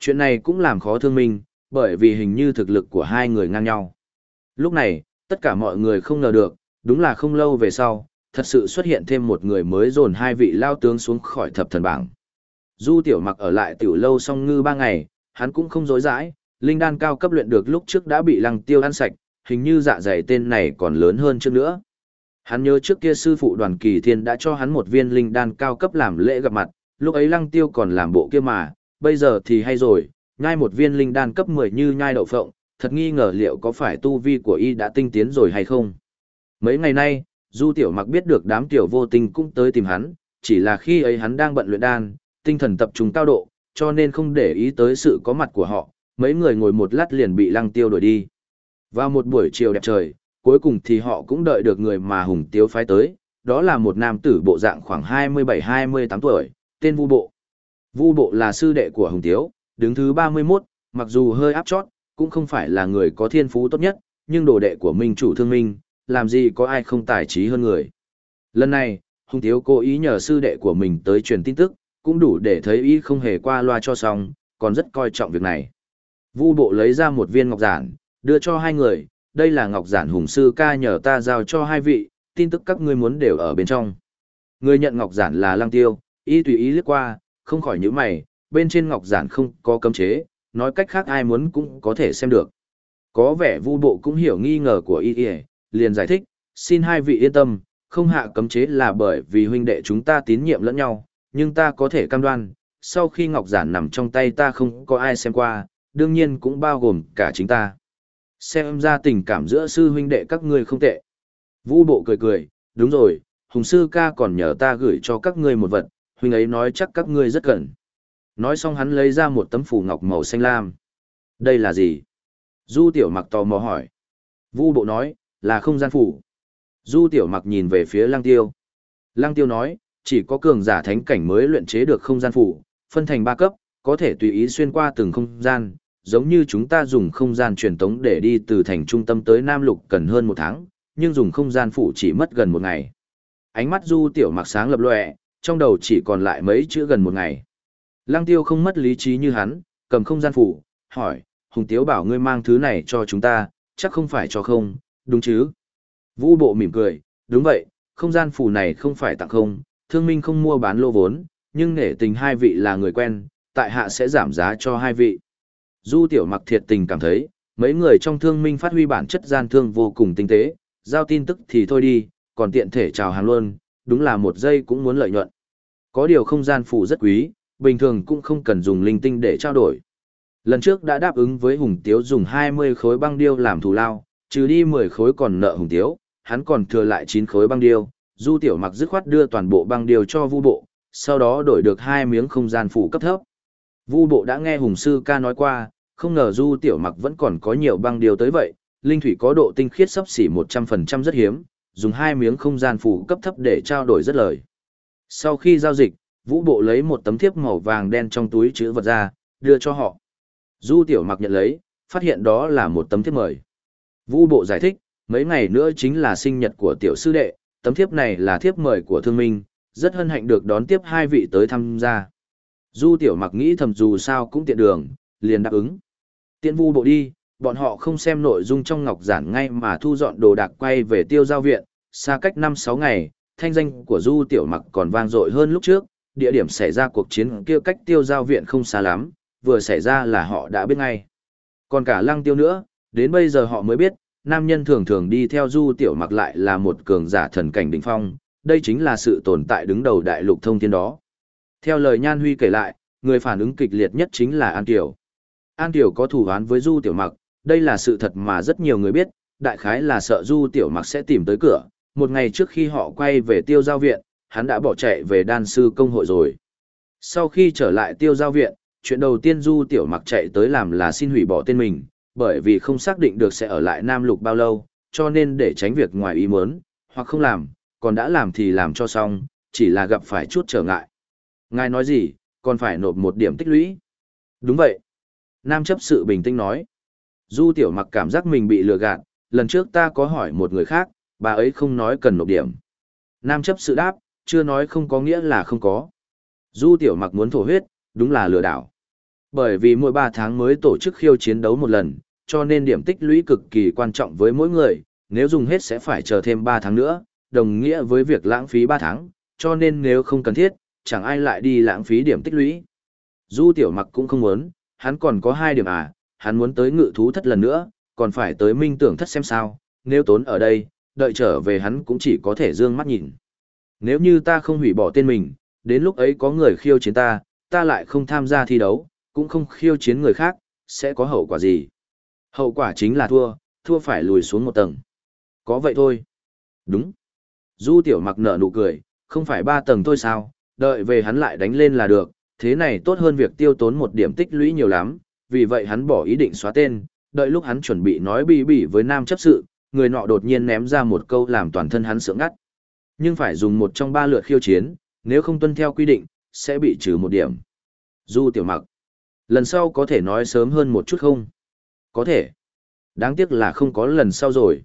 Chuyện này cũng làm khó thương minh, bởi vì hình như thực lực của hai người ngang nhau. Lúc này, tất cả mọi người không ngờ được, đúng là không lâu về sau, thật sự xuất hiện thêm một người mới dồn hai vị lao tướng xuống khỏi thập thần bảng. Du tiểu mặc ở lại tiểu lâu song ngư ba ngày, hắn cũng không dối dãi, linh đan cao cấp luyện được lúc trước đã bị lăng tiêu ăn sạch, hình như dạ dày tên này còn lớn hơn trước nữa. Hắn nhớ trước kia sư phụ đoàn kỳ thiên đã cho hắn một viên linh đan cao cấp làm lễ gặp mặt, lúc ấy lăng tiêu còn làm bộ kia mà, bây giờ thì hay rồi, nhai một viên linh đan cấp 10 như nhai đậu phộng, thật nghi ngờ liệu có phải tu vi của y đã tinh tiến rồi hay không. Mấy ngày nay, Du Tiểu Mặc biết được đám tiểu vô tình cũng tới tìm hắn, chỉ là khi ấy hắn đang bận luyện đan, tinh thần tập trung cao độ, cho nên không để ý tới sự có mặt của họ, mấy người ngồi một lát liền bị lăng tiêu đuổi đi. Vào một buổi chiều đẹp trời, cuối cùng thì họ cũng đợi được người mà Hùng Tiếu phái tới, đó là một nam tử bộ dạng khoảng 27-28 tuổi, tên Vu Bộ. Vu Bộ là sư đệ của Hùng Tiếu, đứng thứ 31, mặc dù hơi áp chót, cũng không phải là người có thiên phú tốt nhất, nhưng đồ đệ của Minh chủ thương minh, làm gì có ai không tài trí hơn người. Lần này, Hùng Tiếu cố ý nhờ sư đệ của mình tới truyền tin tức, cũng đủ để thấy ý không hề qua loa cho xong, còn rất coi trọng việc này. Vu Bộ lấy ra một viên ngọc giản, đưa cho hai người, đây là ngọc giản hùng sư ca nhờ ta giao cho hai vị, tin tức các ngươi muốn đều ở bên trong. Người nhận ngọc giản là lăng tiêu, y tùy ý liếc qua, không khỏi nhíu mày, bên trên ngọc giản không có cấm chế, nói cách khác ai muốn cũng có thể xem được. Có vẻ vu bộ cũng hiểu nghi ngờ của y y, liền giải thích, xin hai vị yên tâm, không hạ cấm chế là bởi vì huynh đệ chúng ta tín nhiệm lẫn nhau, nhưng ta có thể cam đoan, sau khi ngọc giản nằm trong tay ta không có ai xem qua, đương nhiên cũng bao gồm cả chính ta. Xem ra tình cảm giữa sư huynh đệ các ngươi không tệ. Vũ bộ cười cười, đúng rồi, Hùng sư ca còn nhờ ta gửi cho các ngươi một vật, huynh ấy nói chắc các ngươi rất cần. Nói xong hắn lấy ra một tấm phủ ngọc màu xanh lam. Đây là gì? Du tiểu mặc tò mò hỏi. Vu bộ nói, là không gian phủ. Du tiểu mặc nhìn về phía lăng tiêu. Lăng tiêu nói, chỉ có cường giả thánh cảnh mới luyện chế được không gian phủ, phân thành ba cấp, có thể tùy ý xuyên qua từng không gian, giống như chúng ta dùng không gian truyền tống để đi từ thành trung tâm tới Nam Lục cần hơn một tháng, nhưng dùng không gian phủ chỉ mất gần một ngày. Ánh mắt du tiểu mặc sáng lập lòe, trong đầu chỉ còn lại mấy chữ gần một ngày. Lăng tiêu không mất lý trí như hắn, cầm không gian phủ, hỏi, Hùng Tiếu bảo ngươi mang thứ này cho chúng ta, chắc không phải cho không, đúng chứ? Vũ bộ mỉm cười, đúng vậy, không gian phủ này không phải tặng không, thương minh không mua bán lô vốn, nhưng nể tình hai vị là người quen, tại hạ sẽ giảm giá cho hai vị. Du tiểu mặc thiệt tình cảm thấy, mấy người trong thương minh phát huy bản chất gian thương vô cùng tinh tế, giao tin tức thì thôi đi, còn tiện thể chào hàng luôn, đúng là một giây cũng muốn lợi nhuận. Có điều không gian phù rất quý, bình thường cũng không cần dùng linh tinh để trao đổi. Lần trước đã đáp ứng với Hùng Tiếu dùng 20 khối băng điêu làm thù lao, trừ đi 10 khối còn nợ Hùng Tiếu, hắn còn thừa lại 9 khối băng điêu, Du Tiểu Mặc dứt khoát đưa toàn bộ băng điêu cho Vu Bộ, sau đó đổi được hai miếng không gian phủ cấp thấp. Vu Bộ đã nghe Hùng Sư ca nói qua, không ngờ Du Tiểu Mặc vẫn còn có nhiều băng điêu tới vậy, linh thủy có độ tinh khiết sấp xỉ 100% rất hiếm, dùng hai miếng không gian phủ cấp thấp để trao đổi rất lời. Sau khi giao dịch, Vũ Bộ lấy một tấm thiếp màu vàng đen trong túi chữ vật ra, đưa cho họ. Du Tiểu Mặc nhận lấy, phát hiện đó là một tấm thiếp mời. Vũ Bộ giải thích, mấy ngày nữa chính là sinh nhật của tiểu sư đệ, tấm thiếp này là thiếp mời của thương minh, rất hân hạnh được đón tiếp hai vị tới tham gia. Du Tiểu Mặc nghĩ thầm dù sao cũng tiện đường, liền đáp ứng. Tiện Vu Bộ đi, bọn họ không xem nội dung trong ngọc giản ngay mà thu dọn đồ đạc quay về tiêu giao viện, xa cách 5-6 ngày, thanh danh của Du Tiểu Mặc còn vang dội hơn lúc trước, địa điểm xảy ra cuộc chiến kia cách tiêu giao viện không xa lắm, vừa xảy ra là họ đã biết ngay. Còn cả lăng tiêu nữa, đến bây giờ họ mới biết, nam nhân thường thường đi theo du tiểu mặc lại là một cường giả thần cảnh đỉnh phong, đây chính là sự tồn tại đứng đầu đại lục thông thiên đó. Theo lời Nhan Huy kể lại, người phản ứng kịch liệt nhất chính là An Tiểu. An Tiểu có thủ án với Du Tiểu Mặc, đây là sự thật mà rất nhiều người biết, đại khái là sợ Du Tiểu Mặc sẽ tìm tới cửa. Một ngày trước khi họ quay về tiêu giao viện, hắn đã bỏ chạy về đan sư công hội rồi. Sau khi trở lại tiêu giao viện, chuyện đầu tiên Du Tiểu Mặc chạy tới làm là xin hủy bỏ tên mình, bởi vì không xác định được sẽ ở lại Nam Lục bao lâu, cho nên để tránh việc ngoài ý muốn, hoặc không làm, còn đã làm thì làm cho xong, chỉ là gặp phải chút trở ngại. Ngài nói gì, còn phải nộp một điểm tích lũy. Đúng vậy. Nam chấp sự bình tĩnh nói. Du Tiểu Mặc cảm giác mình bị lừa gạt, lần trước ta có hỏi một người khác, bà ấy không nói cần nộp điểm. Nam chấp sự đáp, chưa nói không có nghĩa là không có. Du Tiểu Mặc muốn thổ huyết, đúng là lừa đảo. Bởi vì mỗi 3 tháng mới tổ chức khiêu chiến đấu một lần, cho nên điểm tích lũy cực kỳ quan trọng với mỗi người, nếu dùng hết sẽ phải chờ thêm 3 tháng nữa, đồng nghĩa với việc lãng phí 3 tháng, cho nên nếu không cần thiết, chẳng ai lại đi lãng phí điểm tích lũy. Du Tiểu Mặc cũng không muốn, hắn còn có 2 điểm à, hắn muốn tới ngự thú thất lần nữa, còn phải tới minh tưởng thất xem sao, nếu tốn ở đây, đợi trở về hắn cũng chỉ có thể dương mắt nhìn. Nếu như ta không hủy bỏ tên mình, đến lúc ấy có người khiêu chiến ta, ta lại không tham gia thi đấu, cũng không khiêu chiến người khác, sẽ có hậu quả gì? Hậu quả chính là thua, thua phải lùi xuống một tầng. Có vậy thôi. Đúng. Du tiểu mặc nở nụ cười, không phải ba tầng thôi sao, đợi về hắn lại đánh lên là được, thế này tốt hơn việc tiêu tốn một điểm tích lũy nhiều lắm, vì vậy hắn bỏ ý định xóa tên, đợi lúc hắn chuẩn bị nói bỉ bỉ với nam chấp sự, người nọ đột nhiên ném ra một câu làm toàn thân hắn sượng ngắt. Nhưng phải dùng một trong ba lượt khiêu chiến, nếu không tuân theo quy định, sẽ bị trừ một điểm. Du tiểu mặc. Lần sau có thể nói sớm hơn một chút không? Có thể. Đáng tiếc là không có lần sau rồi.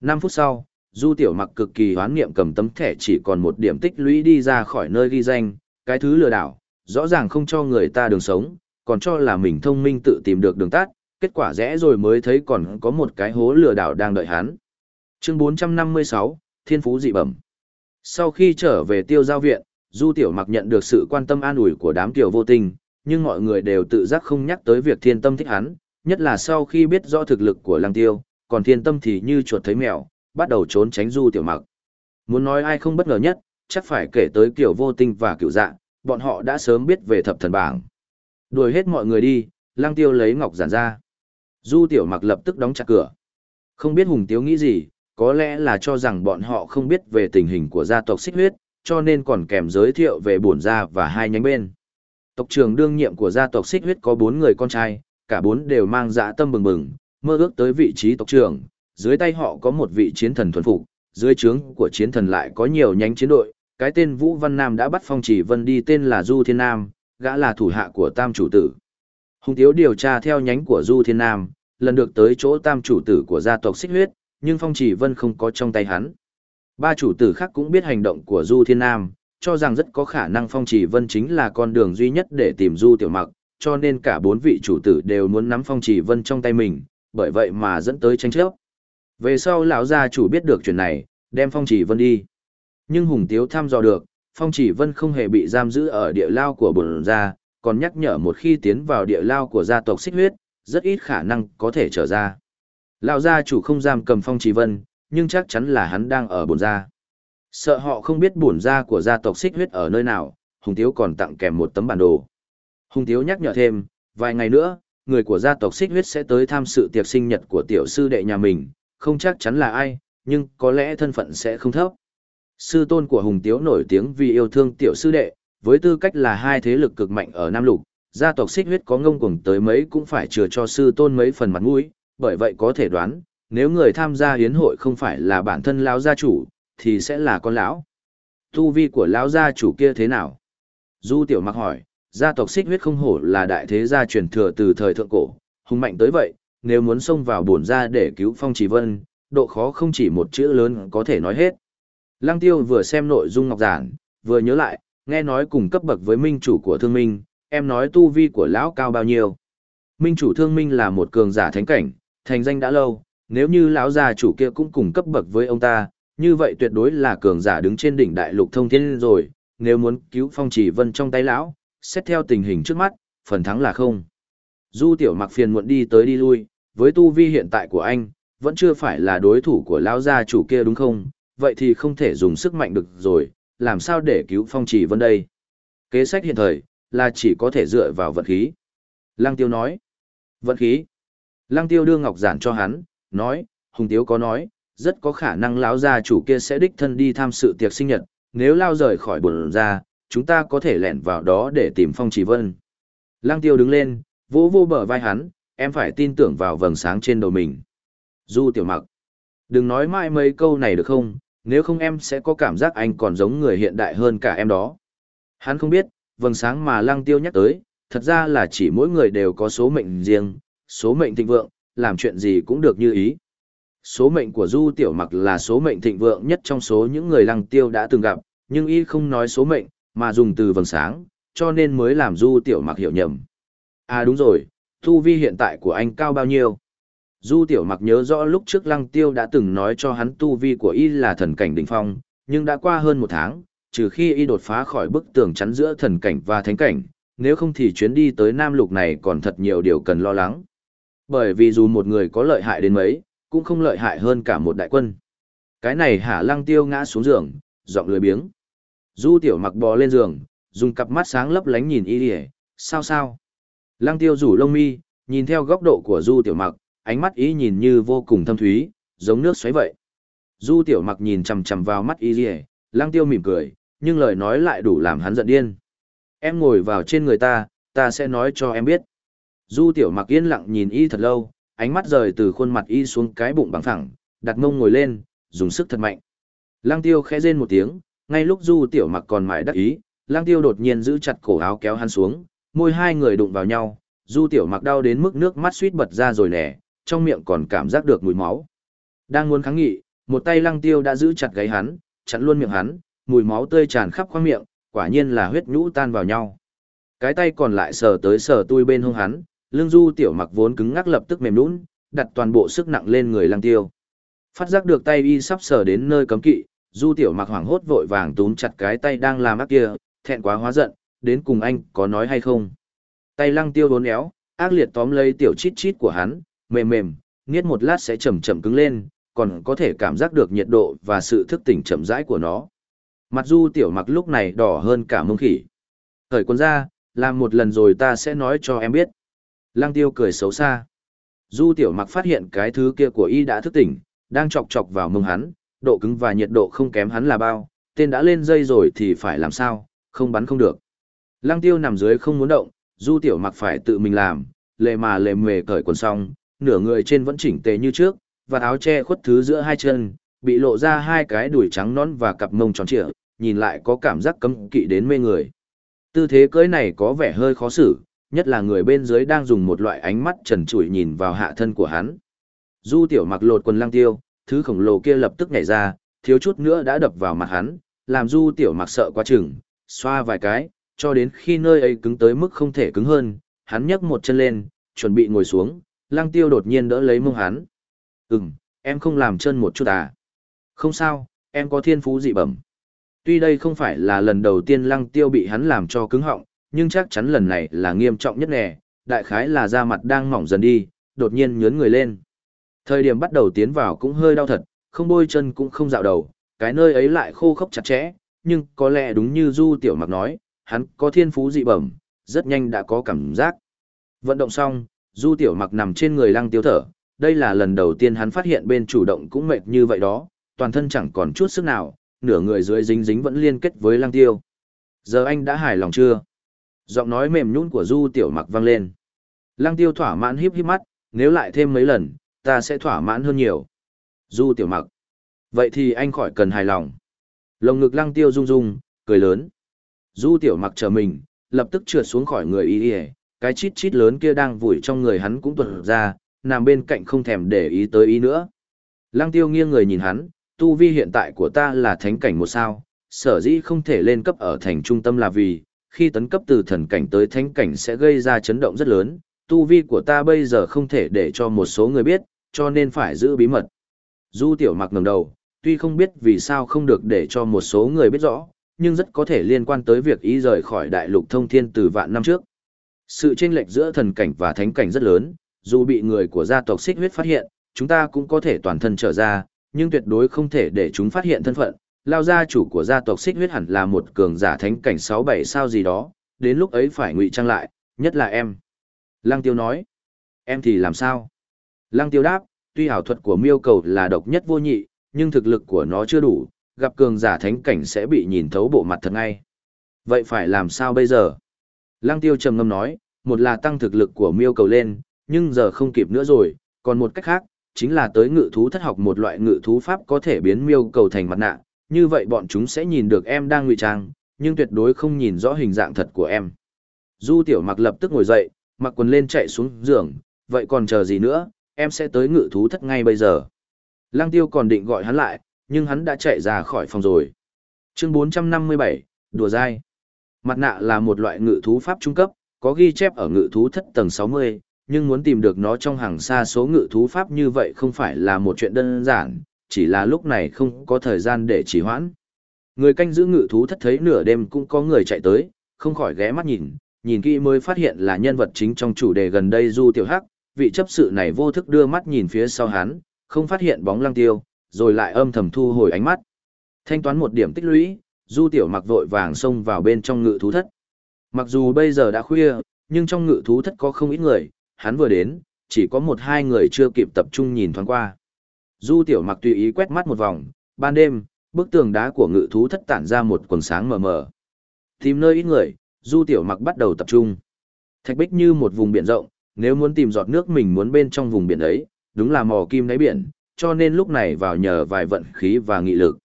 5 phút sau, Du Tiểu Mặc cực kỳ hoán niệm cầm tấm thẻ chỉ còn một điểm tích lũy đi ra khỏi nơi ghi danh, cái thứ lừa đảo, rõ ràng không cho người ta đường sống, còn cho là mình thông minh tự tìm được đường tắt, kết quả rẽ rồi mới thấy còn có một cái hố lừa đảo đang đợi hắn. Chương 456, Thiên Phú dị bẩm. Sau khi trở về tiêu giao viện, Du Tiểu Mặc nhận được sự quan tâm an ủi của đám tiểu vô tình, nhưng mọi người đều tự giác không nhắc tới việc thiên tâm thích hắn, nhất là sau khi biết rõ thực lực của lăng tiêu, còn thiên tâm thì như chuột thấy mèo, bắt đầu trốn tránh du tiểu mặc. Muốn nói ai không bất ngờ nhất, chắc phải kể tới kiểu vô tinh và kiểu dạ, bọn họ đã sớm biết về thập thần bảng. Đuổi hết mọi người đi, Lang Tiêu lấy ngọc giản ra. Du Tiểu Mặc lập tức đóng chặt cửa. Không biết Hùng Tiếu nghĩ gì, có lẽ là cho rằng bọn họ không biết về tình hình của gia tộc xích huyết, cho nên còn kèm giới thiệu về bổn gia và hai nhánh bên. Tộc trưởng đương nhiệm của gia tộc xích huyết có bốn người con trai, cả bốn đều mang dạ tâm bừng bừng, mơ ước tới vị trí tộc trưởng, dưới tay họ có một vị chiến thần thuần phục, dưới trướng của chiến thần lại có nhiều nhánh chiến đội, cái tên Vũ Văn Nam đã bắt phong chỉ vân đi tên là Du Thiên Nam, gã là thủ hạ của tam chủ tử. Hùng Tiếu điều tra theo nhánh của Du Thiên Nam, lần được tới chỗ tam chủ tử của gia tộc xích huyết, nhưng phong chỉ vân không có trong tay hắn. Ba chủ tử khác cũng biết hành động của Du Thiên Nam, cho rằng rất có khả năng phong chỉ vân chính là con đường duy nhất để tìm Du Tiểu Mặc, cho nên cả bốn vị chủ tử đều muốn nắm phong chỉ vân trong tay mình, bởi vậy mà dẫn tới tranh chấp. Về sau lão gia chủ biết được chuyện này, đem phong chỉ vân đi. Nhưng Hùng Tiếu thăm dò được, phong chỉ vân không hề bị giam giữ ở địa lao của bồn gia, còn nhắc nhở một khi tiến vào địa lao của gia tộc xích huyết, rất ít khả năng có thể trở ra. Lão gia chủ không giam cầm phong chỉ vân, nhưng chắc chắn là hắn đang ở bồn gia. Sợ họ không biết bổn gia của gia tộc xích huyết ở nơi nào, Hùng Tiếu còn tặng kèm một tấm bản đồ. Hùng Tiếu nhắc nhở thêm, vài ngày nữa, người của gia tộc xích huyết sẽ tới tham sự tiệc sinh nhật của tiểu sư đệ nhà mình, không chắc chắn là ai, nhưng có lẽ thân phận sẽ không thấp. Sư tôn của Hùng Tiếu nổi tiếng vì yêu thương tiểu sư đệ, với tư cách là hai thế lực cực mạnh ở Nam Lục, gia tộc xích huyết có ngông cuồng tới mấy cũng phải chừa cho sư tôn mấy phần mặt mũi, bởi vậy có thể đoán, nếu người tham gia hiến hội không phải là bản thân lão gia chủ, thì sẽ là con lão. Tu vi của lão gia chủ kia thế nào? Du Tiểu Mặc hỏi, gia tộc xích huyết không hổ là đại thế gia truyền thừa từ thời thượng cổ, hùng mạnh tới vậy, nếu muốn xông vào bổn gia để cứu Phong Chỉ Vân, độ khó không chỉ một chữ lớn có thể nói hết. Lăng Tiêu vừa xem nội dung ngọc giản, vừa nhớ lại, nghe nói cùng cấp bậc với minh chủ của thương minh, em nói tu vi của lão cao bao nhiêu. Minh chủ thương minh là một cường giả thánh cảnh, thành danh đã lâu, nếu như lão gia chủ kia cũng cùng cấp bậc với ông ta, như vậy tuyệt đối là cường giả đứng trên đỉnh đại lục thông thiên rồi, nếu muốn cứu phong chỉ vân trong tay lão, xét theo tình hình trước mắt, phần thắng là không. Du tiểu mặc phiền muộn đi tới đi lui, với tu vi hiện tại của anh, vẫn chưa phải là đối thủ của lão gia chủ kia đúng không, vậy thì không thể dùng sức mạnh được rồi, làm sao để cứu phong chỉ vân đây. Kế sách hiện thời, là chỉ có thể dựa vào vận khí. Lăng tiêu nói, vận khí. Lăng tiêu đưa ngọc giản cho hắn, nói, Hùng Tiếu có nói, rất có khả năng lão gia chủ kia sẽ đích thân đi tham sự tiệc sinh nhật, nếu lao rời khỏi buồn ra, chúng ta có thể lẻn vào đó để tìm Phong Chỉ Vân. Lăng Tiêu đứng lên, vỗ vô bờ vai hắn, em phải tin tưởng vào vầng sáng trên đầu mình. Du Tiểu Mặc, đừng nói mãi mấy câu này được không, nếu không em sẽ có cảm giác anh còn giống người hiện đại hơn cả em đó. Hắn không biết, vầng sáng mà Lăng Tiêu nhắc tới, thật ra là chỉ mỗi người đều có số mệnh riêng, số mệnh thịnh vượng, làm chuyện gì cũng được như ý. Số mệnh của Du Tiểu Mặc là số mệnh thịnh vượng nhất trong số những người lăng tiêu đã từng gặp, nhưng y không nói số mệnh, mà dùng từ vầng sáng, cho nên mới làm Du Tiểu Mặc hiểu nhầm. À đúng rồi, tu vi hiện tại của anh cao bao nhiêu? Du Tiểu Mặc nhớ rõ lúc trước lăng tiêu đã từng nói cho hắn tu vi của y là thần cảnh đỉnh phong, nhưng đã qua hơn một tháng, trừ khi y đột phá khỏi bức tường chắn giữa thần cảnh và thánh cảnh, nếu không thì chuyến đi tới Nam Lục này còn thật nhiều điều cần lo lắng. Bởi vì dù một người có lợi hại đến mấy, cũng không lợi hại hơn cả một đại quân. Cái này hả lăng tiêu ngã xuống giường, giọng lười biếng. Du tiểu mặc bò lên giường, dùng cặp mắt sáng lấp lánh nhìn y sao sao. Lăng tiêu rủ lông mi, nhìn theo góc độ của du tiểu mặc, ánh mắt ý nhìn như vô cùng thâm thúy, giống nước xoáy vậy. Du tiểu mặc nhìn chằm chằm vào mắt y rìa, lang tiêu mỉm cười, nhưng lời nói lại đủ làm hắn giận điên. Em ngồi vào trên người ta, ta sẽ nói cho em biết. Du tiểu mặc yên lặng nhìn y thật lâu, ánh mắt rời từ khuôn mặt y xuống cái bụng bằng thẳng, đặt mông ngồi lên, dùng sức thật mạnh. Lang tiêu khẽ rên một tiếng, ngay lúc du tiểu mặc còn mãi đắc ý, Lang tiêu đột nhiên giữ chặt cổ áo kéo hắn xuống, môi hai người đụng vào nhau, du tiểu mặc đau đến mức nước mắt suýt bật ra rồi nè trong miệng còn cảm giác được mùi máu. Đang muốn kháng nghị, một tay lăng tiêu đã giữ chặt gáy hắn, chặn luôn miệng hắn, mùi máu tươi tràn khắp khoang miệng, quả nhiên là huyết nhũ tan vào nhau. Cái tay còn lại sờ tới sờ tui bên hông hắn, lương du tiểu mặc vốn cứng ngắc lập tức mềm lún, đặt toàn bộ sức nặng lên người lăng tiêu. Phát giác được tay y sắp sờ đến nơi cấm kỵ, du tiểu mặc hoảng hốt vội vàng túm chặt cái tay đang làm ác kia, thẹn quá hóa giận, đến cùng anh có nói hay không. Tay lăng tiêu đốn éo, ác liệt tóm lấy tiểu chít chít của hắn, mềm mềm, nghiết một lát sẽ chậm chậm cứng lên, còn có thể cảm giác được nhiệt độ và sự thức tỉnh chậm rãi của nó. Mặt du tiểu mặc lúc này đỏ hơn cả mông khỉ. Thời quân ra, làm một lần rồi ta sẽ nói cho em biết. Lăng tiêu cười xấu xa. Du tiểu mặc phát hiện cái thứ kia của y đã thức tỉnh, đang chọc chọc vào mông hắn, độ cứng và nhiệt độ không kém hắn là bao, tên đã lên dây rồi thì phải làm sao, không bắn không được. Lăng tiêu nằm dưới không muốn động, du tiểu mặc phải tự mình làm, lề mà lề mề cởi quần xong, nửa người trên vẫn chỉnh tề như trước, và áo che khuất thứ giữa hai chân, bị lộ ra hai cái đùi trắng nón và cặp mông tròn trịa, nhìn lại có cảm giác cấm kỵ đến mê người. Tư thế cưỡi này có vẻ hơi khó xử, nhất là người bên dưới đang dùng một loại ánh mắt trần trụi nhìn vào hạ thân của hắn. Du tiểu mặc lột quần lăng tiêu, thứ khổng lồ kia lập tức nhảy ra, thiếu chút nữa đã đập vào mặt hắn, làm du tiểu mặc sợ quá chừng, xoa vài cái, cho đến khi nơi ấy cứng tới mức không thể cứng hơn, hắn nhấc một chân lên, chuẩn bị ngồi xuống, lăng tiêu đột nhiên đỡ lấy mông hắn. Ừm, em không làm chân một chút à? Không sao, em có thiên phú dị bẩm. Tuy đây không phải là lần đầu tiên lăng tiêu bị hắn làm cho cứng họng, nhưng chắc chắn lần này là nghiêm trọng nhất nè, đại khái là da mặt đang mỏng dần đi, đột nhiên nhớn người lên. Thời điểm bắt đầu tiến vào cũng hơi đau thật, không bôi chân cũng không dạo đầu, cái nơi ấy lại khô khốc chặt chẽ, nhưng có lẽ đúng như Du Tiểu Mặc nói, hắn có thiên phú dị bẩm, rất nhanh đã có cảm giác. Vận động xong, Du Tiểu Mặc nằm trên người lăng tiêu thở, đây là lần đầu tiên hắn phát hiện bên chủ động cũng mệt như vậy đó, toàn thân chẳng còn chút sức nào, nửa người dưới dính dính vẫn liên kết với lăng tiêu. Giờ anh đã hài lòng chưa? Giọng nói mềm nhũn của Du Tiểu Mặc vang lên. Lăng tiêu thỏa mãn híp híp mắt, nếu lại thêm mấy lần, ta sẽ thỏa mãn hơn nhiều. Du Tiểu Mặc. Vậy thì anh khỏi cần hài lòng. Lồng ngực lăng tiêu rung rung, cười lớn. Du Tiểu Mặc chờ mình, lập tức trượt xuống khỏi người y y, cái chít chít lớn kia đang vùi trong người hắn cũng tuột ra, nằm bên cạnh không thèm để ý tới ý nữa. Lăng tiêu nghiêng người nhìn hắn, tu vi hiện tại của ta là thánh cảnh một sao, sở dĩ không thể lên cấp ở thành trung tâm là vì, khi tấn cấp từ thần cảnh tới thánh cảnh sẽ gây ra chấn động rất lớn, tu vi của ta bây giờ không thể để cho một số người biết, cho nên phải giữ bí mật. Du tiểu mặc ngẩng đầu, tuy không biết vì sao không được để cho một số người biết rõ, nhưng rất có thể liên quan tới việc ý rời khỏi đại lục thông thiên từ vạn năm trước. Sự chênh lệch giữa thần cảnh và thánh cảnh rất lớn, dù bị người của gia tộc xích huyết phát hiện, chúng ta cũng có thể toàn thân trở ra, nhưng tuyệt đối không thể để chúng phát hiện thân phận. Lao gia chủ của gia tộc xích huyết hẳn là một cường giả thánh cảnh 6-7 sao gì đó, đến lúc ấy phải ngụy trang lại, nhất là em. Lăng tiêu nói, em thì làm sao? Lăng tiêu đáp, tuy ảo thuật của miêu cầu là độc nhất vô nhị, nhưng thực lực của nó chưa đủ, gặp cường giả thánh cảnh sẽ bị nhìn thấu bộ mặt thật ngay. Vậy phải làm sao bây giờ? Lăng tiêu trầm ngâm nói, một là tăng thực lực của miêu cầu lên, nhưng giờ không kịp nữa rồi, còn một cách khác, chính là tới ngự thú thất học một loại ngự thú pháp có thể biến miêu cầu thành mặt nạ, như vậy bọn chúng sẽ nhìn được em đang ngụy trang, nhưng tuyệt đối không nhìn rõ hình dạng thật của em. Du tiểu mặc lập tức ngồi dậy, mặc quần lên chạy xuống giường, vậy còn chờ gì nữa, em sẽ tới ngự thú thất ngay bây giờ. Lăng tiêu còn định gọi hắn lại, nhưng hắn đã chạy ra khỏi phòng rồi. Chương 457, đùa dai. Mặt nạ là một loại ngự thú pháp trung cấp, có ghi chép ở ngự thú thất tầng 60, nhưng muốn tìm được nó trong hàng xa số ngự thú pháp như vậy không phải là một chuyện đơn giản, chỉ là lúc này không có thời gian để trì hoãn. Người canh giữ ngự thú thất thấy nửa đêm cũng có người chạy tới, không khỏi ghé mắt nhìn, nhìn kỹ mới phát hiện là nhân vật chính trong chủ đề gần đây Du Tiểu Hắc, vị chấp sự này vô thức đưa mắt nhìn phía sau hắn, không phát hiện bóng lăng tiêu, rồi lại âm thầm thu hồi ánh mắt. Thanh toán một điểm tích lũy, Du Tiểu Mặc vội vàng xông vào bên trong ngự thú thất. Mặc dù bây giờ đã khuya, nhưng trong ngự thú thất có không ít người, hắn vừa đến, chỉ có một hai người chưa kịp tập trung nhìn thoáng qua. Du tiểu mặc tùy ý quét mắt một vòng, ban đêm, bức tường đá của ngự thú thất tản ra một quần sáng mờ mờ. Tìm nơi ít người, du tiểu mặc bắt đầu tập trung. Thạch bích như một vùng biển rộng, nếu muốn tìm giọt nước mình muốn bên trong vùng biển ấy, đúng là mò kim đáy biển, cho nên lúc này vào nhờ vài vận khí và nghị lực.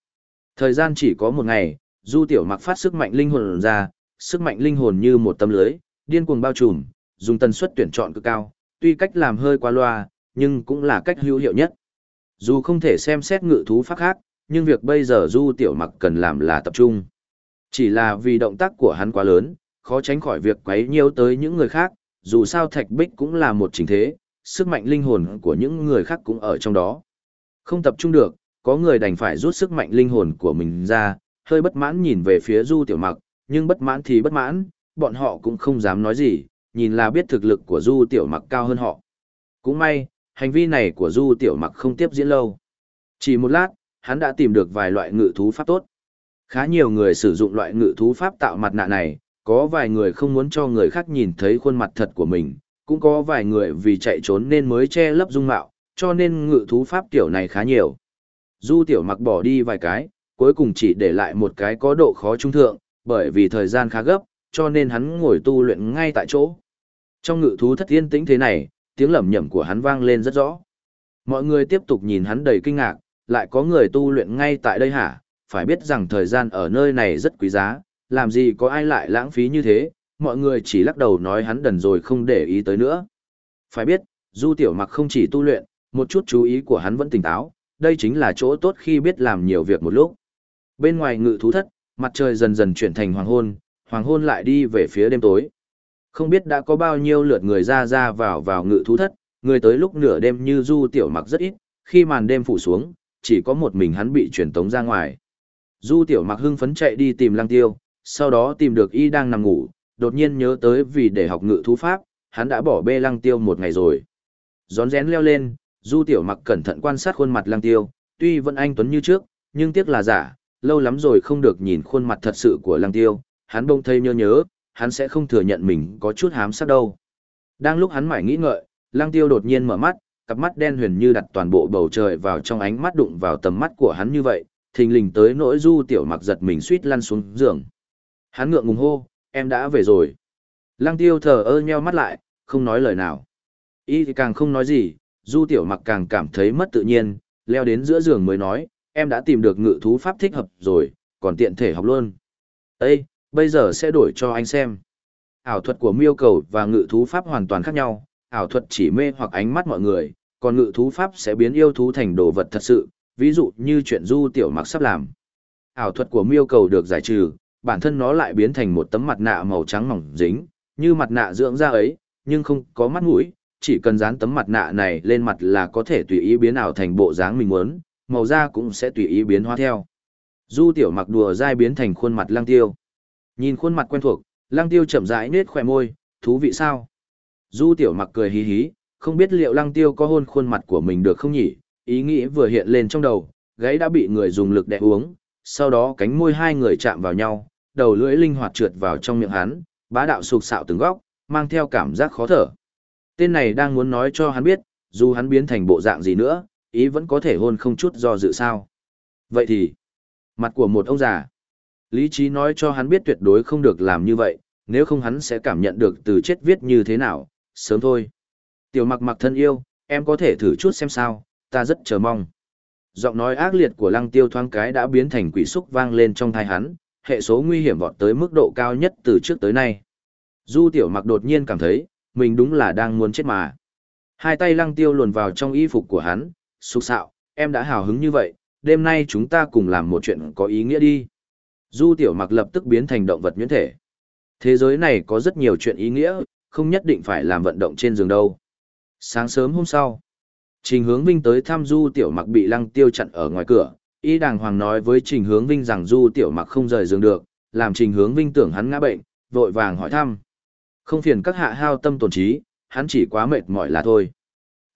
Thời gian chỉ có một ngày, du tiểu mặc phát sức mạnh linh hồn ra, sức mạnh linh hồn như một tấm lưới, điên cuồng bao trùm, dùng tần suất tuyển chọn cực cao, tuy cách làm hơi qua loa, nhưng cũng là cách hữu hiệu nhất. Dù không thể xem xét ngự thú pháp khác, nhưng việc bây giờ Du Tiểu Mặc cần làm là tập trung. Chỉ là vì động tác của hắn quá lớn, khó tránh khỏi việc quấy nhiễu tới những người khác, dù sao Thạch Bích cũng là một chính thế, sức mạnh linh hồn của những người khác cũng ở trong đó. Không tập trung được, có người đành phải rút sức mạnh linh hồn của mình ra, hơi bất mãn nhìn về phía Du Tiểu Mặc, nhưng bất mãn thì bất mãn, bọn họ cũng không dám nói gì, nhìn là biết thực lực của Du Tiểu Mặc cao hơn họ. Cũng may, hành vi này của Du Tiểu Mặc không tiếp diễn lâu. Chỉ một lát, hắn đã tìm được vài loại ngự thú pháp tốt. Khá nhiều người sử dụng loại ngự thú pháp tạo mặt nạ này, có vài người không muốn cho người khác nhìn thấy khuôn mặt thật của mình, cũng có vài người vì chạy trốn nên mới che lấp dung mạo, cho nên ngự thú pháp tiểu này khá nhiều. Du tiểu mặc bỏ đi vài cái, cuối cùng chỉ để lại một cái có độ khó trung thượng, bởi vì thời gian khá gấp, cho nên hắn ngồi tu luyện ngay tại chỗ. Trong ngự thú thất yên tĩnh thế này, tiếng lẩm nhẩm của hắn vang lên rất rõ. Mọi người tiếp tục nhìn hắn đầy kinh ngạc, lại có người tu luyện ngay tại đây hả? Phải biết rằng thời gian ở nơi này rất quý giá, làm gì có ai lại lãng phí như thế, mọi người chỉ lắc đầu nói hắn đần rồi không để ý tới nữa. Phải biết, Du Tiểu Mặc không chỉ tu luyện, một chút chú ý của hắn vẫn tỉnh táo, đây chính là chỗ tốt khi biết làm nhiều việc một lúc. Bên ngoài ngự thú thất, mặt trời dần dần chuyển thành hoàng hôn, hoàng hôn lại đi về phía đêm tối. Không biết đã có bao nhiêu lượt người ra ra vào vào ngự thú thất, người tới lúc nửa đêm như Du Tiểu Mặc rất ít, khi màn đêm phủ xuống, chỉ có một mình hắn bị truyền tống ra ngoài. Du Tiểu Mặc hưng phấn chạy đi tìm Lăng Tiêu, sau đó tìm được y đang nằm ngủ, đột nhiên nhớ tới vì để học ngự thú pháp, hắn đã bỏ bê Lăng Tiêu một ngày rồi. Gión rén leo lên, Du Tiểu Mặc cẩn thận quan sát khuôn mặt Lăng Tiêu, tuy vẫn anh tuấn như trước, nhưng tiếc là giả, lâu lắm rồi không được nhìn khuôn mặt thật sự của Lăng Tiêu, hắn bông thấy nhớ nhớ, hắn sẽ không thừa nhận mình có chút hám sắc đâu. Đang lúc hắn mải nghĩ ngợi, Lăng Tiêu đột nhiên mở mắt, cặp mắt đen huyền như đặt toàn bộ bầu trời vào trong ánh mắt đụng vào tầm mắt của hắn như vậy, thình lình tới nỗi Du Tiểu Mặc giật mình suýt lăn xuống giường. Hắn ngượng ngùng hô, em đã về rồi. Lăng Tiêu thở ơ nheo mắt lại, không nói lời nào. Y thì càng không nói gì, Du Tiểu Mặc càng cảm thấy mất tự nhiên, leo đến giữa giường mới nói, em đã tìm được ngự thú pháp thích hợp rồi, còn tiện thể học luôn. Ê, bây giờ sẽ đổi cho anh xem. Ảo thuật của miêu cầu và ngự thú pháp hoàn toàn khác nhau, ảo thuật chỉ mê hoặc ánh mắt mọi người, còn ngự thú pháp sẽ biến yêu thú thành đồ vật thật sự, ví dụ như chuyện Du Tiểu Mặc sắp làm. Ảo thuật của miêu cầu được giải trừ, bản thân nó lại biến thành một tấm mặt nạ màu trắng mỏng dính, như mặt nạ dưỡng da ấy, nhưng không có mắt mũi, chỉ cần dán tấm mặt nạ này lên mặt là có thể tùy ý biến ảo thành bộ dáng mình muốn, màu da cũng sẽ tùy ý biến hóa theo. Du tiểu mặc đùa dai biến thành khuôn mặt lăng tiêu. Nhìn khuôn mặt quen thuộc, lăng tiêu chậm rãi nết khỏe môi, thú vị sao? Du tiểu mặc cười hí hí, không biết liệu lăng tiêu có hôn khuôn mặt của mình được không nhỉ? Ý nghĩ vừa hiện lên trong đầu, gáy đã bị người dùng lực đè uống, sau đó cánh môi hai người chạm vào nhau, đầu lưỡi linh hoạt trượt vào trong miệng hắn, bá đạo sục sạo từng góc, mang theo cảm giác khó thở. Tên này đang muốn nói cho hắn biết, dù hắn biến thành bộ dạng gì nữa, ý vẫn có thể hôn không chút do dự sao. Vậy thì, mặt của một ông già, lý trí nói cho hắn biết tuyệt đối không được làm như vậy, nếu không hắn sẽ cảm nhận được từ chết viết như thế nào, sớm thôi. Tiểu mặc mặc thân yêu, em có thể thử chút xem sao, ta rất chờ mong. Giọng nói ác liệt của lăng tiêu thoáng cái đã biến thành quỷ xúc vang lên trong thai hắn, hệ số nguy hiểm vọt tới mức độ cao nhất từ trước tới nay. Du tiểu mặc đột nhiên cảm thấy, mình đúng là đang muốn chết mà. Hai tay lăng tiêu luồn vào trong y phục của hắn, xúc xạo, em đã hào hứng như vậy, đêm nay chúng ta cùng làm một chuyện có ý nghĩa đi. Du tiểu mặc lập tức biến thành động vật nhuyễn thể. Thế giới này có rất nhiều chuyện ý nghĩa, không nhất định phải làm vận động trên giường đâu. Sáng sớm hôm sau, Trình Hướng Vinh tới thăm Du Tiểu Mặc bị Lăng Tiêu chặn ở ngoài cửa, y đàng hoàng nói với Trình Hướng Vinh rằng Du Tiểu Mặc không rời giường được, làm Trình Hướng Vinh tưởng hắn ngã bệnh, vội vàng hỏi thăm. Không phiền các hạ hao tâm tổn trí, hắn chỉ quá mệt mỏi là thôi.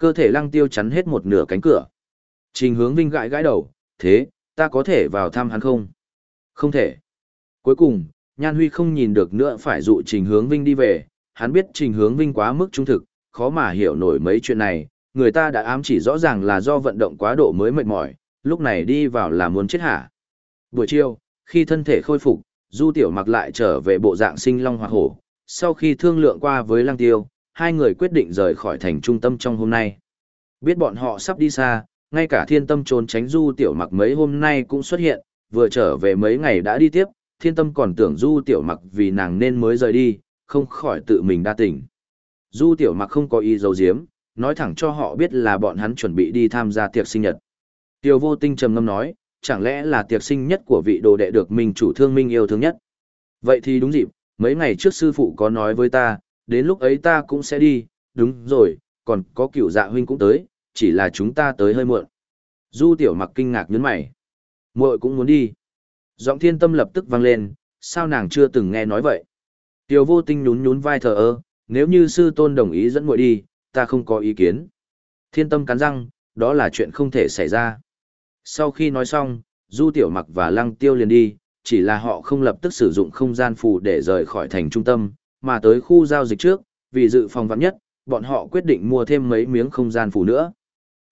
Cơ thể Lăng Tiêu chắn hết một nửa cánh cửa. Trình Hướng Vinh gãi gãi đầu, thế, ta có thể vào thăm hắn không? Không thể. Cuối cùng, Nhan Huy không nhìn được nữa phải dụ Trình Hướng Vinh đi về, hắn biết Trình Hướng Vinh quá mức trung thực, khó mà hiểu nổi mấy chuyện này, người ta đã ám chỉ rõ ràng là do vận động quá độ mới mệt mỏi, lúc này đi vào là muốn chết hả. Buổi chiều, khi thân thể khôi phục, Du Tiểu mặc lại trở về bộ dạng sinh long hoa hổ, sau khi thương lượng qua với Lăng Tiêu, hai người quyết định rời khỏi thành trung tâm trong hôm nay. Biết bọn họ sắp đi xa, ngay cả thiên tâm trốn tránh Du Tiểu mặc mấy hôm nay cũng xuất hiện, vừa trở về mấy ngày đã đi tiếp, thiên tâm còn tưởng Du Tiểu mặc vì nàng nên mới rời đi, không khỏi tự mình đa tỉnh. Du Tiểu mặc không có ý dấu diếm, nói thẳng cho họ biết là bọn hắn chuẩn bị đi tham gia tiệc sinh nhật. Tiêu vô tinh trầm ngâm nói, chẳng lẽ là tiệc sinh nhất của vị đồ đệ được mình chủ thương minh yêu thương nhất. Vậy thì đúng dịp, mấy ngày trước sư phụ có nói với ta, đến lúc ấy ta cũng sẽ đi, đúng rồi, còn có cựu dạ huynh cũng tới, chỉ là chúng ta tới hơi muộn. Du tiểu mặc kinh ngạc nhấn mày. muội cũng muốn đi. Giọng thiên tâm lập tức vang lên, sao nàng chưa từng nghe nói vậy. Tiêu vô tinh nhún nhún vai thờ ơ, nếu như sư tôn đồng ý dẫn muội đi, ta không có ý kiến. Thiên tâm cắn răng, đó là chuyện không thể xảy ra. Sau khi nói xong, Du Tiểu Mặc và Lăng Tiêu liền đi, chỉ là họ không lập tức sử dụng không gian phù để rời khỏi thành trung tâm, mà tới khu giao dịch trước, vì dự phòng vắng nhất, bọn họ quyết định mua thêm mấy miếng không gian phủ nữa.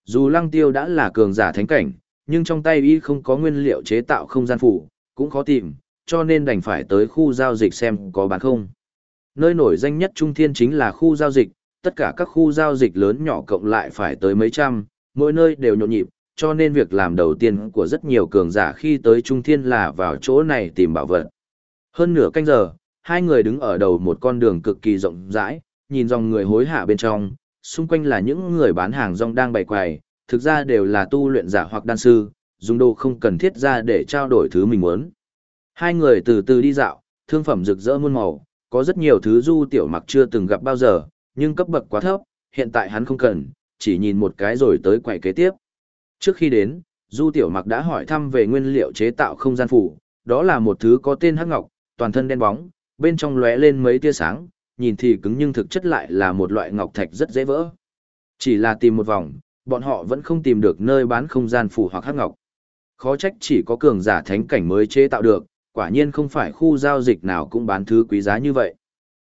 Dù lăng tiêu đã là cường giả thánh cảnh, nhưng trong tay y không có nguyên liệu chế tạo không gian phủ, cũng khó tìm, cho nên đành phải tới khu giao dịch xem có bán không. Nơi nổi danh nhất Trung Thiên chính là khu giao dịch, tất cả các khu giao dịch lớn nhỏ cộng lại phải tới mấy trăm, mỗi nơi đều nhộn nhịp, cho nên việc làm đầu tiên của rất nhiều cường giả khi tới Trung Thiên là vào chỗ này tìm bảo vật. Hơn nửa canh giờ, hai người đứng ở đầu một con đường cực kỳ rộng rãi, nhìn dòng người hối hạ bên trong, xung quanh là những người bán hàng rong đang bày quầy, thực ra đều là tu luyện giả hoặc đan sư, dùng đồ không cần thiết ra để trao đổi thứ mình muốn. Hai người từ từ đi dạo, thương phẩm rực rỡ muôn màu, có rất nhiều thứ du tiểu mặc chưa từng gặp bao giờ, nhưng cấp bậc quá thấp, hiện tại hắn không cần, chỉ nhìn một cái rồi tới quầy kế tiếp. Trước khi đến, du tiểu mặc đã hỏi thăm về nguyên liệu chế tạo không gian phủ, đó là một thứ có tên hắc ngọc, toàn thân đen bóng, bên trong lóe lên mấy tia sáng, nhìn thì cứng nhưng thực chất lại là một loại ngọc thạch rất dễ vỡ. Chỉ là tìm một vòng, bọn họ vẫn không tìm được nơi bán không gian phủ hoặc hắc ngọc. Khó trách chỉ có cường giả thánh cảnh mới chế tạo được, quả nhiên không phải khu giao dịch nào cũng bán thứ quý giá như vậy.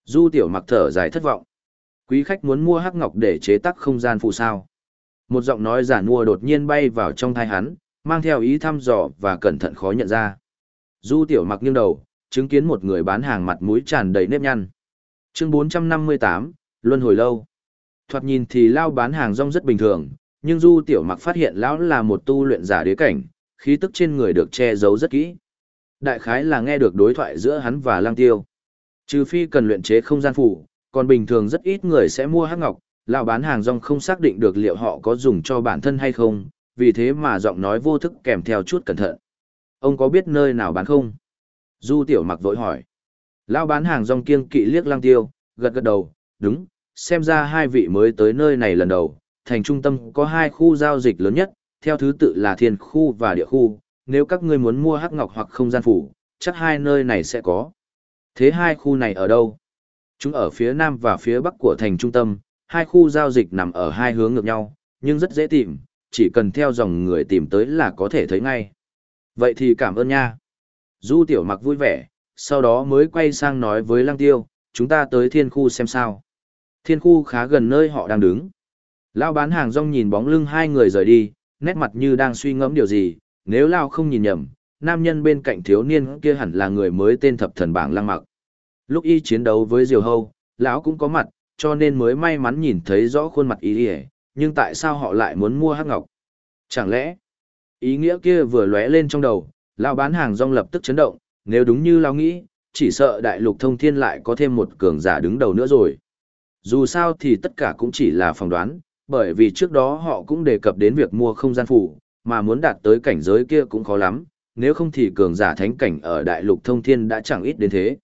Du tiểu mặc thở dài thất vọng. Quý khách muốn mua hắc ngọc để chế tác không gian phù sao. Một giọng nói giả mua đột nhiên bay vào trong thai hắn, mang theo ý thăm dò và cẩn thận khó nhận ra. Du tiểu mặc nghiêng đầu, chứng kiến một người bán hàng mặt mũi tràn đầy nếp nhăn. Chương 458, Luân hồi lâu. Thoạt nhìn thì lao bán hàng rong rất bình thường, nhưng Du tiểu mặc phát hiện lão là một tu luyện giả đế cảnh, khí tức trên người được che giấu rất kỹ. Đại khái là nghe được đối thoại giữa hắn và Lang Tiêu. Trừ phi cần luyện chế không gian phủ, còn bình thường rất ít người sẽ mua hắc ngọc, lão bán hàng rong không xác định được liệu họ có dùng cho bản thân hay không, vì thế mà giọng nói vô thức kèm theo chút cẩn thận. Ông có biết nơi nào bán không? Du tiểu mặc vội hỏi. Lão bán hàng rong kiêng kỵ liếc Lang Tiêu, gật gật đầu, đúng, xem ra hai vị mới tới nơi này lần đầu, thành trung tâm có hai khu giao dịch lớn nhất, theo thứ tự là thiên khu và địa khu, nếu các ngươi muốn mua hắc ngọc hoặc không gian phủ, chắc hai nơi này sẽ có. Thế hai khu này ở đâu? Chúng ở phía nam và phía bắc của thành trung tâm, hai khu giao dịch nằm ở hai hướng ngược nhau, nhưng rất dễ tìm, chỉ cần theo dòng người tìm tới là có thể thấy ngay. Vậy thì cảm ơn nha. Du tiểu mặc vui vẻ, sau đó mới quay sang nói với lăng tiêu, chúng ta tới thiên khu xem sao. Thiên khu khá gần nơi họ đang đứng. Lão bán hàng rong nhìn bóng lưng hai người rời đi, nét mặt như đang suy ngẫm điều gì, nếu Lao không nhìn nhầm, nam nhân bên cạnh thiếu niên kia hẳn là người mới tên thập thần bảng lăng mặc. Lúc y chiến đấu với Diều Hâu, lão cũng có mặt, cho nên mới may mắn nhìn thấy rõ khuôn mặt y nhưng tại sao họ lại muốn mua hắc ngọc? Chẳng lẽ, ý nghĩa kia vừa lóe lên trong đầu, lão bán hàng rong lập tức chấn động, nếu đúng như lão nghĩ, chỉ sợ đại lục thông thiên lại có thêm một cường giả đứng đầu nữa rồi. Dù sao thì tất cả cũng chỉ là phỏng đoán, bởi vì trước đó họ cũng đề cập đến việc mua không gian phủ, mà muốn đạt tới cảnh giới kia cũng khó lắm, nếu không thì cường giả thánh cảnh ở đại lục thông thiên đã chẳng ít đến thế.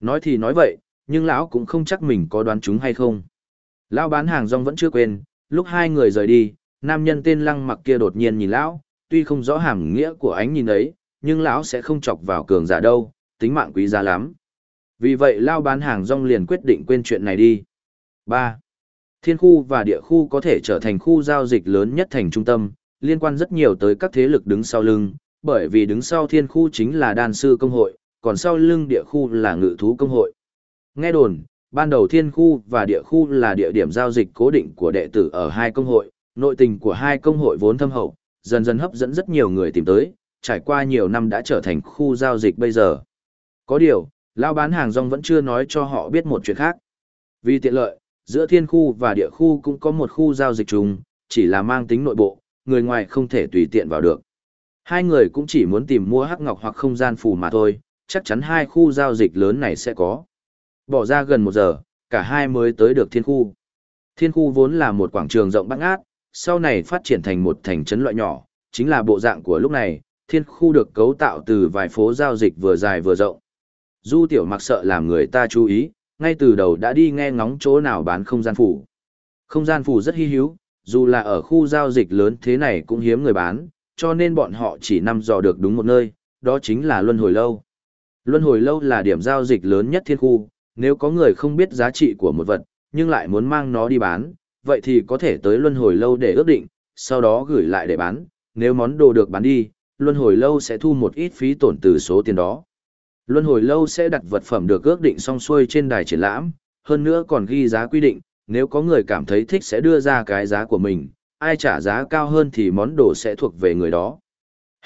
Nói thì nói vậy, nhưng lão cũng không chắc mình có đoán chúng hay không. Lão bán hàng rong vẫn chưa quên, lúc hai người rời đi, nam nhân tên lăng mặc kia đột nhiên nhìn lão, tuy không rõ hàm nghĩa của ánh nhìn ấy, nhưng lão sẽ không chọc vào cường giả đâu, tính mạng quý giá lắm. Vì vậy lao bán hàng rong liền quyết định quên chuyện này đi. 3. Thiên khu và địa khu có thể trở thành khu giao dịch lớn nhất thành trung tâm, liên quan rất nhiều tới các thế lực đứng sau lưng, bởi vì đứng sau thiên khu chính là đan sư công hội, còn sau lưng địa khu là ngự thú công hội. Nghe đồn, ban đầu thiên khu và địa khu là địa điểm giao dịch cố định của đệ tử ở hai công hội, nội tình của hai công hội vốn thâm hậu, dần dần hấp dẫn rất nhiều người tìm tới, trải qua nhiều năm đã trở thành khu giao dịch bây giờ. Có điều, lão bán hàng rong vẫn chưa nói cho họ biết một chuyện khác. Vì tiện lợi, giữa thiên khu và địa khu cũng có một khu giao dịch chung, chỉ là mang tính nội bộ, người ngoài không thể tùy tiện vào được. Hai người cũng chỉ muốn tìm mua hắc ngọc hoặc không gian phù mà thôi, chắc chắn hai khu giao dịch lớn này sẽ có. Bỏ ra gần một giờ, cả hai mới tới được thiên khu. Thiên khu vốn là một quảng trường rộng bát ngát, sau này phát triển thành một thành trấn loại nhỏ, chính là bộ dạng của lúc này, thiên khu được cấu tạo từ vài phố giao dịch vừa dài vừa rộng. Du tiểu mặc sợ làm người ta chú ý, ngay từ đầu đã đi nghe ngóng chỗ nào bán không gian phủ. Không gian phủ rất hy hữu, dù là ở khu giao dịch lớn thế này cũng hiếm người bán, cho nên bọn họ chỉ nằm dò được đúng một nơi, đó chính là Luân Hồi Lâu. Luân Hồi Lâu là điểm giao dịch lớn nhất thiên khu, nếu có người không biết giá trị của một vật, nhưng lại muốn mang nó đi bán, vậy thì có thể tới Luân Hồi Lâu để ước định, sau đó gửi lại để bán, nếu món đồ được bán đi, luân hồi lâu sẽ thu một ít phí tổn từ số tiền đó. Luân hồi lâu sẽ đặt vật phẩm được ước định xong xuôi trên đài triển lãm, hơn nữa còn ghi giá quy định, nếu có người cảm thấy thích sẽ đưa ra cái giá của mình, ai trả giá cao hơn thì món đồ sẽ thuộc về người đó.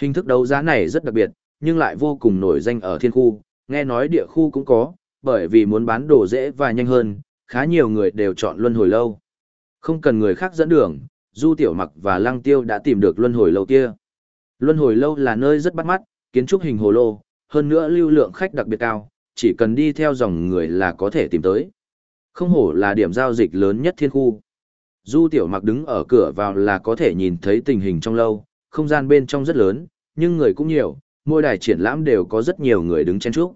Hình thức đấu giá này rất đặc biệt, nhưng lại vô cùng nổi danh ở thiên khu, nghe nói địa khu cũng có, bởi vì muốn bán đồ dễ và nhanh hơn, khá nhiều người đều chọn luân hồi lâu. Không cần người khác dẫn đường, Du Tiểu Mặc và Lăng Tiêu đã tìm được luân hồi lâu kia. Luân hồi lâu là nơi rất bắt mắt, kiến trúc hình hồ lô, hơn nữa lưu lượng khách đặc biệt cao, chỉ cần đi theo dòng người là có thể tìm tới. Không hổ là điểm giao dịch lớn nhất thiên khu. Du Tiểu Mặc đứng ở cửa vào là có thể nhìn thấy tình hình trong lâu, không gian bên trong rất lớn, nhưng người cũng nhiều, mỗi đài triển lãm đều có rất nhiều người đứng chen chúc.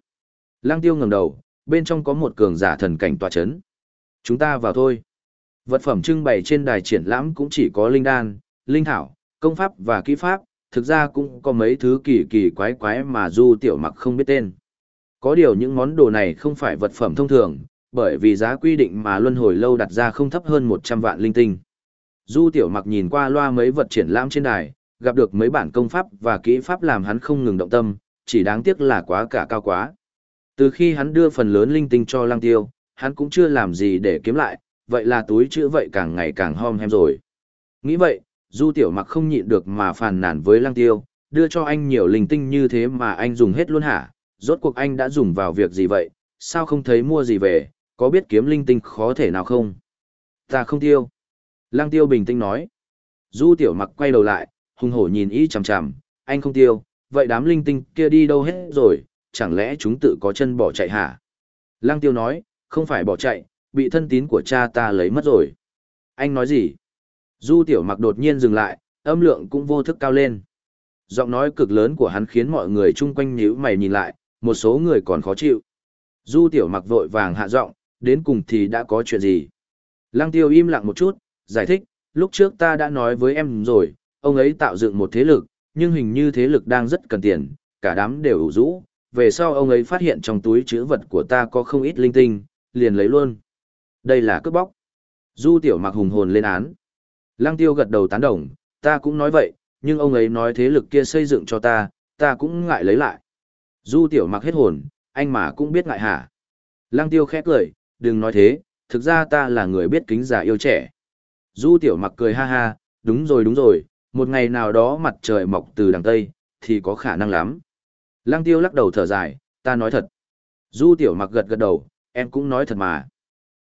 Lăng Tiêu ngẩng đầu, bên trong có một cường giả thần cảnh tọa chấn. Chúng ta vào thôi. Vật phẩm trưng bày trên đài triển lãm cũng chỉ có linh đan, linh thảo, công pháp và kỹ pháp, thực ra cũng có mấy thứ kỳ kỳ quái quái mà Du Tiểu Mặc không biết tên. Có điều những món đồ này không phải vật phẩm thông thường, bởi vì giá quy định mà luân hồi lâu đặt ra không thấp hơn 100 vạn linh tinh. Du Tiểu Mặc nhìn qua loa mấy vật triển lãm trên đài, gặp được mấy bản công pháp và kỹ pháp làm hắn không ngừng động tâm, chỉ đáng tiếc là quá cả cao quá. Từ khi hắn đưa phần lớn linh tinh cho Lăng Tiêu, hắn cũng chưa làm gì để kiếm lại, vậy là túi chữ vậy càng ngày càng hom hem rồi. Nghĩ vậy, Du Tiểu Mặc không nhịn được mà phàn nàn với Lăng Tiêu, đưa cho anh nhiều linh tinh như thế mà anh dùng hết luôn hả? Rốt cuộc anh đã dùng vào việc gì vậy? Sao không thấy mua gì về? Có biết kiếm linh tinh khó thể nào không? Ta không tiêu. Lăng Tiêu bình tĩnh nói. Du Tiểu Mặc quay đầu lại, hung hổ nhìn y chằm chằm, anh không tiêu, vậy đám linh tinh kia đi đâu hết rồi, chẳng lẽ chúng tự có chân bỏ chạy hả? Lăng Tiêu nói, không phải bỏ chạy, bị thân tín của cha ta lấy mất rồi. Anh nói gì? Du tiểu mặc đột nhiên dừng lại, âm lượng cũng vô thức cao lên. Giọng nói cực lớn của hắn khiến mọi người chung quanh nhíu mày nhìn lại, một số người còn khó chịu. Du tiểu mặc vội vàng hạ giọng, đến cùng thì đã có chuyện gì? Lăng tiêu im lặng một chút, giải thích, lúc trước ta đã nói với em rồi, ông ấy tạo dựng một thế lực, nhưng hình như thế lực đang rất cần tiền, cả đám đều ủ rũ. Về sau ông ấy phát hiện trong túi chữ vật của ta có không ít linh tinh, liền lấy luôn. Đây là cướp bóc. Du tiểu mặc hùng hồn lên án. Lăng tiêu gật đầu tán đồng, ta cũng nói vậy, nhưng ông ấy nói thế lực kia xây dựng cho ta, ta cũng ngại lấy lại. Du tiểu mặc hết hồn, anh mà cũng biết ngại hả. Lăng tiêu khẽ cười, đừng nói thế, thực ra ta là người biết kính già yêu trẻ. Du tiểu mặc cười ha ha, đúng rồi đúng rồi, một ngày nào đó mặt trời mọc từ đằng Tây, thì có khả năng lắm. Lăng tiêu lắc đầu thở dài, ta nói thật. Du tiểu mặc gật gật đầu, em cũng nói thật mà.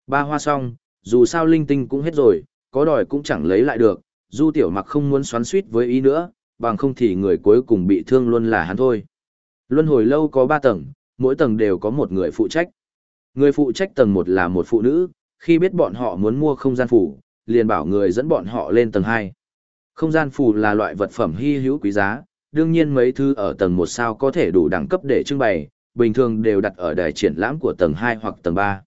Ba hoa xong, dù sao linh tinh cũng hết rồi, có đòi cũng chẳng lấy lại được, du tiểu mặc không muốn xoắn suýt với ý nữa, bằng không thì người cuối cùng bị thương luôn là hắn thôi. Luân hồi lâu có ba tầng, mỗi tầng đều có một người phụ trách. Người phụ trách tầng một là một phụ nữ, khi biết bọn họ muốn mua không gian phủ, liền bảo người dẫn bọn họ lên tầng hai. Không gian phủ là loại vật phẩm hy hữu quý giá, đương nhiên mấy thứ ở tầng một sao có thể đủ đẳng cấp để trưng bày, bình thường đều đặt ở đài triển lãm của tầng 2 hoặc tầng 3.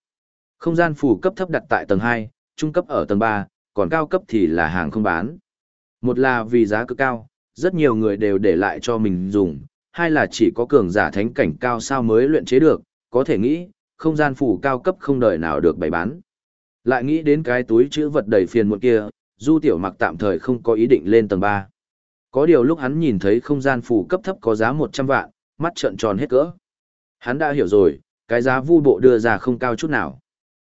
Không gian phủ cấp thấp đặt tại tầng 2, trung cấp ở tầng 3, còn cao cấp thì là hàng không bán. Một là vì giá cực cao, rất nhiều người đều để lại cho mình dùng, hai là chỉ có cường giả thánh cảnh cao sao mới luyện chế được, có thể nghĩ, không gian phủ cao cấp không đời nào được bày bán. Lại nghĩ đến cái túi chữ vật đầy phiền muộn kia, Du Tiểu Mặc tạm thời không có ý định lên tầng 3. Có điều lúc hắn nhìn thấy không gian phủ cấp thấp có giá 100 vạn, mắt trợn tròn hết cỡ. Hắn đã hiểu rồi, cái giá vu bộ đưa ra không cao chút nào.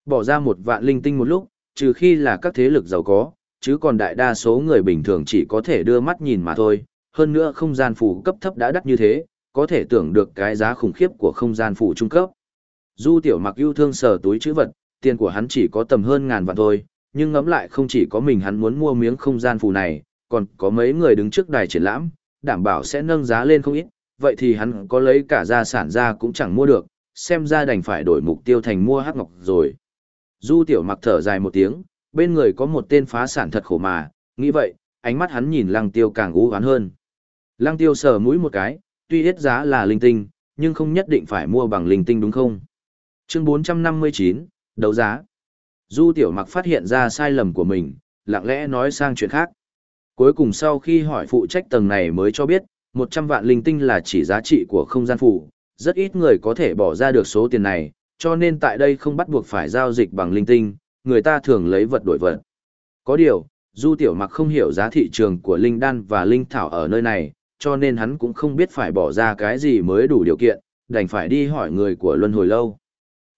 Bỏ ra một vạn linh tinh một lúc, trừ khi là các thế lực giàu có, chứ còn đại đa số người bình thường chỉ có thể đưa mắt nhìn mà thôi. Hơn nữa không gian phủ cấp thấp đã đắt như thế, có thể tưởng được cái giá khủng khiếp của không gian phủ trung cấp. Du tiểu mặc yêu thương sở túi chữ vật, tiền của hắn chỉ có tầm hơn ngàn vạn thôi, nhưng ngẫm lại không chỉ có mình hắn muốn mua miếng không gian phủ này, còn có mấy người đứng trước đài triển lãm, đảm bảo sẽ nâng giá lên không ít, vậy thì hắn có lấy cả gia sản ra cũng chẳng mua được, xem ra đành phải đổi mục tiêu thành mua hắc ngọc rồi. Du tiểu mặc thở dài một tiếng, bên người có một tên phá sản thật khổ mà, nghĩ vậy, ánh mắt hắn nhìn lăng tiêu càng ú hoán hơn. Lăng tiêu sờ mũi một cái, tuy hết giá là linh tinh, nhưng không nhất định phải mua bằng linh tinh đúng không? Chương 459, đấu giá. Du tiểu mặc phát hiện ra sai lầm của mình, lặng lẽ nói sang chuyện khác. Cuối cùng sau khi hỏi phụ trách tầng này mới cho biết, 100 vạn linh tinh là chỉ giá trị của không gian phủ, rất ít người có thể bỏ ra được số tiền này, cho nên tại đây không bắt buộc phải giao dịch bằng linh tinh, người ta thường lấy vật đổi vật. Có điều, Du Tiểu Mặc không hiểu giá thị trường của linh đan và linh thảo ở nơi này, cho nên hắn cũng không biết phải bỏ ra cái gì mới đủ điều kiện, đành phải đi hỏi người của luân hồi lâu.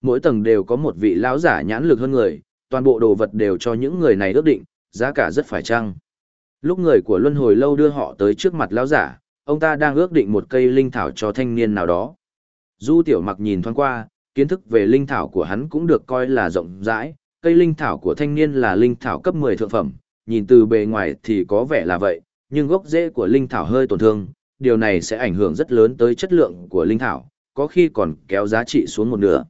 Mỗi tầng đều có một vị lão giả nhãn lực hơn người, toàn bộ đồ vật đều cho những người này ước định, giá cả rất phải chăng. Lúc người của luân hồi lâu đưa họ tới trước mặt lão giả, ông ta đang ước định một cây linh thảo cho thanh niên nào đó. Du tiểu mặc nhìn thoáng qua, kiến thức về linh thảo của hắn cũng được coi là rộng rãi, cây linh thảo của thanh niên là linh thảo cấp 10 thượng phẩm, nhìn từ bề ngoài thì có vẻ là vậy, nhưng gốc rễ của linh thảo hơi tổn thương, điều này sẽ ảnh hưởng rất lớn tới chất lượng của linh thảo, có khi còn kéo giá trị xuống một nửa.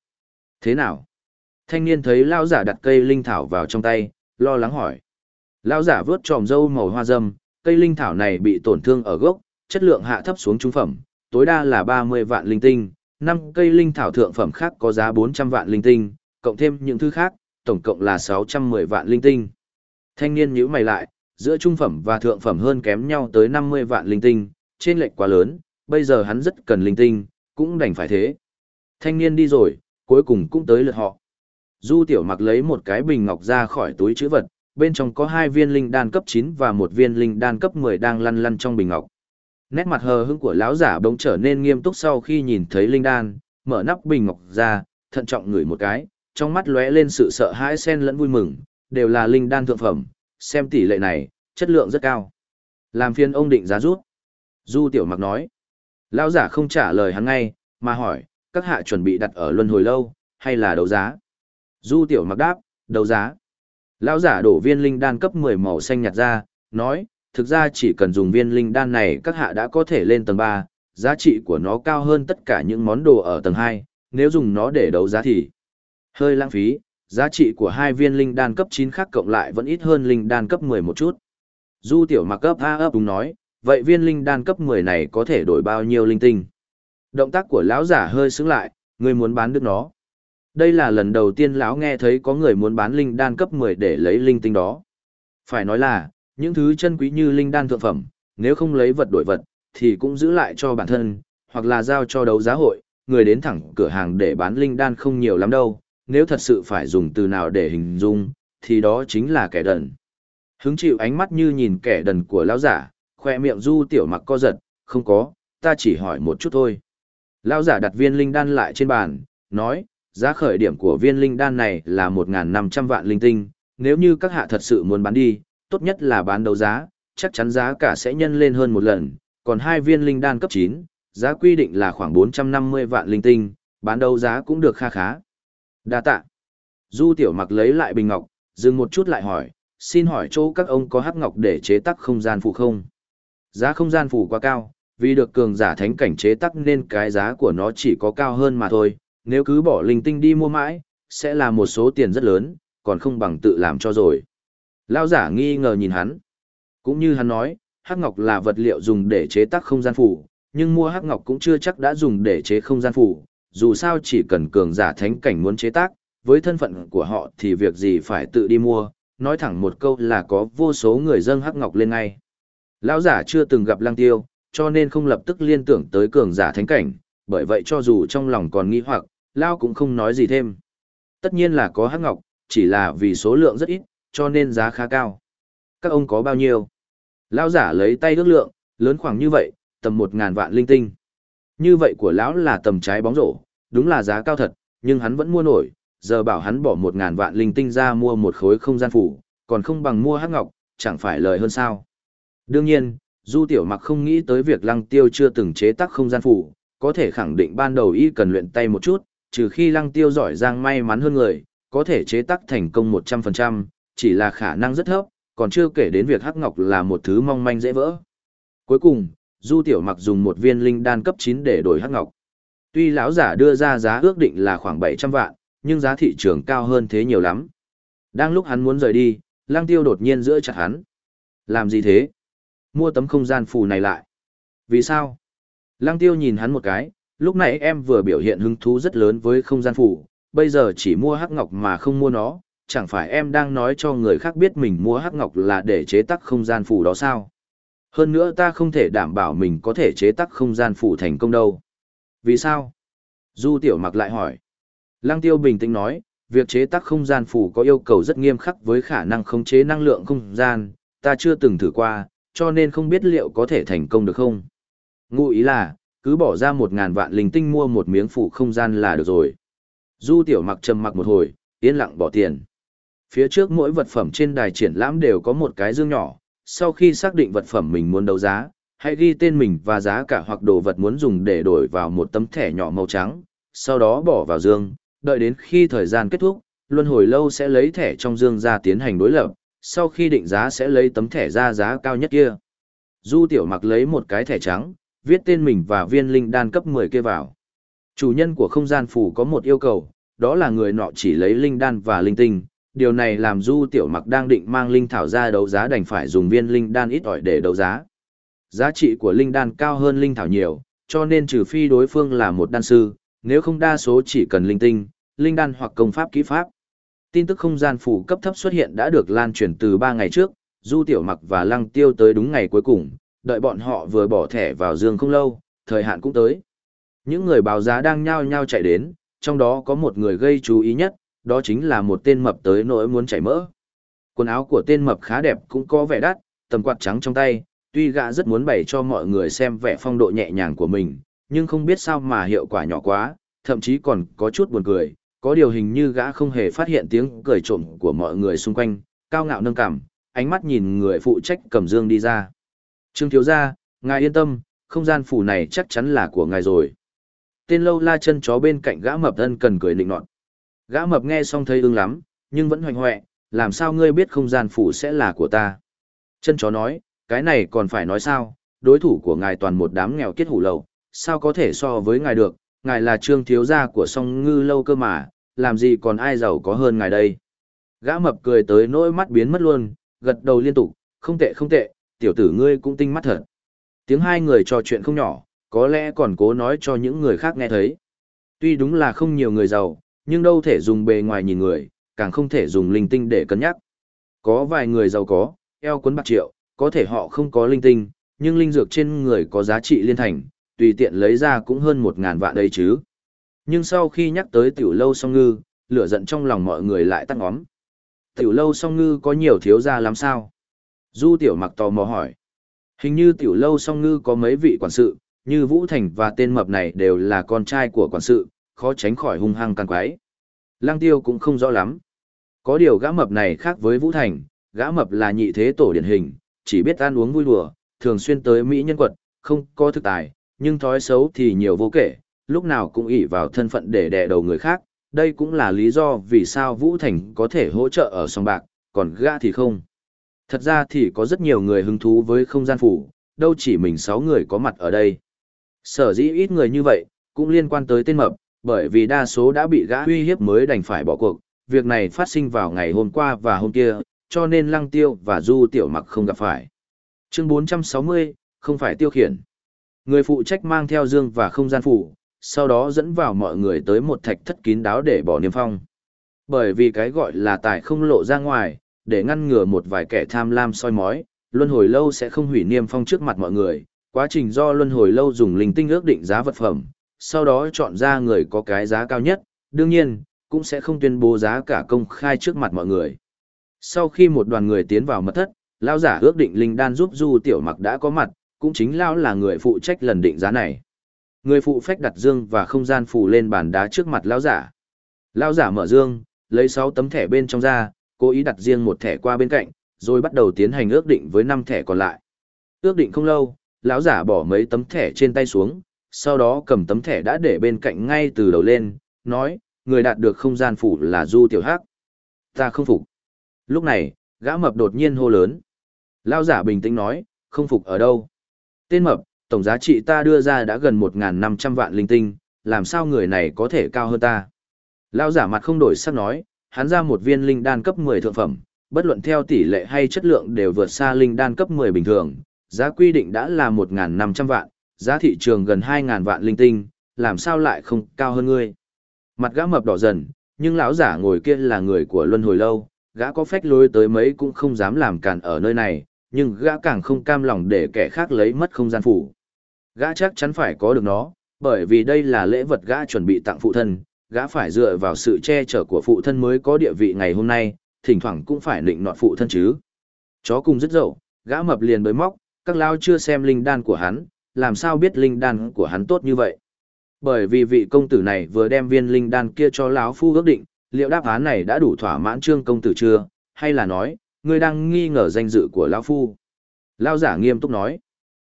Thế nào? Thanh niên thấy lão giả đặt cây linh thảo vào trong tay, lo lắng hỏi. Lão giả vớt tròm dâu màu hoa dâm, cây linh thảo này bị tổn thương ở gốc, chất lượng hạ thấp xuống trung phẩm, tối đa là 30 vạn linh tinh, năm cây linh thảo thượng phẩm khác có giá 400 vạn linh tinh, cộng thêm những thứ khác, tổng cộng là 610 vạn linh tinh. Thanh niên nhíu mày lại, giữa trung phẩm và thượng phẩm hơn kém nhau tới 50 vạn linh tinh, trên lệch quá lớn, bây giờ hắn rất cần linh tinh, cũng đành phải thế. Thanh niên đi rồi, cuối cùng cũng tới lượt họ. Du tiểu mặc lấy một cái bình ngọc ra khỏi túi chữ vật, bên trong có hai viên linh đan cấp 9 và một viên linh đan cấp 10 đang lăn lăn trong bình ngọc. Nét mặt hờ hững của lão giả bỗng trở nên nghiêm túc sau khi nhìn thấy linh đan, mở nắp bình ngọc ra, thận trọng ngửi một cái, trong mắt lóe lên sự sợ hãi xen lẫn vui mừng, đều là linh đan thượng phẩm, xem tỷ lệ này, chất lượng rất cao. Làm phiên ông định giá rút. Du tiểu mặc nói. Lão giả không trả lời hắn ngay, mà hỏi, các hạ chuẩn bị đặt ở luân hồi lâu, hay là đấu giá? Du tiểu mặc đáp, đấu giá. Lão giả đổ viên linh đan cấp 10 màu xanh nhạt ra, nói, thực ra chỉ cần dùng viên linh đan này các hạ đã có thể lên tầng 3, giá trị của nó cao hơn tất cả những món đồ ở tầng 2, nếu dùng nó để đấu giá thì hơi lãng phí, giá trị của hai viên linh đan cấp 9 khác cộng lại vẫn ít hơn linh đan cấp 10 một chút. Du tiểu mặc cấp A ấp đúng nói, vậy viên linh đan cấp 10 này có thể đổi bao nhiêu linh tinh? Động tác của lão giả hơi sững lại, người muốn bán được nó. Đây là lần đầu tiên lão nghe thấy có người muốn bán linh đan cấp 10 để lấy linh tinh đó. Phải nói là, những thứ chân quý như linh đan thượng phẩm, nếu không lấy vật đổi vật, thì cũng giữ lại cho bản thân, hoặc là giao cho đấu giá hội, người đến thẳng cửa hàng để bán linh đan không nhiều lắm đâu, nếu thật sự phải dùng từ nào để hình dung, thì đó chính là kẻ đần. Hứng chịu ánh mắt như nhìn kẻ đần của lão giả, khoe miệng du tiểu mặc co giật, không có, ta chỉ hỏi một chút thôi. Lão giả đặt viên linh đan lại trên bàn, nói, giá khởi điểm của viên linh đan này là 1.500 vạn linh tinh, nếu như các hạ thật sự muốn bán đi, tốt nhất là bán đấu giá, chắc chắn giá cả sẽ nhân lên hơn một lần, còn hai viên linh đan cấp 9, giá quy định là khoảng 450 vạn linh tinh, bán đấu giá cũng được kha khá. Đa tạ. Du tiểu mặc lấy lại bình ngọc, dừng một chút lại hỏi, xin hỏi chỗ các ông có hắc ngọc để chế tác không gian phù không? Giá không gian phù quá cao, vì được cường giả thánh cảnh chế tác nên cái giá của nó chỉ có cao hơn mà thôi, nếu cứ bỏ linh tinh đi mua mãi, sẽ là một số tiền rất lớn, còn không bằng tự làm cho rồi. Lao giả nghi ngờ nhìn hắn. Cũng như hắn nói, hắc ngọc là vật liệu dùng để chế tác không gian phủ, nhưng mua hắc ngọc cũng chưa chắc đã dùng để chế không gian phủ, dù sao chỉ cần cường giả thánh cảnh muốn chế tác, với thân phận của họ thì việc gì phải tự đi mua, nói thẳng một câu là có vô số người dâng hắc ngọc lên ngay. Lão giả chưa từng gặp lăng tiêu, cho nên không lập tức liên tưởng tới cường giả thánh cảnh, bởi vậy cho dù trong lòng còn nghi hoặc, Lao cũng không nói gì thêm. Tất nhiên là có hắc ngọc, chỉ là vì số lượng rất ít, cho nên giá khá cao. Các ông có bao nhiêu? Lão giả lấy tay ước lượng, lớn khoảng như vậy, tầm một ngàn vạn linh tinh. Như vậy của lão là tầm trái bóng rổ, đúng là giá cao thật, nhưng hắn vẫn mua nổi, giờ bảo hắn bỏ một ngàn vạn linh tinh ra mua một khối không gian phủ, còn không bằng mua hắc ngọc, chẳng phải lời hơn sao. Đương nhiên, Du Tiểu Mặc không nghĩ tới việc Lăng Tiêu chưa từng chế tác không gian phủ, có thể khẳng định ban đầu y cần luyện tay một chút, trừ khi Lăng Tiêu giỏi giang may mắn hơn người, có thể chế tác thành công 100%, chỉ là khả năng rất thấp, còn chưa kể đến việc hắc ngọc là một thứ mong manh dễ vỡ. Cuối cùng, Du Tiểu Mặc dùng một viên linh đan cấp 9 để đổi hắc ngọc. Tuy lão giả đưa ra giá ước định là khoảng 700 vạn, nhưng giá thị trường cao hơn thế nhiều lắm. Đang lúc hắn muốn rời đi, Lăng Tiêu đột nhiên giữa chặt hắn. Làm gì thế? Mua tấm không gian phù này lại. Vì sao? Lăng Tiêu nhìn hắn một cái, lúc nãy em vừa biểu hiện hứng thú rất lớn với không gian phù, bây giờ chỉ mua hắc ngọc mà không mua nó, chẳng phải em đang nói cho người khác biết mình mua hắc ngọc là để chế tác không gian phù đó sao? Hơn nữa ta không thể đảm bảo mình có thể chế tác không gian phù thành công đâu. Vì sao? Du tiểu mặc lại hỏi. Lăng tiêu bình tĩnh nói, việc chế tác không gian phù có yêu cầu rất nghiêm khắc với khả năng khống chế năng lượng không gian, ta chưa từng thử qua, cho nên không biết liệu có thể thành công được không. Ngụ ý là, cứ bỏ ra một ngàn vạn linh tinh mua một miếng phủ không gian là được rồi. Du tiểu mặc trầm mặc một hồi, yên lặng bỏ tiền. Phía trước mỗi vật phẩm trên đài triển lãm đều có một cái dương nhỏ, sau khi xác định vật phẩm mình muốn đấu giá, hãy ghi tên mình và giá cả hoặc đồ vật muốn dùng để đổi vào một tấm thẻ nhỏ màu trắng, sau đó bỏ vào dương, đợi đến khi thời gian kết thúc, luân hồi lâu sẽ lấy thẻ trong dương ra tiến hành đối lập, sau khi định giá sẽ lấy tấm thẻ ra giá cao nhất kia. Du tiểu mặc lấy một cái thẻ trắng, viết tên mình và viên linh đan cấp 10 kia vào. Chủ nhân của không gian phủ có một yêu cầu, đó là người nọ chỉ lấy linh đan và linh tinh. Điều này làm Du Tiểu Mặc đang định mang linh thảo ra đấu giá đành phải dùng viên linh đan ít ỏi để đấu giá. Giá trị của linh đan cao hơn linh thảo nhiều, cho nên trừ phi đối phương là một đan sư, nếu không đa số chỉ cần linh tinh, linh đan hoặc công pháp kỹ pháp. Tin tức không gian phủ cấp thấp xuất hiện đã được lan truyền từ 3 ngày trước, Du Tiểu Mặc và Lăng Tiêu tới đúng ngày cuối cùng, đợi bọn họ vừa bỏ thẻ vào giường không lâu, thời hạn cũng tới. Những người báo giá đang nhao nhao chạy đến, trong đó có một người gây chú ý nhất, đó chính là một tên mập tới nỗi muốn chảy mỡ. Quần áo của tên mập khá đẹp cũng có vẻ đắt, tầm quạt trắng trong tay, tuy gã rất muốn bày cho mọi người xem vẻ phong độ nhẹ nhàng của mình, nhưng không biết sao mà hiệu quả nhỏ quá, thậm chí còn có chút buồn cười, có điều hình như gã không hề phát hiện tiếng cười trộm của mọi người xung quanh, cao ngạo nâng cằm, ánh mắt nhìn người phụ trách cầm dương đi ra. Trương thiếu gia, ngài yên tâm, không gian phủ này chắc chắn là của ngài rồi. Tên lâu la chân chó bên cạnh gã mập thân cần cười nịnh nọt. Gã mập nghe xong thấy ưng lắm, nhưng vẫn hoành hoẹ, làm sao ngươi biết không gian phủ sẽ là của ta. Chân chó nói, cái này còn phải nói sao, đối thủ của ngài toàn một đám nghèo kết hủ lậu, sao có thể so với ngài được, ngài là trương thiếu gia của song ngư lâu cơ mà, làm gì còn ai giàu có hơn ngài đây. Gã mập cười tới nỗi mắt biến mất luôn, gật đầu liên tục, không tệ không tệ, tiểu tử ngươi cũng tinh mắt thật. Tiếng hai người trò chuyện không nhỏ, có lẽ còn cố nói cho những người khác nghe thấy. Tuy đúng là không nhiều người giàu, nhưng đâu thể dùng bề ngoài nhìn người, càng không thể dùng linh tinh để cân nhắc. Có vài người giàu có, eo cuốn bạc triệu, có thể họ không có linh tinh, nhưng linh dược trên người có giá trị liên thành, tùy tiện lấy ra cũng hơn một ngàn vạn đây chứ. Nhưng sau khi nhắc tới tiểu lâu song ngư, lửa giận trong lòng mọi người lại tắt ngóm. Tiểu lâu song ngư có nhiều thiếu gia lắm sao? Du tiểu mặc tò mò hỏi. Hình như tiểu lâu song ngư có mấy vị quản sự, như Vũ Thành và tên mập này đều là con trai của quản sự, khó tránh khỏi hung hăng càng quái. Lăng tiêu cũng không rõ lắm. Có điều gã mập này khác với Vũ Thành, gã mập là nhị thế tổ điển hình, chỉ biết ăn uống vui đùa, thường xuyên tới Mỹ nhân quật, không có thực tài, nhưng thói xấu thì nhiều vô kể, lúc nào cũng ỷ vào thân phận để đè đầu người khác. Đây cũng là lý do vì sao Vũ Thành có thể hỗ trợ ở song bạc, còn gã thì không. Thật ra thì có rất nhiều người hứng thú với không gian phủ, đâu chỉ mình sáu người có mặt ở đây. Sở dĩ ít người như vậy, cũng liên quan tới tên mập, bởi vì đa số đã bị gã uy hiếp mới đành phải bỏ cuộc. Việc này phát sinh vào ngày hôm qua và hôm kia, cho nên Lăng Tiêu và Du Tiểu Mặc không gặp phải. Chương 460, không phải tiêu khiển. Người phụ trách mang theo dương và không gian phủ, sau đó dẫn vào mọi người tới một thạch thất kín đáo để bỏ niêm phong. Bởi vì cái gọi là tài không lộ ra ngoài, để ngăn ngừa một vài kẻ tham lam soi mói, luân hồi lâu sẽ không hủy niêm phong trước mặt mọi người, quá trình do luân hồi lâu dùng linh tinh ước định giá vật phẩm, sau đó chọn ra người có cái giá cao nhất, đương nhiên, cũng sẽ không tuyên bố giá cả công khai trước mặt mọi người. Sau khi một đoàn người tiến vào mật thất, lão giả ước định linh đan giúp Du Tiểu Mặc đã có mặt, cũng chính lão là người phụ trách lần định giá này. Người phụ phách đặt dương và không gian phù lên bàn đá trước mặt lão giả. Lão giả mở dương, lấy 6 tấm thẻ bên trong ra, cố ý đặt riêng một thẻ qua bên cạnh, rồi bắt đầu tiến hành ước định với 5 thẻ còn lại. Ước định không lâu, lão giả bỏ mấy tấm thẻ trên tay xuống, sau đó cầm tấm thẻ đã để bên cạnh ngay từ đầu lên, nói, người đạt được không gian phủ là Du Tiểu Hắc. Ta không phục. Lúc này, gã mập đột nhiên hô lớn. Lão giả bình tĩnh nói, không phục ở đâu. Tên mập, tổng giá trị ta đưa ra đã gần 1.500 vạn linh tinh, làm sao người này có thể cao hơn ta. Lão giả mặt không đổi sắc nói, hắn ra một viên linh đan cấp 10 thượng phẩm, bất luận theo tỷ lệ hay chất lượng đều vượt xa linh đan cấp 10 bình thường, giá quy định đã là 1.500 vạn, giá thị trường gần 2.000 vạn linh tinh, làm sao lại không cao hơn ngươi. Mặt gã mập đỏ dần, nhưng lão giả ngồi kia là người của luân hồi lâu, gã có phách lối tới mấy cũng không dám làm càn ở nơi này, nhưng gã càng không cam lòng để kẻ khác lấy mất không gian phủ. Gã chắc chắn phải có được nó, bởi vì đây là lễ vật gã chuẩn bị tặng phụ thân, gã phải dựa vào sự che chở của phụ thân mới có địa vị ngày hôm nay, thỉnh thoảng cũng phải định nọt phụ thân chứ. Chó cùng rất dậu, gã mập liền bới móc, các lao chưa xem linh đan của hắn, làm sao biết linh đan của hắn tốt như vậy. Bởi vì vị công tử này vừa đem viên linh đan kia cho lão phu ước định, liệu đáp án này đã đủ thỏa mãn trương công tử chưa, hay là nói, ngươi đang nghi ngờ danh dự của lão phu. Lão giả nghiêm túc nói,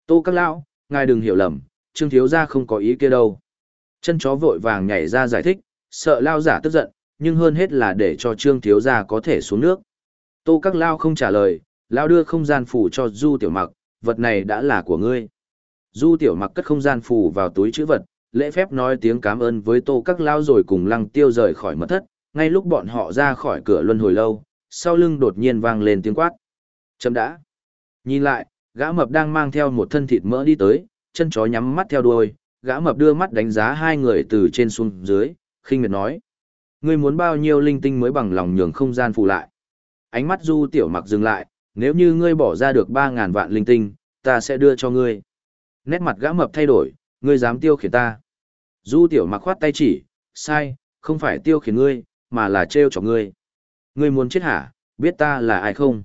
tô các lão, ngài đừng hiểu lầm, trương thiếu gia không có ý kia đâu. Chân chó vội vàng nhảy ra giải thích, sợ lão giả tức giận, nhưng hơn hết là để cho trương thiếu gia có thể xuống nước. Tô các lão không trả lời, lão đưa không gian phủ cho du tiểu mặc, vật này đã là của ngươi. Du tiểu mặc cất không gian phù vào túi chữ vật, lễ phép nói tiếng cảm ơn với tô các lao rồi cùng lăng tiêu rời khỏi mật thất, ngay lúc bọn họ ra khỏi cửa luân hồi lâu, sau lưng đột nhiên vang lên tiếng quát. Chấm đã. Nhìn lại, gã mập đang mang theo một thân thịt mỡ đi tới, chân chó nhắm mắt theo đuôi, gã mập đưa mắt đánh giá hai người từ trên xuống dưới, khinh miệt nói. Ngươi muốn bao nhiêu linh tinh mới bằng lòng nhường không gian phù lại. Ánh mắt du tiểu mặc dừng lại, nếu như ngươi bỏ ra được ba ngàn vạn linh tinh, ta sẽ đưa cho ngươi. Nét mặt gã mập thay đổi, ngươi dám tiêu khiển ta. Du tiểu mặc khoát tay chỉ, sai, không phải tiêu khiển ngươi, mà là trêu chọc ngươi. Ngươi muốn chết hả, biết ta là ai không?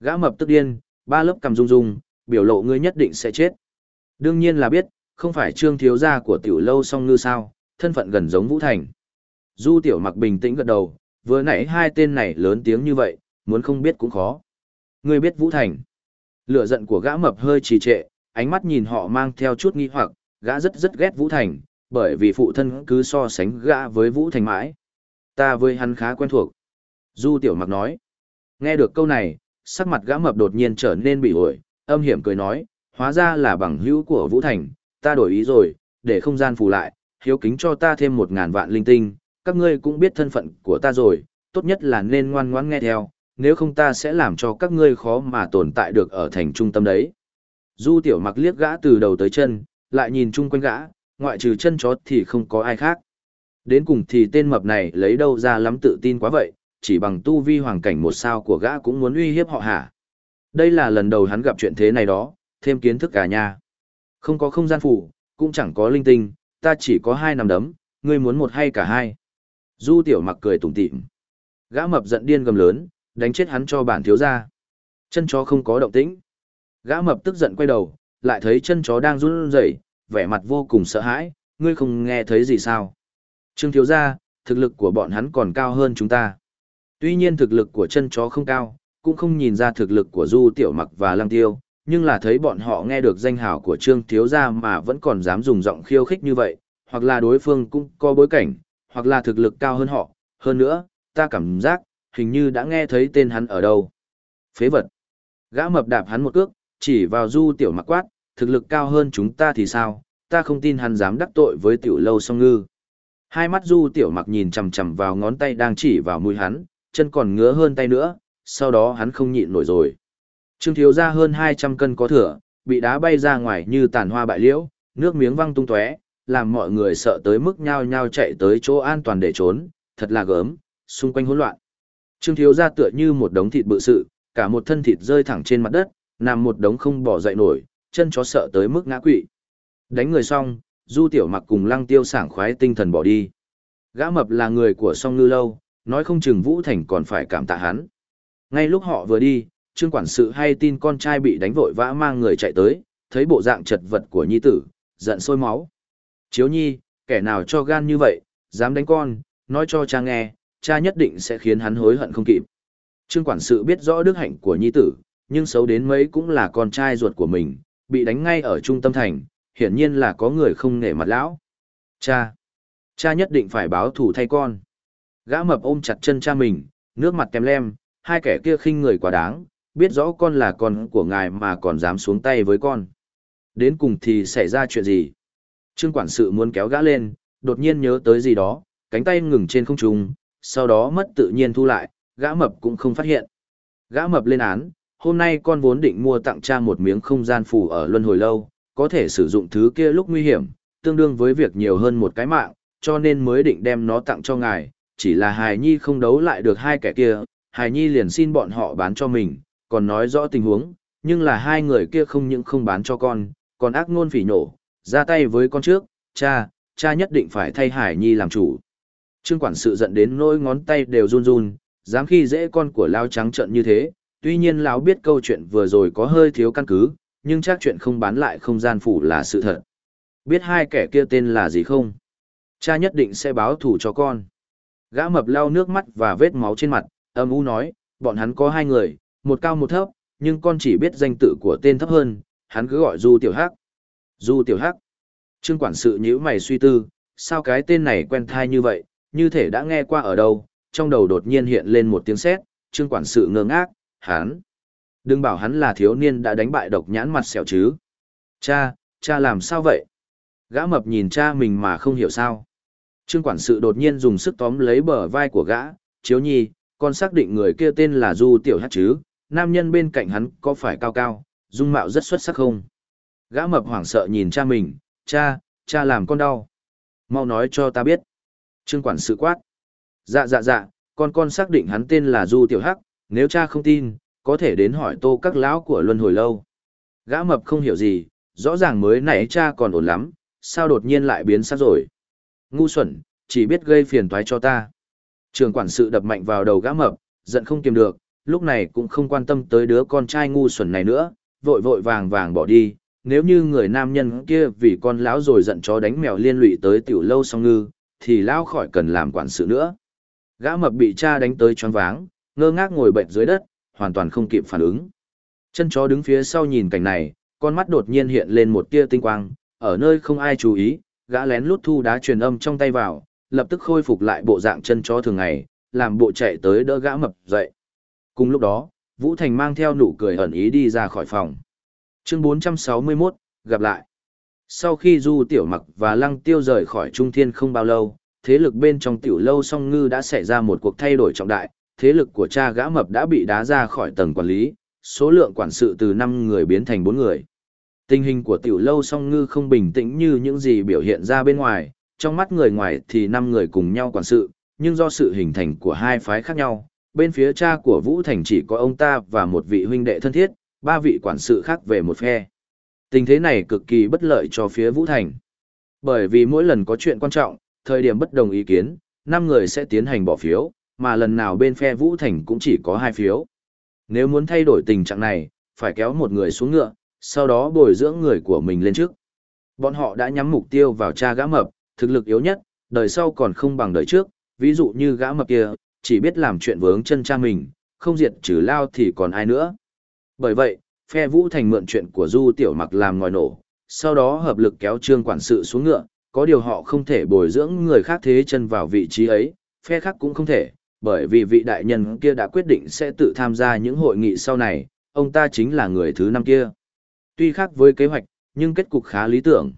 Gã mập tức điên, ba lớp cầm rung rung, biểu lộ ngươi nhất định sẽ chết. Đương nhiên là biết, không phải trương thiếu gia của tiểu lâu song ngư sao, thân phận gần giống Vũ Thành. Du tiểu mặc bình tĩnh gật đầu, vừa nãy hai tên này lớn tiếng như vậy, muốn không biết cũng khó. Ngươi biết Vũ Thành. Lửa giận của gã mập hơi trì trệ, ánh mắt nhìn họ mang theo chút nghi hoặc, gã rất rất ghét Vũ Thành, bởi vì phụ thân cứ so sánh gã với Vũ Thành mãi. Ta với hắn khá quen thuộc. Du tiểu mặc nói. Nghe được câu này, sắc mặt gã mập đột nhiên trở nên bị ổi, âm hiểm cười nói, hóa ra là bằng hữu của Vũ Thành, ta đổi ý rồi, để không gian phù lại, hiếu kính cho ta thêm một ngàn vạn linh tinh, các ngươi cũng biết thân phận của ta rồi, tốt nhất là nên ngoan ngoãn nghe theo, nếu không ta sẽ làm cho các ngươi khó mà tồn tại được ở thành trung tâm đấy. Du tiểu mặc liếc gã từ đầu tới chân, lại nhìn chung quanh gã, ngoại trừ chân chó thì không có ai khác. Đến cùng thì tên mập này lấy đâu ra lắm tự tin quá vậy, chỉ bằng tu vi hoàng cảnh một sao của gã cũng muốn uy hiếp họ hả. Đây là lần đầu hắn gặp chuyện thế này đó, thêm kiến thức cả nhà. Không có không gian phủ, cũng chẳng có linh tinh, ta chỉ có hai nằm đấm, ngươi muốn một hay cả hai. Du tiểu mặc cười tủm tỉm. Gã mập giận điên gầm lớn, đánh chết hắn cho bản thiếu gia. Chân chó không có động tĩnh. Gã mập tức giận quay đầu, lại thấy chân chó đang run rẩy, vẻ mặt vô cùng sợ hãi, ngươi không nghe thấy gì sao? Trương thiếu gia, thực lực của bọn hắn còn cao hơn chúng ta. Tuy nhiên thực lực của chân chó không cao, cũng không nhìn ra thực lực của Du Tiểu Mặc và Lăng Tiêu, nhưng là thấy bọn họ nghe được danh hào của Trương Thiếu Gia mà vẫn còn dám dùng giọng khiêu khích như vậy, hoặc là đối phương cũng có bối cảnh, hoặc là thực lực cao hơn họ, hơn nữa, ta cảm giác, hình như đã nghe thấy tên hắn ở đâu. Phế vật. Gã mập đạp hắn một cước, chỉ vào Du Tiểu Mặc quát, thực lực cao hơn chúng ta thì sao, ta không tin hắn dám đắc tội với Tiểu Lâu Song Ngư. Hai mắt Du Tiểu Mặc nhìn chằm chằm vào ngón tay đang chỉ vào mũi hắn, chân còn ngứa hơn tay nữa, sau đó hắn không nhịn nổi rồi. Trương thiếu ra hơn 200 cân có thừa, bị đá bay ra ngoài như tàn hoa bại liễu, nước miếng văng tung tóe, làm mọi người sợ tới mức nhao nhao chạy tới chỗ an toàn để trốn, thật là gớm, xung quanh hỗn loạn. Trương thiếu ra tựa như một đống thịt bự sự, cả một thân thịt rơi thẳng trên mặt đất, nằm một đống không bỏ dậy nổi, chân chó sợ tới mức ngã quỵ. Đánh người xong, Du Tiểu Mặc cùng Lăng Tiêu sảng khoái tinh thần bỏ đi. Gã mập là người của Song Ngư lâu, nói không chừng Vũ Thành còn phải cảm tạ hắn. Ngay lúc họ vừa đi, trương quản sự hay tin con trai bị đánh vội vã mang người chạy tới, thấy bộ dạng chật vật của nhi tử, giận sôi máu. Chiếu nhi, kẻ nào cho gan như vậy, dám đánh con, nói cho cha nghe, cha nhất định sẽ khiến hắn hối hận không kịp. Trương quản sự biết rõ đức hạnh của nhi tử, nhưng xấu đến mấy cũng là con trai ruột của mình, bị đánh ngay ở trung tâm thành, hiển nhiên là có người không nể mặt lão. Cha! Cha nhất định phải báo thù thay con. Gã mập ôm chặt chân cha mình, nước mặt kèm lem, hai kẻ kia khinh người quá đáng, biết rõ con là con của ngài mà còn dám xuống tay với con. Đến cùng thì xảy ra chuyện gì? Trương quản sự muốn kéo gã lên, đột nhiên nhớ tới gì đó, cánh tay ngừng trên không trung, sau đó mất tự nhiên thu lại, gã mập cũng không phát hiện. Gã mập lên án, hôm nay con vốn định mua tặng cha một miếng không gian phù ở luân hồi lâu, có thể sử dụng thứ kia lúc nguy hiểm, tương đương với việc nhiều hơn một cái mạng, cho nên mới định đem nó tặng cho ngài, chỉ là hài nhi không đấu lại được hai kẻ kia, hài nhi liền xin bọn họ bán cho mình, còn nói rõ tình huống, nhưng là hai người kia không những không bán cho con, còn ác ngôn phỉ nổ, ra tay với con trước, cha, cha nhất định phải thay Hải Nhi làm chủ. Trương quản sự giận đến nỗi ngón tay đều run run, dám khi dễ con của Lao trắng trận như thế, tuy nhiên Lão biết câu chuyện vừa rồi có hơi thiếu căn cứ, nhưng chắc chuyện không bán lại không gian phủ là sự thật. Biết hai kẻ kia tên là gì không? Cha nhất định sẽ báo thù cho con. Gã mập lau nước mắt và vết máu trên mặt, âm u nói, bọn hắn có hai người, một cao một thấp, nhưng con chỉ biết danh tự của tên thấp hơn, hắn cứ gọi Du Tiểu Hắc. Du Tiểu Hắc. Trương quản sự nhíu mày suy tư, sao cái tên này quen thai như vậy, như thể đã nghe qua ở đâu, trong đầu đột nhiên hiện lên một tiếng sét, Trương quản sự ngơ ngác, hắn. Đừng bảo hắn là thiếu niên đã đánh bại độc nhãn mặt sẹo chứ. Cha, cha làm sao vậy? Gã mập nhìn cha mình mà không hiểu sao. Trương quản sự đột nhiên dùng sức tóm lấy bờ vai của gã, chiếu nhi, con xác định người kia tên là Du Tiểu Hắc chứ, nam nhân bên cạnh hắn có phải cao cao, dung mạo rất xuất sắc không? Gã mập hoảng sợ nhìn cha mình, cha, cha làm con đau. Mau nói cho ta biết. Trương quản sự quát. Dạ dạ dạ, con con xác định hắn tên là Du Tiểu Hắc, nếu cha không tin, có thể đến hỏi tô các lão của luân hồi lâu. Gã mập không hiểu gì, rõ ràng mới nãy cha còn ổn lắm, sao đột nhiên lại biến sắc rồi. Ngu xuẩn, chỉ biết gây phiền toái cho ta. Trường quản sự đập mạnh vào đầu gã mập, giận không kiềm được, lúc này cũng không quan tâm tới đứa con trai ngu xuẩn này nữa, vội vội vàng vàng bỏ đi. Nếu như người nam nhân kia vì con lão rồi giận chó đánh mèo liên lụy tới tiểu lâu song ngư, thì lão khỏi cần làm quản sự nữa. Gã mập bị cha đánh tới choáng váng, ngơ ngác ngồi bệnh dưới đất, hoàn toàn không kịp phản ứng. Chân chó đứng phía sau nhìn cảnh này, con mắt đột nhiên hiện lên một tia tinh quang, ở nơi không ai chú ý, gã lén lút thu đá truyền âm trong tay vào, lập tức khôi phục lại bộ dạng chân chó thường ngày, làm bộ chạy tới đỡ gã mập dậy. Cùng lúc đó, Vũ Thành mang theo nụ cười ẩn ý đi ra khỏi phòng. Chương 461, gặp lại. Sau khi Du Tiểu Mặc và Lăng Tiêu rời khỏi Trung Thiên không bao lâu, thế lực bên trong tiểu lâu song ngư đã xảy ra một cuộc thay đổi trọng đại, thế lực của cha gã mập đã bị đá ra khỏi tầng quản lý, số lượng quản sự từ 5 người biến thành 4 người. Tình hình của tiểu lâu song ngư không bình tĩnh như những gì biểu hiện ra bên ngoài, trong mắt người ngoài thì 5 người cùng nhau quản sự, nhưng do sự hình thành của hai phái khác nhau, bên phía cha của Vũ Thành chỉ có ông ta và một vị huynh đệ thân thiết, ba vị quản sự khác về một phe. Tình thế này cực kỳ bất lợi cho phía Vũ Thành. Bởi vì mỗi lần có chuyện quan trọng, thời điểm bất đồng ý kiến, 5 người sẽ tiến hành bỏ phiếu, mà lần nào bên phe Vũ Thành cũng chỉ có hai phiếu. Nếu muốn thay đổi tình trạng này, phải kéo một người xuống ngựa, sau đó bồi dưỡng người của mình lên trước. Bọn họ đã nhắm mục tiêu vào cha gã mập, thực lực yếu nhất, đời sau còn không bằng đời trước, ví dụ như gã mập kia, chỉ biết làm chuyện vướng chân cha mình, không diệt trừ lao thì còn ai nữa. Bởi vậy, phe Vũ Thành mượn chuyện của Du Tiểu Mặc làm ngòi nổ, sau đó hợp lực kéo trương quản sự xuống ngựa, có điều họ không thể bồi dưỡng người khác thế chân vào vị trí ấy, phe khác cũng không thể, bởi vì vị đại nhân kia đã quyết định sẽ tự tham gia những hội nghị sau này, ông ta chính là người thứ năm kia. Tuy khác với kế hoạch, nhưng kết cục khá lý tưởng.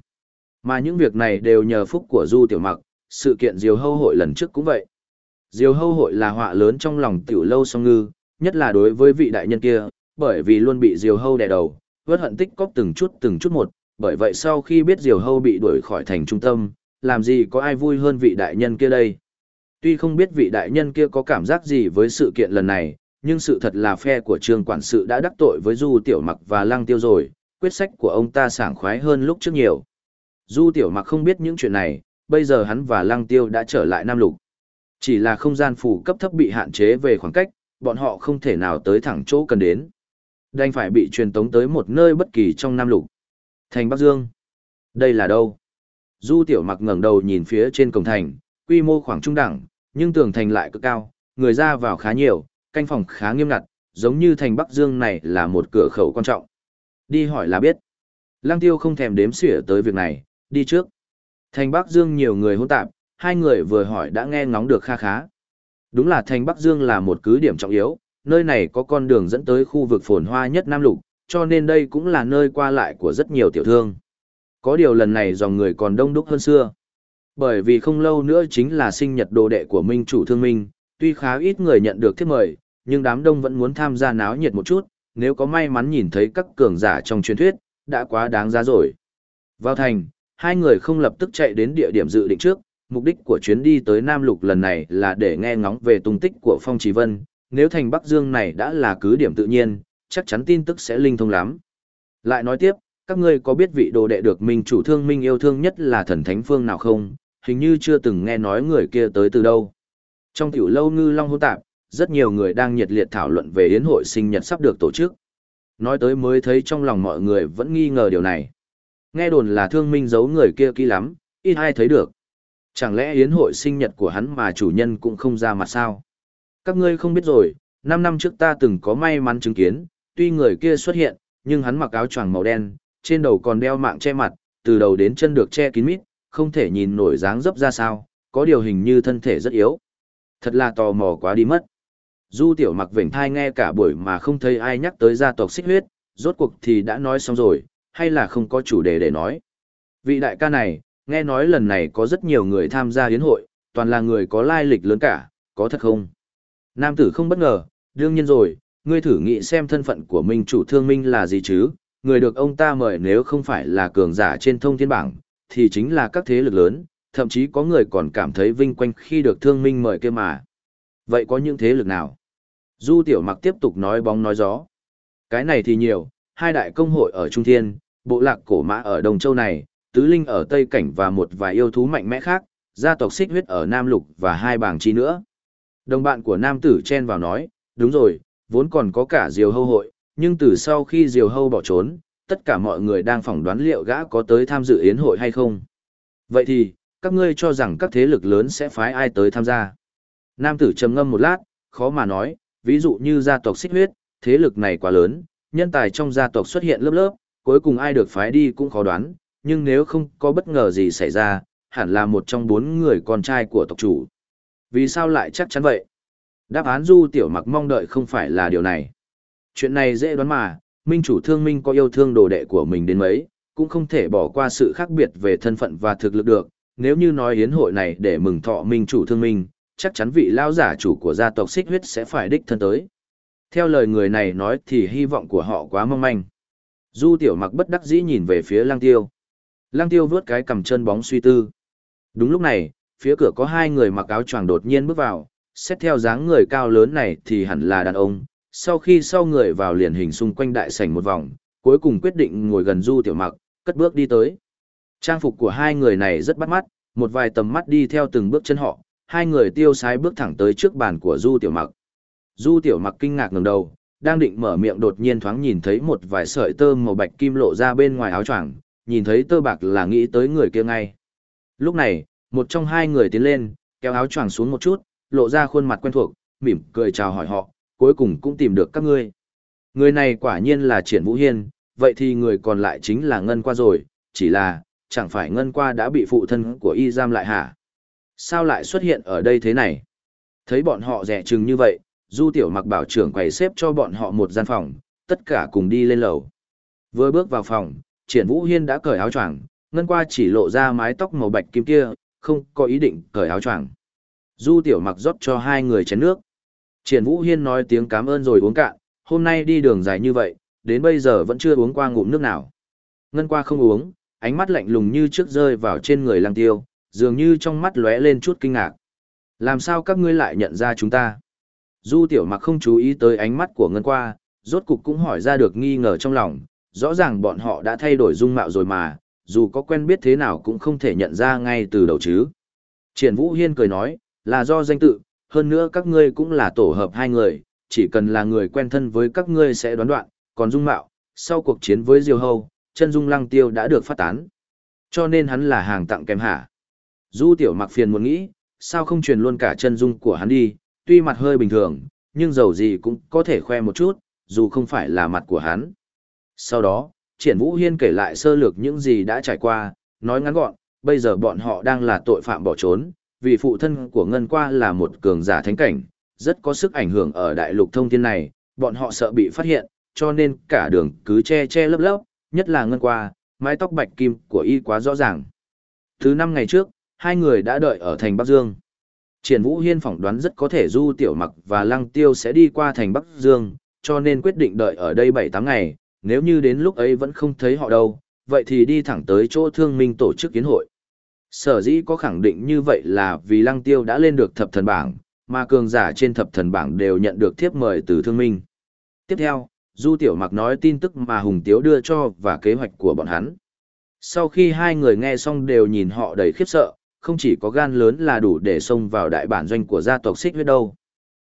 Mà những việc này đều nhờ phúc của Du Tiểu Mặc, sự kiện Diều Hâu hội lần trước cũng vậy. Diều Hâu hội là họa lớn trong lòng tiểu lâu song ngư, nhất là đối với vị đại nhân kia, bởi vì luôn bị Diều Hâu đè đầu, vớt hận tích cóp từng chút từng chút một, bởi vậy sau khi biết Diều Hâu bị đuổi khỏi thành trung tâm, làm gì có ai vui hơn vị đại nhân kia đây. Tuy không biết vị đại nhân kia có cảm giác gì với sự kiện lần này, nhưng sự thật là phe của trương quản sự đã đắc tội với Du Tiểu Mặc và Lăng Tiêu rồi, quyết sách của ông ta sảng khoái hơn lúc trước nhiều. Du Tiểu Mặc không biết những chuyện này, bây giờ hắn và Lăng Tiêu đã trở lại Nam Lục. Chỉ là không gian phủ cấp thấp bị hạn chế về khoảng cách, bọn họ không thể nào tới thẳng chỗ cần đến. Đành phải bị truyền tống tới một nơi bất kỳ trong Nam Lục. Thành Bắc Dương. Đây là đâu? Du Tiểu Mặc ngẩng đầu nhìn phía trên cổng thành, quy mô khoảng trung đẳng, nhưng tường thành lại cực cao, người ra vào khá nhiều, canh phòng khá nghiêm ngặt, giống như thành Bắc Dương này là một cửa khẩu quan trọng. Đi hỏi là biết. Lăng Tiêu không thèm đếm xỉa tới việc này, đi trước. Thành Bắc Dương nhiều người hỗn tạp, hai người vừa hỏi đã nghe ngóng được kha khá. Đúng là thành Bắc Dương là một cứ điểm trọng yếu, nơi này có con đường dẫn tới khu vực phồn hoa nhất Nam Lục, cho nên đây cũng là nơi qua lại của rất nhiều tiểu thương. Có điều lần này dòng người còn đông đúc hơn xưa. Bởi vì không lâu nữa chính là sinh nhật đồ đệ của Minh chủ thương minh, tuy khá ít người nhận được thiết mời, nhưng đám đông vẫn muốn tham gia náo nhiệt một chút, nếu có may mắn nhìn thấy các cường giả trong truyền thuyết, đã quá đáng giá rồi. Vào thành, hai người không lập tức chạy đến địa điểm dự định trước, mục đích của chuyến đi tới Nam Lục lần này là để nghe ngóng về tung tích của Phong Trí Vân, nếu thành Bắc Dương này đã là cứ điểm tự nhiên, chắc chắn tin tức sẽ linh thông lắm. Lại nói tiếp, các ngươi có biết vị đồ đệ được Minh chủ thương minh yêu thương nhất là thần thánh phương nào không, hình như chưa từng nghe nói người kia tới từ đâu. Trong tiểu lâu ngư long hôn tạp, rất nhiều người đang nhiệt liệt thảo luận về yến hội sinh nhật sắp được tổ chức. Nói tới mới thấy trong lòng mọi người vẫn nghi ngờ điều này. Nghe đồn là thương minh giấu người kia kỹ lắm, ít ai thấy được. Chẳng lẽ yến hội sinh nhật của hắn mà chủ nhân cũng không ra mặt sao? Các ngươi không biết rồi, 5 năm trước ta từng có may mắn chứng kiến, tuy người kia xuất hiện, nhưng hắn mặc áo choàng màu đen, trên đầu còn đeo mạng che mặt, từ đầu đến chân được che kín mít, không thể nhìn nổi dáng dấp ra sao, có điều hình như thân thể rất yếu. Thật là tò mò quá đi mất. Du tiểu mặc vểnh thai nghe cả buổi mà không thấy ai nhắc tới gia tộc xích huyết, rốt cuộc thì đã nói xong rồi, hay là không có chủ đề để nói. Vị đại ca này, nghe nói lần này có rất nhiều người tham gia hiến hội, toàn là người có lai lịch lớn cả, có thật không? Nam tử không bất ngờ, đương nhiên rồi, ngươi thử nghĩ xem thân phận của minh chủ thương minh là gì chứ, người được ông ta mời nếu không phải là cường giả trên thông thiên bảng, thì chính là các thế lực lớn, thậm chí có người còn cảm thấy vinh quanh khi được thương minh mời kia mà. Vậy có những thế lực nào? Du tiểu mặc tiếp tục nói bóng nói gió. Cái này thì nhiều, hai đại công hội ở Trung Thiên, bộ lạc cổ mã ở Đồng Châu này, tứ linh ở Tây Cảnh và một vài yêu thú mạnh mẽ khác, gia tộc xích huyết ở Nam Lục và hai bảng chi nữa. Đồng bạn của nam tử chen vào nói, đúng rồi, vốn còn có cả diều hâu hội, nhưng từ sau khi diều hâu bỏ trốn, tất cả mọi người đang phỏng đoán liệu gã có tới tham dự yến hội hay không. Vậy thì, các ngươi cho rằng các thế lực lớn sẽ phái ai tới tham gia? Nam tử trầm ngâm một lát, khó mà nói, ví dụ như gia tộc xích huyết, thế lực này quá lớn, nhân tài trong gia tộc xuất hiện lớp lớp, cuối cùng ai được phái đi cũng khó đoán, nhưng nếu không có bất ngờ gì xảy ra, hẳn là một trong bốn người con trai của tộc chủ. Vì sao lại chắc chắn vậy? Đáp án du tiểu mặc mong đợi không phải là điều này. Chuyện này dễ đoán mà, minh chủ thương minh có yêu thương đồ đệ của mình đến mấy, cũng không thể bỏ qua sự khác biệt về thân phận và thực lực được. Nếu như nói hiến hội này để mừng thọ minh chủ thương minh, chắc chắn vị lao giả chủ của gia tộc xích huyết sẽ phải đích thân tới. Theo lời người này nói thì hy vọng của họ quá mong manh. Du tiểu mặc bất đắc dĩ nhìn về phía lang tiêu. Lang tiêu vướt cái cầm chân bóng suy tư. Đúng lúc này, phía cửa có hai người mặc áo choàng đột nhiên bước vào, xét theo dáng người cao lớn này thì hẳn là đàn ông. Sau khi sau người vào liền hình xung quanh đại sảnh một vòng, cuối cùng quyết định ngồi gần du tiểu mặc, cất bước đi tới. Trang phục của hai người này rất bắt mắt, một vài tầm mắt đi theo từng bước chân họ, hai người tiêu sái bước thẳng tới trước bàn của du tiểu mặc. Du tiểu mặc kinh ngạc ngẩng đầu, đang định mở miệng đột nhiên thoáng nhìn thấy một vài sợi tơ màu bạch kim lộ ra bên ngoài áo choàng, nhìn thấy tơ bạc là nghĩ tới người kia ngay. Lúc này, một trong hai người tiến lên, kéo áo choàng xuống một chút, lộ ra khuôn mặt quen thuộc, mỉm cười chào hỏi họ, cuối cùng cũng tìm được các ngươi. Người này quả nhiên là Triển Vũ Hiên, vậy thì người còn lại chính là Ngân Qua rồi, chỉ là, chẳng phải Ngân Qua đã bị phụ thân của y giam lại hả? Sao lại xuất hiện ở đây thế này? Thấy bọn họ rẻ chừng như vậy, Du Tiểu Mặc bảo trưởng quầy xếp cho bọn họ một gian phòng, tất cả cùng đi lên lầu. Vừa bước vào phòng, Triển Vũ Hiên đã cởi áo choàng, Ngân Qua chỉ lộ ra mái tóc màu bạch kim kia, không có ý định cởi áo choàng. Du Tiểu Mặc rót cho hai người chén nước. Triển Vũ Hiên nói tiếng cảm ơn rồi uống cạn, hôm nay đi đường dài như vậy, đến bây giờ vẫn chưa uống qua ngụm nước nào. Ngân qua không uống, ánh mắt lạnh lùng như trước rơi vào trên người lăng tiêu, dường như trong mắt lóe lên chút kinh ngạc. Làm sao các ngươi lại nhận ra chúng ta? Du Tiểu Mặc không chú ý tới ánh mắt của Ngân qua, rốt cục cũng hỏi ra được nghi ngờ trong lòng, rõ ràng bọn họ đã thay đổi dung mạo rồi mà, dù có quen biết thế nào cũng không thể nhận ra ngay từ đầu chứ. Triển Vũ Hiên cười nói, là do danh tự, hơn nữa các ngươi cũng là tổ hợp hai người, chỉ cần là người quen thân với các ngươi sẽ đoán đoạn, còn dung mạo, sau cuộc chiến với Diêu Hầu, chân dung lăng tiêu đã được phát tán. Cho nên hắn là hàng tặng kèm hả. Du tiểu mặc phiền muốn nghĩ, sao không truyền luôn cả chân dung của hắn đi, tuy mặt hơi bình thường, nhưng dầu gì cũng có thể khoe một chút, dù không phải là mặt của hắn. Sau đó, triển vũ hiên kể lại sơ lược những gì đã trải qua, nói ngắn gọn, bây giờ bọn họ đang là tội phạm bỏ trốn, vì phụ thân của Ngân Qua là một cường giả thánh cảnh, rất có sức ảnh hưởng ở đại lục thông thiên này, bọn họ sợ bị phát hiện, cho nên cả đường cứ che che lấp lấp, nhất là Ngân Qua, mái tóc bạch kim của y quá rõ ràng. Thứ năm ngày trước, hai người đã đợi ở thành Bắc Dương. Triển Vũ Hiên phỏng đoán rất có thể Du Tiểu Mặc và Lăng Tiêu sẽ đi qua thành Bắc Dương, cho nên quyết định đợi ở đây 7-8 ngày, nếu như đến lúc ấy vẫn không thấy họ đâu, vậy thì đi thẳng tới chỗ thương minh tổ chức kiến hội. Sở dĩ có khẳng định như vậy là vì Lăng Tiêu đã lên được thập thần bảng, mà cường giả trên thập thần bảng đều nhận được thiếp mời từ thương minh. Tiếp theo, Du Tiểu Mặc nói tin tức mà Hùng Tiếu đưa cho và kế hoạch của bọn hắn. Sau khi hai người nghe xong đều nhìn họ đầy khiếp sợ, không chỉ có gan lớn là đủ để xông vào đại bản doanh của gia tộc xích huyết đâu.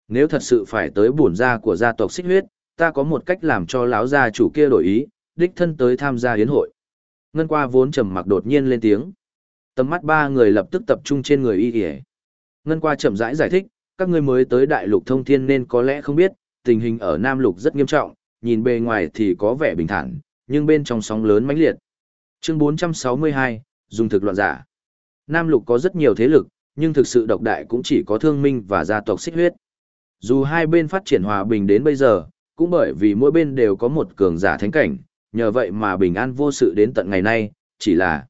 Nếu thật sự phải tới bổn gia của gia tộc xích huyết, ta có một cách làm cho lão gia chủ kia đổi ý, đích thân tới tham gia yến hội. Ngân qua vốn trầm mặc đột nhiên lên tiếng. Tầm mắt ba người lập tức tập trung trên người y y. Ngân qua chậm rãi giải, giải thích, các ngươi mới tới đại lục thông thiên nên có lẽ không biết, tình hình ở Nam lục rất nghiêm trọng, nhìn bề ngoài thì có vẻ bình thản, nhưng bên trong sóng lớn mãnh liệt. Chương 462, dùng thực loạn giả. Nam lục có rất nhiều thế lực, nhưng thực sự độc đại cũng chỉ có thương minh và gia tộc xích huyết. Dù hai bên phát triển hòa bình đến bây giờ, cũng bởi vì mỗi bên đều có một cường giả thánh cảnh, nhờ vậy mà bình an vô sự đến tận ngày nay, chỉ là